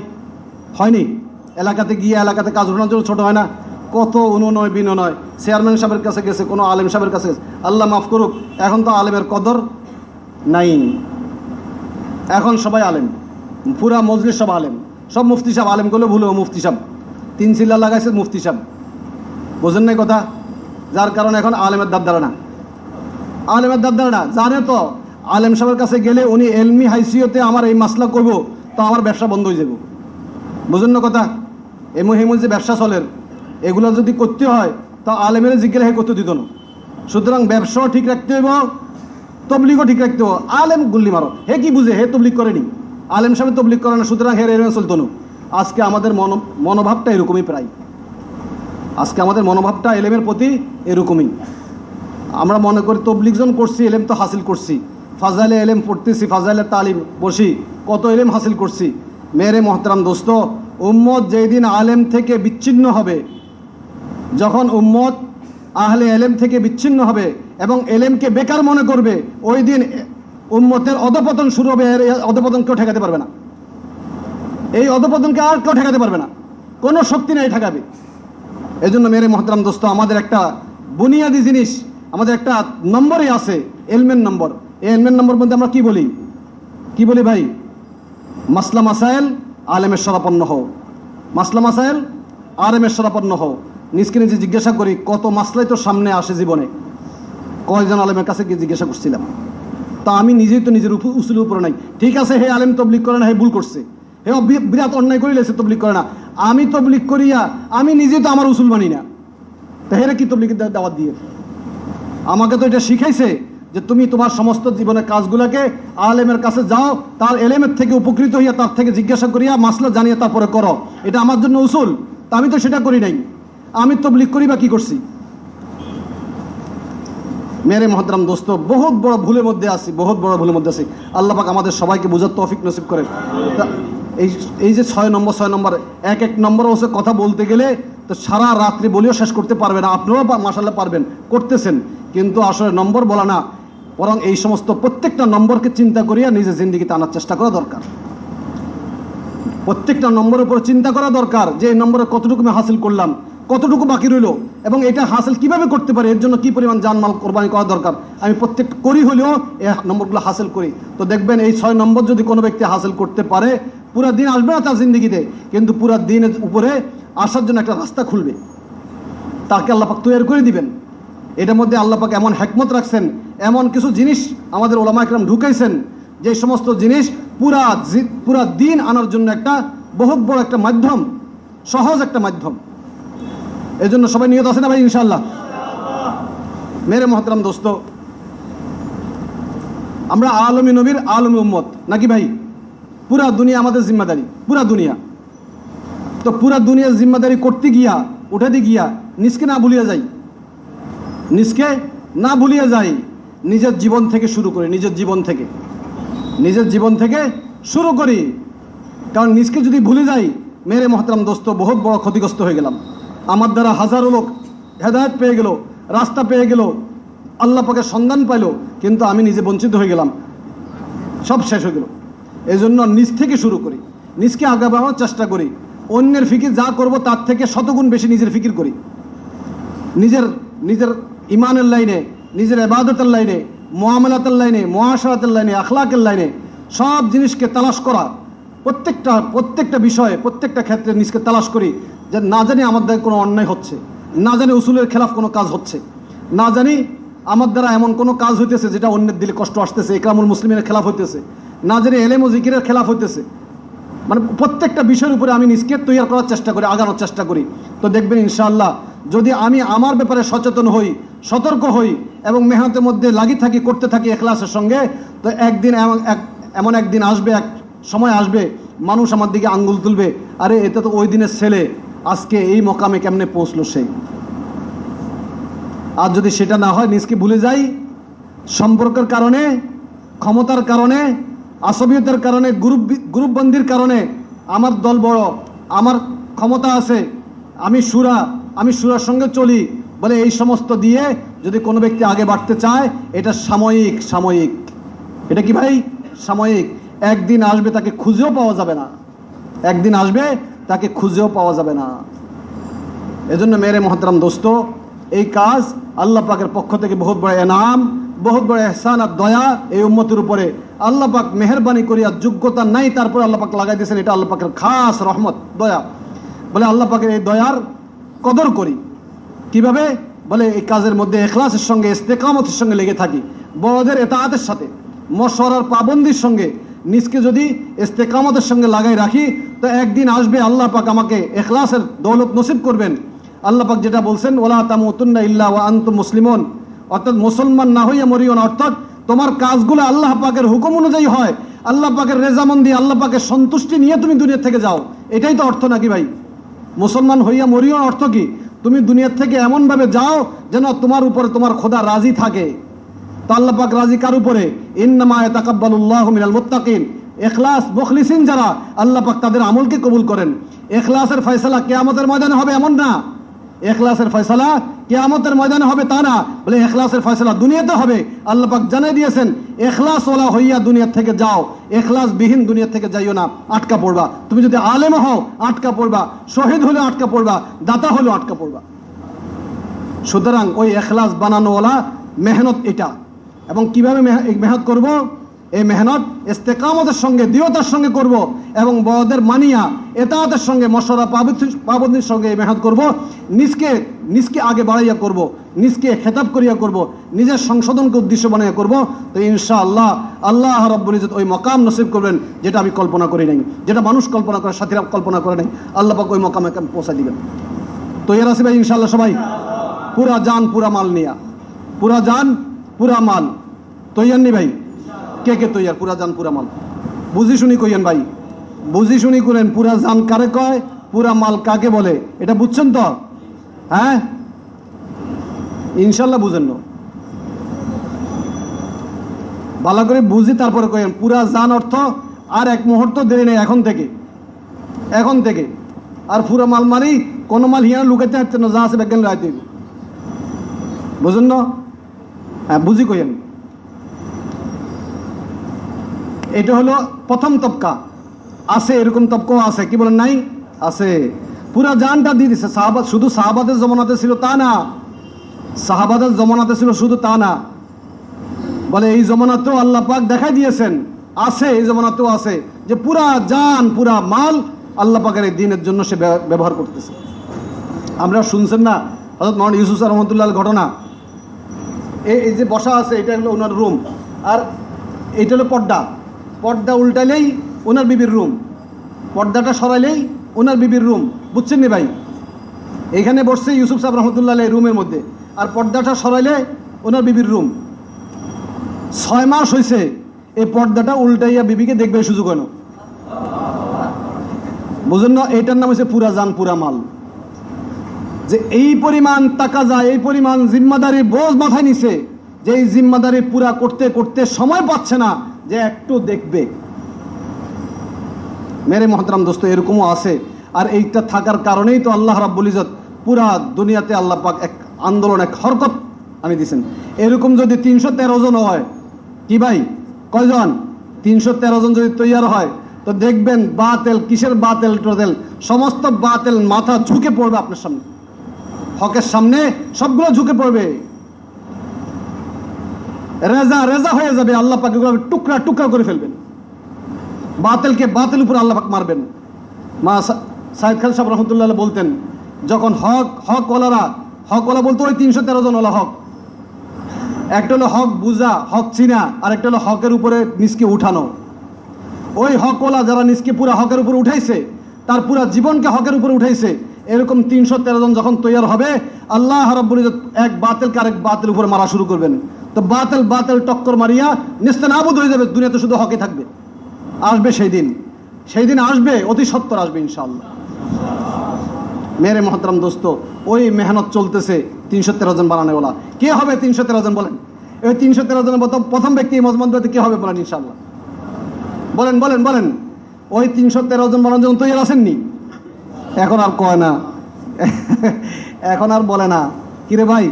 হয়নি? এলাকাতে গিয়ে এলাকাতে কাজ উঠানোর জন্য ছোট হয় না। কত অনুনয় বিনয় চেয়ারম্যান সাহেবের কাছে গেছে, কোনো আলেম সাহেবের কাছে গেছে। আল্লাহ মাফ করুক, এখন তো আলেমের কদর নাই। এখন সবাই আলেম, পুরা মজলিস সব আলেম। সব মুফতি সাহেব আলেম করলে ভুল হবে, মুফতি সাহেব। তিন চিল্লা লাগাইছে মুফতি সাহেব। বোঝেন নাই কথা? যার কারণে এখন আলেমের দাঁত না। আলেমের দাঁত না, জানে তো? আলেম সাহেবের কাছে গেলে উনি এলমি হাইসিওতে আমার এই মাসলা করব, তো আমার ব্যবসা বন্ধ হয়ে যাব। বুঝুন না কথা? এমন হেমন যে ব্যবসা চলের এগুলো যদি করতে হয়, তা আলেমের জিজ্ঞেস হে করতে দিত না। সুতরাং ব্যবসাও ঠিক রাখতে হইব, তবলিগও ঠিক রাখতে হবে আলেম গুল্লি মারো হে কি বুঝে? হে তবলিগ করেনি। আলেম সাহেব তবলিগ করে না, সুতরাং হে এরকম চলতো না। আজকে আমাদের মন, মনোভাবটা এরকমই প্রায়। আজকে আমাদের মনোভাবটা এলেমের প্রতি এরকমই। আমরা মনে করি তবলিগজন করছি, এলেম তো হাসিল করছি। ফাজাইলে এলেম পড়তেছি, ফাজাইলে তালিম বসি, কত এলেম হাসিল করছি। মেরে মহতরাম দোস্ত, উম্মত যেই দিন আলেম থেকে বিচ্ছিন্ন হবে যখন উম্মত আহলে এলেম থেকে বিচ্ছিন্ন হবে এবং এলেমকে বেকার মনে করবে, ওই দিন উম্মতের অধপতন শুরু হবে, এর অধপতন কেউ ঠেকাতে পারবে না। এই অধপতনকে আর কেউ ঠেকাতে পারবে না। কোনো শক্তি নেই ঠেকাবে। এই জন্য মেরে মহতরাম দোস্ত, আমাদের একটা বুনিয়াদি জিনিস, আমাদের একটা নম্বরই আছে এলমেন নম্বর। এই এলমেন নম্বর মধ্যে আমরা কি বলি? কি বলি ভাই? মাসলা মাসাইল, আলেমের সরাপন্ন হও। মাসলা মাসাইল, আলেমের সরাপন্ন হও। নিজকে নিজে জিজ্ঞাসা করি, কত মাসলাই তো সামনে আসে জীবনে? কয়জন আলেমের কাছে গিয়ে জিজ্ঞাসা করছিলাম? তা আমি নিজেই তো নিজের উসুলের উপরে নাই। ঠিক আছে, হে আলেম তবলিক করে না, হে ভুল করছে। হে বিরাট অন্যায় করে লেছে তবলিক করে না। আমি তবলিক করিয়া, আমি নিজে তো আমার উসুল মানি না। তা হেরে কি তবলিকের দা- দাওয়াত দিয়ে? আমাকে তো এটা শিখাইছে যে তুমি তোমার সমস্ত জীবনের কাজগুলোকে আলেমের কাছে যাও, তার এলেমের থেকে উপকৃত হইয়া তার থেকে জিজ্ঞাসা করিয়া মাসলা জানিয়ে তারপরে করো। এটা আমার জন্য উসুল। তা আমি তো সেটা করি নাই। আমি তবলিক করি বা কি করছি? মেরে মহতরাম দোস্ত, বহুত বড় ভুলের মধ্যে আছি, বহুত বড় ভুলের মধ্যে আছি। আল্লাহ পাক আমাদের সবাইকে বোঝার তৌফিক নসিব করেন। এই এই যে ছয় নম্বর ছয় নম্বর, এক এক নম্বর হচ্ছে কথা বলতে গেলে তো সারা রাত্রি বলেও শেষ করতে পারবে না। আপনারাও মাসাল্লাহ পারবেন, করতেছেন। কিন্তু আসলে নম্বর বলা না, বরং এই সমস্ত প্রত্যেকটা নম্বরকে চিন্তা করিয়া নিজের জিন্দিগিতে আনার চেষ্টা করা দরকার। প্রত্যেকটা নম্বরের উপর চিন্তা করা দরকার যে এই নম্বরে কতটুকু আমি হাসিল করলাম, কতটুকু বাকি রইল এবং এটা হাসিল কীভাবে করতে পারি, এর জন্য কি পরিমাণ জানমাল কোরবানি করা দরকার, আমি প্রত্যেক করি হলেও এই নম্বরগুলো হাসিল করি। তো দেখবেন এই ছয় নম্বর যদি কোনো ব্যক্তি হাসিল করতে পারে, পুরো দিন আসবে না তার জিন্দগিতে, কিন্তু পুরো দিনের উপরে আসার জন্য একটা রাস্তা খুলবে। তাকে আল্লাপাক তৈরি করে দিবেন। এটার মধ্যে আল্লাপাক এমন হ্যাকমত রাখছেন, এমন কিছু জিনিস আমাদের ওলামা একরাম ঢুকাইছেন যে সমস্ত জিনিস পুরা পুরা দিন আনার জন্য একটা বহুত বড় একটা মাধ্যম, সহজ একটা মাধ্যম। এই জন্য সবাই নিয়ত আছে না ভাই ইনশাল্লাহ মেরে মহতরাম দোস্ত। আমরা আলমী নবীর আলমী উম্মত, নাকি ভাই? পুরা দুনিয়া আমাদের জিম্মাদারি, পুরা দুনিয়া। তো পুরা দুনিয়ার জিম্মাদারি করতে গিয়া, উঠাতে গিয়া, নিজকে না ভুলিয়ে যাই। নিজকে না ভুলিয়ে যাই, নিজের জীবন থেকে শুরু করে, নিজের জীবন থেকে। নিজের জীবন থেকে শুরু করি। কারণ নিজকে যদি ভুলে যাই, মেরে মহতরাম দোস্ত, বহুত বড় ক্ষতিগ্রস্ত হয়ে গেলাম। আমার দ্বারা হাজারো লোক হেদায়ত পেয়ে গেল, রাস্তা পেয়ে গেল, আল্লাহ পাকে সন্ধান পাইল, কিন্তু আমি নিজে বঞ্চিত হয়ে গেলাম। সব শেষ হয়ে গেল। এই জন্য নিজ থেকে শুরু করি। নিজকে আগে বাড়ানোর চেষ্টা করি। অন্যের ফিকির যা করব, তার থেকে শতগুণ বেশি নিজের ফিকির করি। নিজের নিজের ইমানের লাইনে নিজের এবাদতের লাইনে মোয়ামেলাতের লাইনে মহাশরাতের লাইনে, আখলাকের লাইনে সব জিনিসকে তালাশ করা, প্রত্যেকটা প্রত্যেকটা বিষয়ে, প্রত্যেকটা ক্ষেত্রে নিজকে তালাশ করি যে না জানি আমার দ্বারা কোনো অন্যায় হচ্ছে, না জানি উসুলের খেলাফ কোনো কাজ হচ্ছে, না জানি আমার দ্বারা এমন কোনো কাজ হইতেছে যেটা অন্যের দিলে কষ্ট আসতেছে, ইকরামুল মুসলিমের খেলাফ হইতেছে, না জানি এলেম ও জিকিরের খেলাফ হইতেছে মানে প্রত্যেকটা বিষয়ের উপরে আমি নিজকে তৈরি করার চেষ্টা করি, আগানোর চেষ্টা করি। তো দেখবেন ইনশাআল্লাহ, যদি আমি আমার ব্যাপারে সচেতন হই, সতর্ক হই এবং মেহনতের মধ্যে লাগি থাকি, করতে থাকি এখলাসের সঙ্গে, তো একদিন এমন এক, এমন একদিন আসবে, এক সময় আসবে, মানুষ আমার দিকে আঙ্গুল তুলবে, আরে এটা তো ওই দিনের ছেলে, আজকে এই মকামে কেমনে পৌঁছলো সেই আর যদি সেটা না হয়, নিজকে ভুলে যাই, সম্পর্কের কারণে, ক্ষমতার কারণে আসবীয়তার কারণে, গ্রুপ গ্রুপবন্দির কারণে আমার দল বড়, আমার ক্ষমতা আছে, আমি সুরা, আমি সুরার সঙ্গে চলি বলে এই সমস্ত দিয়ে যদি কোনো ব্যক্তি আগে বাড়তে চায়, এটা সাময়িক সাময়িক। এটা কি ভাই? সাময়িক। একদিন আসবে তাকে খুঁজেও পাওয়া যাবে না। একদিন আসবে তাকে খুঁজেও পাওয়া যাবে না। এজন্য মেরে মহতরাম দোস্ত, এই কাজ আল্লাহ পাকের পক্ষ থেকে বহুত বড় এনাম। বহুত বড় এহসান আর দয়া এই উম্মতের উপরে। আল্লাহ পাক মেহরবানি করিয়া যোগ্যতা নাই, তারপরে আল্লাহ পাক লাগাই দিয়েছেন, এটা আল্লাহ পাকের খাস রহমত, দয়া। বলে আল্লাহ পাকের এই দয়ার কদর করি। কীভাবে? বলে এই কাজের মধ্যে এখলাসের সঙ্গে, ইস্তেকামতের সঙ্গে লেগে থাকি। বড়দের এতাহাতের সাথে মশওয়ারার পাবন্দির সঙ্গে, নিজকে যদি ইস্তেকামতের সঙ্গে লাগাই রাখি, তো একদিন আসবে আল্লাহ পাক আমাকে এখলাসের দৌলত নসিব করবেন। আল্লাহ পাক যেটা বলছেন, ওলা তামুতুন্না ইল্লা ওয়া আনতুম মুসলিমন। অর্থাৎ মুসলমান না হইয়া মরিও না। অর্থাৎ তোমার কাজগুলো আল্লাহ পাকের হুকুম অনুযায়ী হয়। আল্লাহ পাকের রেজামন্দি, আল্লাহ পাকের সন্তুষ্টি নিয়ে তুমি দুনিয়া থেকে যাও। এটাই তো অর্থ নাকি ভাই? মুসলমান হইয়া মরিও অর্থ কি? তুমি দুনিয়ার থেকে এমনভাবে যাও যেন তোমার উপরে তোমার খোদা রাজি থাকে। তো আল্লাহ পাক রাজি কার উপরে? ইন্নামা তাকাব্বালুল্লাহু মিনাল মুত্তাকিন। এখলাস মুখলিসিন যারা, আল্লাহ পাক তাদের আমলকে কবুল করেন। এখলাসের ফয়সালা কেয়ামতের ময়দানে হবে এমন না। এখলাসের ফয়সালা কিয়ামতের ময়দানে হবে তা না। বলে এখলাসের ফয়সালা দুনিয়াতে হবে। আল্লাহ পাক জানিয়ে দিয়েছেন এখলাস ওলা হইয়া দুনিয়ার থেকে যাও। এখলাস বিহীন দুনিয়ার থেকে যাইও না। আটকা পড়বা। তুমি যদি আলেম হও, আটকা পড়বা। শহীদ হলে আটকা পড়বা। দাতা হলেও আটকা পড়বা। সুতরাং ওই এখলাস বানানোওয়ালা মেহনত এটা। এবং কীভাবে মেহনত করব? এই মেহনত ইস্তেকামতের সঙ্গে, দৃঢ়তার সঙ্গে করব এবং বড়দের মানিয়া এতাহাতের সঙ্গে পাবন্দি- পাবন্দির সঙ্গে এই মেহনত করব। নিজকে নিজকে আগে বাড়াইয়া করব, নিজকে খেতাব করিয়া করব, নিজের সংশোধনকে উদ্দেশ্য বানাইয়া করব। তো ইনশাআল্লাহ, আল্লাহ আল্লাহ রব্বুল ইজ্জত ওই মকাম নসিব করবেন যেটা আমি কল্পনা করি নাই, যেটা মানুষ কল্পনা করে, সাথীরা কল্পনা করে নাই। আল্লাহ পাক ওই মকামে পৌঁছা দিবেন। তো এর আছে ভাই, ইনশাআল্লাহ সবাই, পুরা জান, পুরা মাল নিয়া। পুরা জান, পুরা মাল। তৈয়ার নি ভাই কে কে তৈয়ার? পুরা জান, পুরা মাল। বুঝি শুনি কইয়েন ভাই। বুঝি শুনি করেন পুরা জান কারে কয়? পুরা মাল কাকে বলে? এটা বুঝছেন তো? হ্যাঁ? ইনশাল্লাহ বুঝেন না। ভালো করে বুঝি, তারপরে কইেন পুরা জান অর্থ আর এক মুহূর্ত দেরি নেই, এখন থেকে। এখন থেকে। আর পুরা মাল মারি, কোনো মাল হিয়া লুকাইতে হাঁটছে না, যা আছে বেগেন রাইতে বুঝুন না? হ্যাঁ বুঝি কইেন এটা হলো প্রথম তবকা। আছে, এরকম তবকাও আছে। কি বলেন নাই? আছে। পুরা জানটা দিয়ে দিছে। সাহাবাদ শুধু সাহাবাদের জমানাতে ছিল তা না। সাহাবাদের জমানাতে ছিল শুধু তা না। বলে, এই জমানাতেও আল্লাহ পাক দেখাই দিয়েছেন। আছে, এই জমানাতেও আছে। যে পুরা জান, পুরা মাল আল্লাহ পাকের এই দিনের জন্য সে ব্যবহার করতেছে। আমরা শুনছেন না? হজরত মোহাম্মদ ইউসুফ রহমতুল্লাহ ঘটনা। এই যে বসা আছে, এটা হলো ওনার রুম। আর এইটা হলো পর্দা। পর্দা উল্টালেই ওনার বিবির রুম। পর্দাটা সরাইলেই ওনার বিবির রুম। বুঝছেন নি ভাই? এইখানে বসছে ইউসুফ সাহেব রহমতুল্লাহ রুমের মধ্যে। আর পর্দাটা সরাইলে ওনার বিবির রুম। ছয় মাস হয়েছে এই পর্দাটা উল্টাইয়া বিবিকে দেখবে সুযোগ হলো। বুঝুন না, এইটার নাম হচ্ছে পুরা জান, পুরা মাল। যে এই পরিমাণ টাকা যায়, এই পরিমাণ জিম্মাদারি বোঝ মাথায় নিছে যে এই জিম্মাদারি পুরা করতে করতে সময় পাচ্ছে না। যে একটু দেখবে। মেরে মহতরাম দোস্ত, এরকমও আছে। আর এইটা থাকার কারণেই তো আল্লাহ রাব্বুল ইজত পুরা দুনিয়াতে আল্লাহ পাক এক আন্দোলন, এক হরকত আমি দিছেন। এরকম যদি তিনশো তেরো জন হয়, কি ভাই? কয়জন? তিনশো তেরো জন যদি তৈয়ার হয়, তো দেখবেন বাতেল, কিসের বাতেল টোতেল? সমস্ত বাতেল মাথা ঝুঁকে পড়বে আপনার সামনে। হকের সামনে সবগুলো ঝুঁকে পড়বে। রেজা রেজা হয়ে যাবে, আল্লাহ পাক টুকরা টুকরা করে ফেলবেন। বাতিলকে বাতিল উপর আল্লাহ পাক মারবেন। মা সা- সাইদ খান সাহেব রহমতুল্লাহ বলতেন, যখন হক হক ওলারা হক ওলা বলতো ওই তিনশো তেরো জন ওলা হক। একটা হলো হক বুঝা, হক চিনা আর একটা হলো হকের উপরে নিজকে উঠানো। ওই হকওয়ালা যারা নিজকে পুরা হকের উপর উঠাইছে, তার পুরা জীবনকে হকের উপর উঠাইছে এরকম তিনশো তেরো জন যখন তৈরি হবে, আল্লাহ রব্বুল এক বাতিলকে আরেক বাতিল উপরে মারা শুরু করবেন। তো বাতিল বাতিল, টক্কর মারিয়া, নিস্তে নাবুদ হয়ে যাবে, দুনিয়াতে শুধু হকে থাকবে। আসবে সেই দিন সেই দিন আসবে, অতি সত্তর আসবে ইনশাআল্লাহ। মেরে মহতরাম দোস্ত, ওই মেহনত চলতেছে তিনশো তেরো জন বানানোওয়ালা। কে হবে তিনশো তেরো জন বলেন? ওই তিনশো তেরো জনের প্রথম প্রথম ব্যক্তি মজমন্দাতে কে হবে বলেন ইনশাআল্লাহ। বলেন বলেন বলেন। ওই তিনশো তেরো জন বানানোর জন্য তৈরি আসেননি এখন আর কয় না। এখন আর বলে না। কিরে ভাই,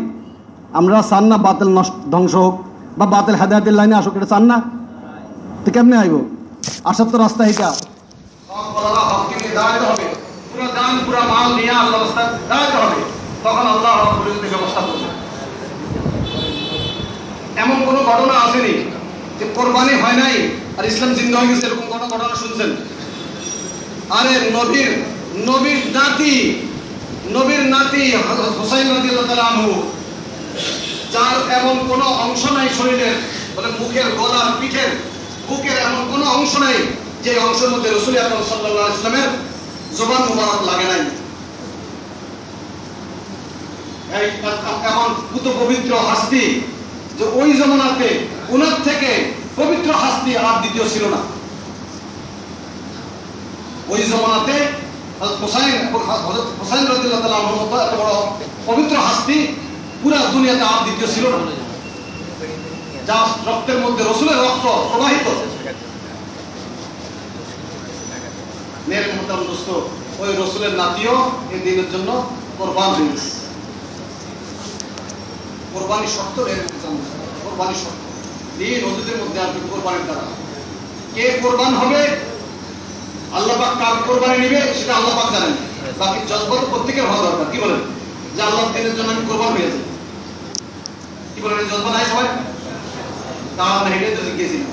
আমরা চান না বাতিল নষ্ট, ধ্বংস হোক বা বাতিল হেদায়তের লাইনে আসুক, এটা চান না? তো কেমনে আইব? আসার তো রাস্তা এটা এমন কোনো ঘটনা আসেনি যে কোরবানি হয় নাই আর ইসলাম জিন্দা হয়ে গেছে, এরকম কোনো ঘটনা শুনছেন? আরে নবীর নবীর নাতি নবীর নাতি হুসাইন রাদিয়াল্লাহু যার এমন কোনো অংশ নাই শরীরের মানে মুখের গলার পিঠের, বুকের এমন কোনো অংশ নাই যে অংশের মধ্যে রসুল আকরম আলাইহি ইসলামের জবান মুবারক লাগে নাই। এমন পুত পবিত্র হাস্তি, যে ওই জমানাতে উনার থেকে পবিত্র হাস্তি আর দ্বিতীয় ছিল না। ওই জমানাতে পবিত্র হাস্তি পুরা দুনিয়াতে আর দ্বিতীয় ছিল না। যা রক্তের মধ্যে রসুলের রক্ত প্রবাহিত। ওই রসুলের নাতিও এই দিনের জন্য কোরবান কোরবানি শর্ত কোরবানি শর্ত। এই অতীতের মধ্যে আসবে কোরবানির দ্বারা। কে কোরবান হবে? আল্লাহ কার কোরবানি নিবে সেটা আল্লাহ জানেন। বাকি জজবা প্রত্যেকের হওয়া দরকার। কি বলেন? যে আল্লাহ দিনের জন্য আমি কোরবান হয়ে যাই কি বলেন? জজবা নাই সবাই? তা আমরা হেঁটে তো জিজ্ঞেসিলাম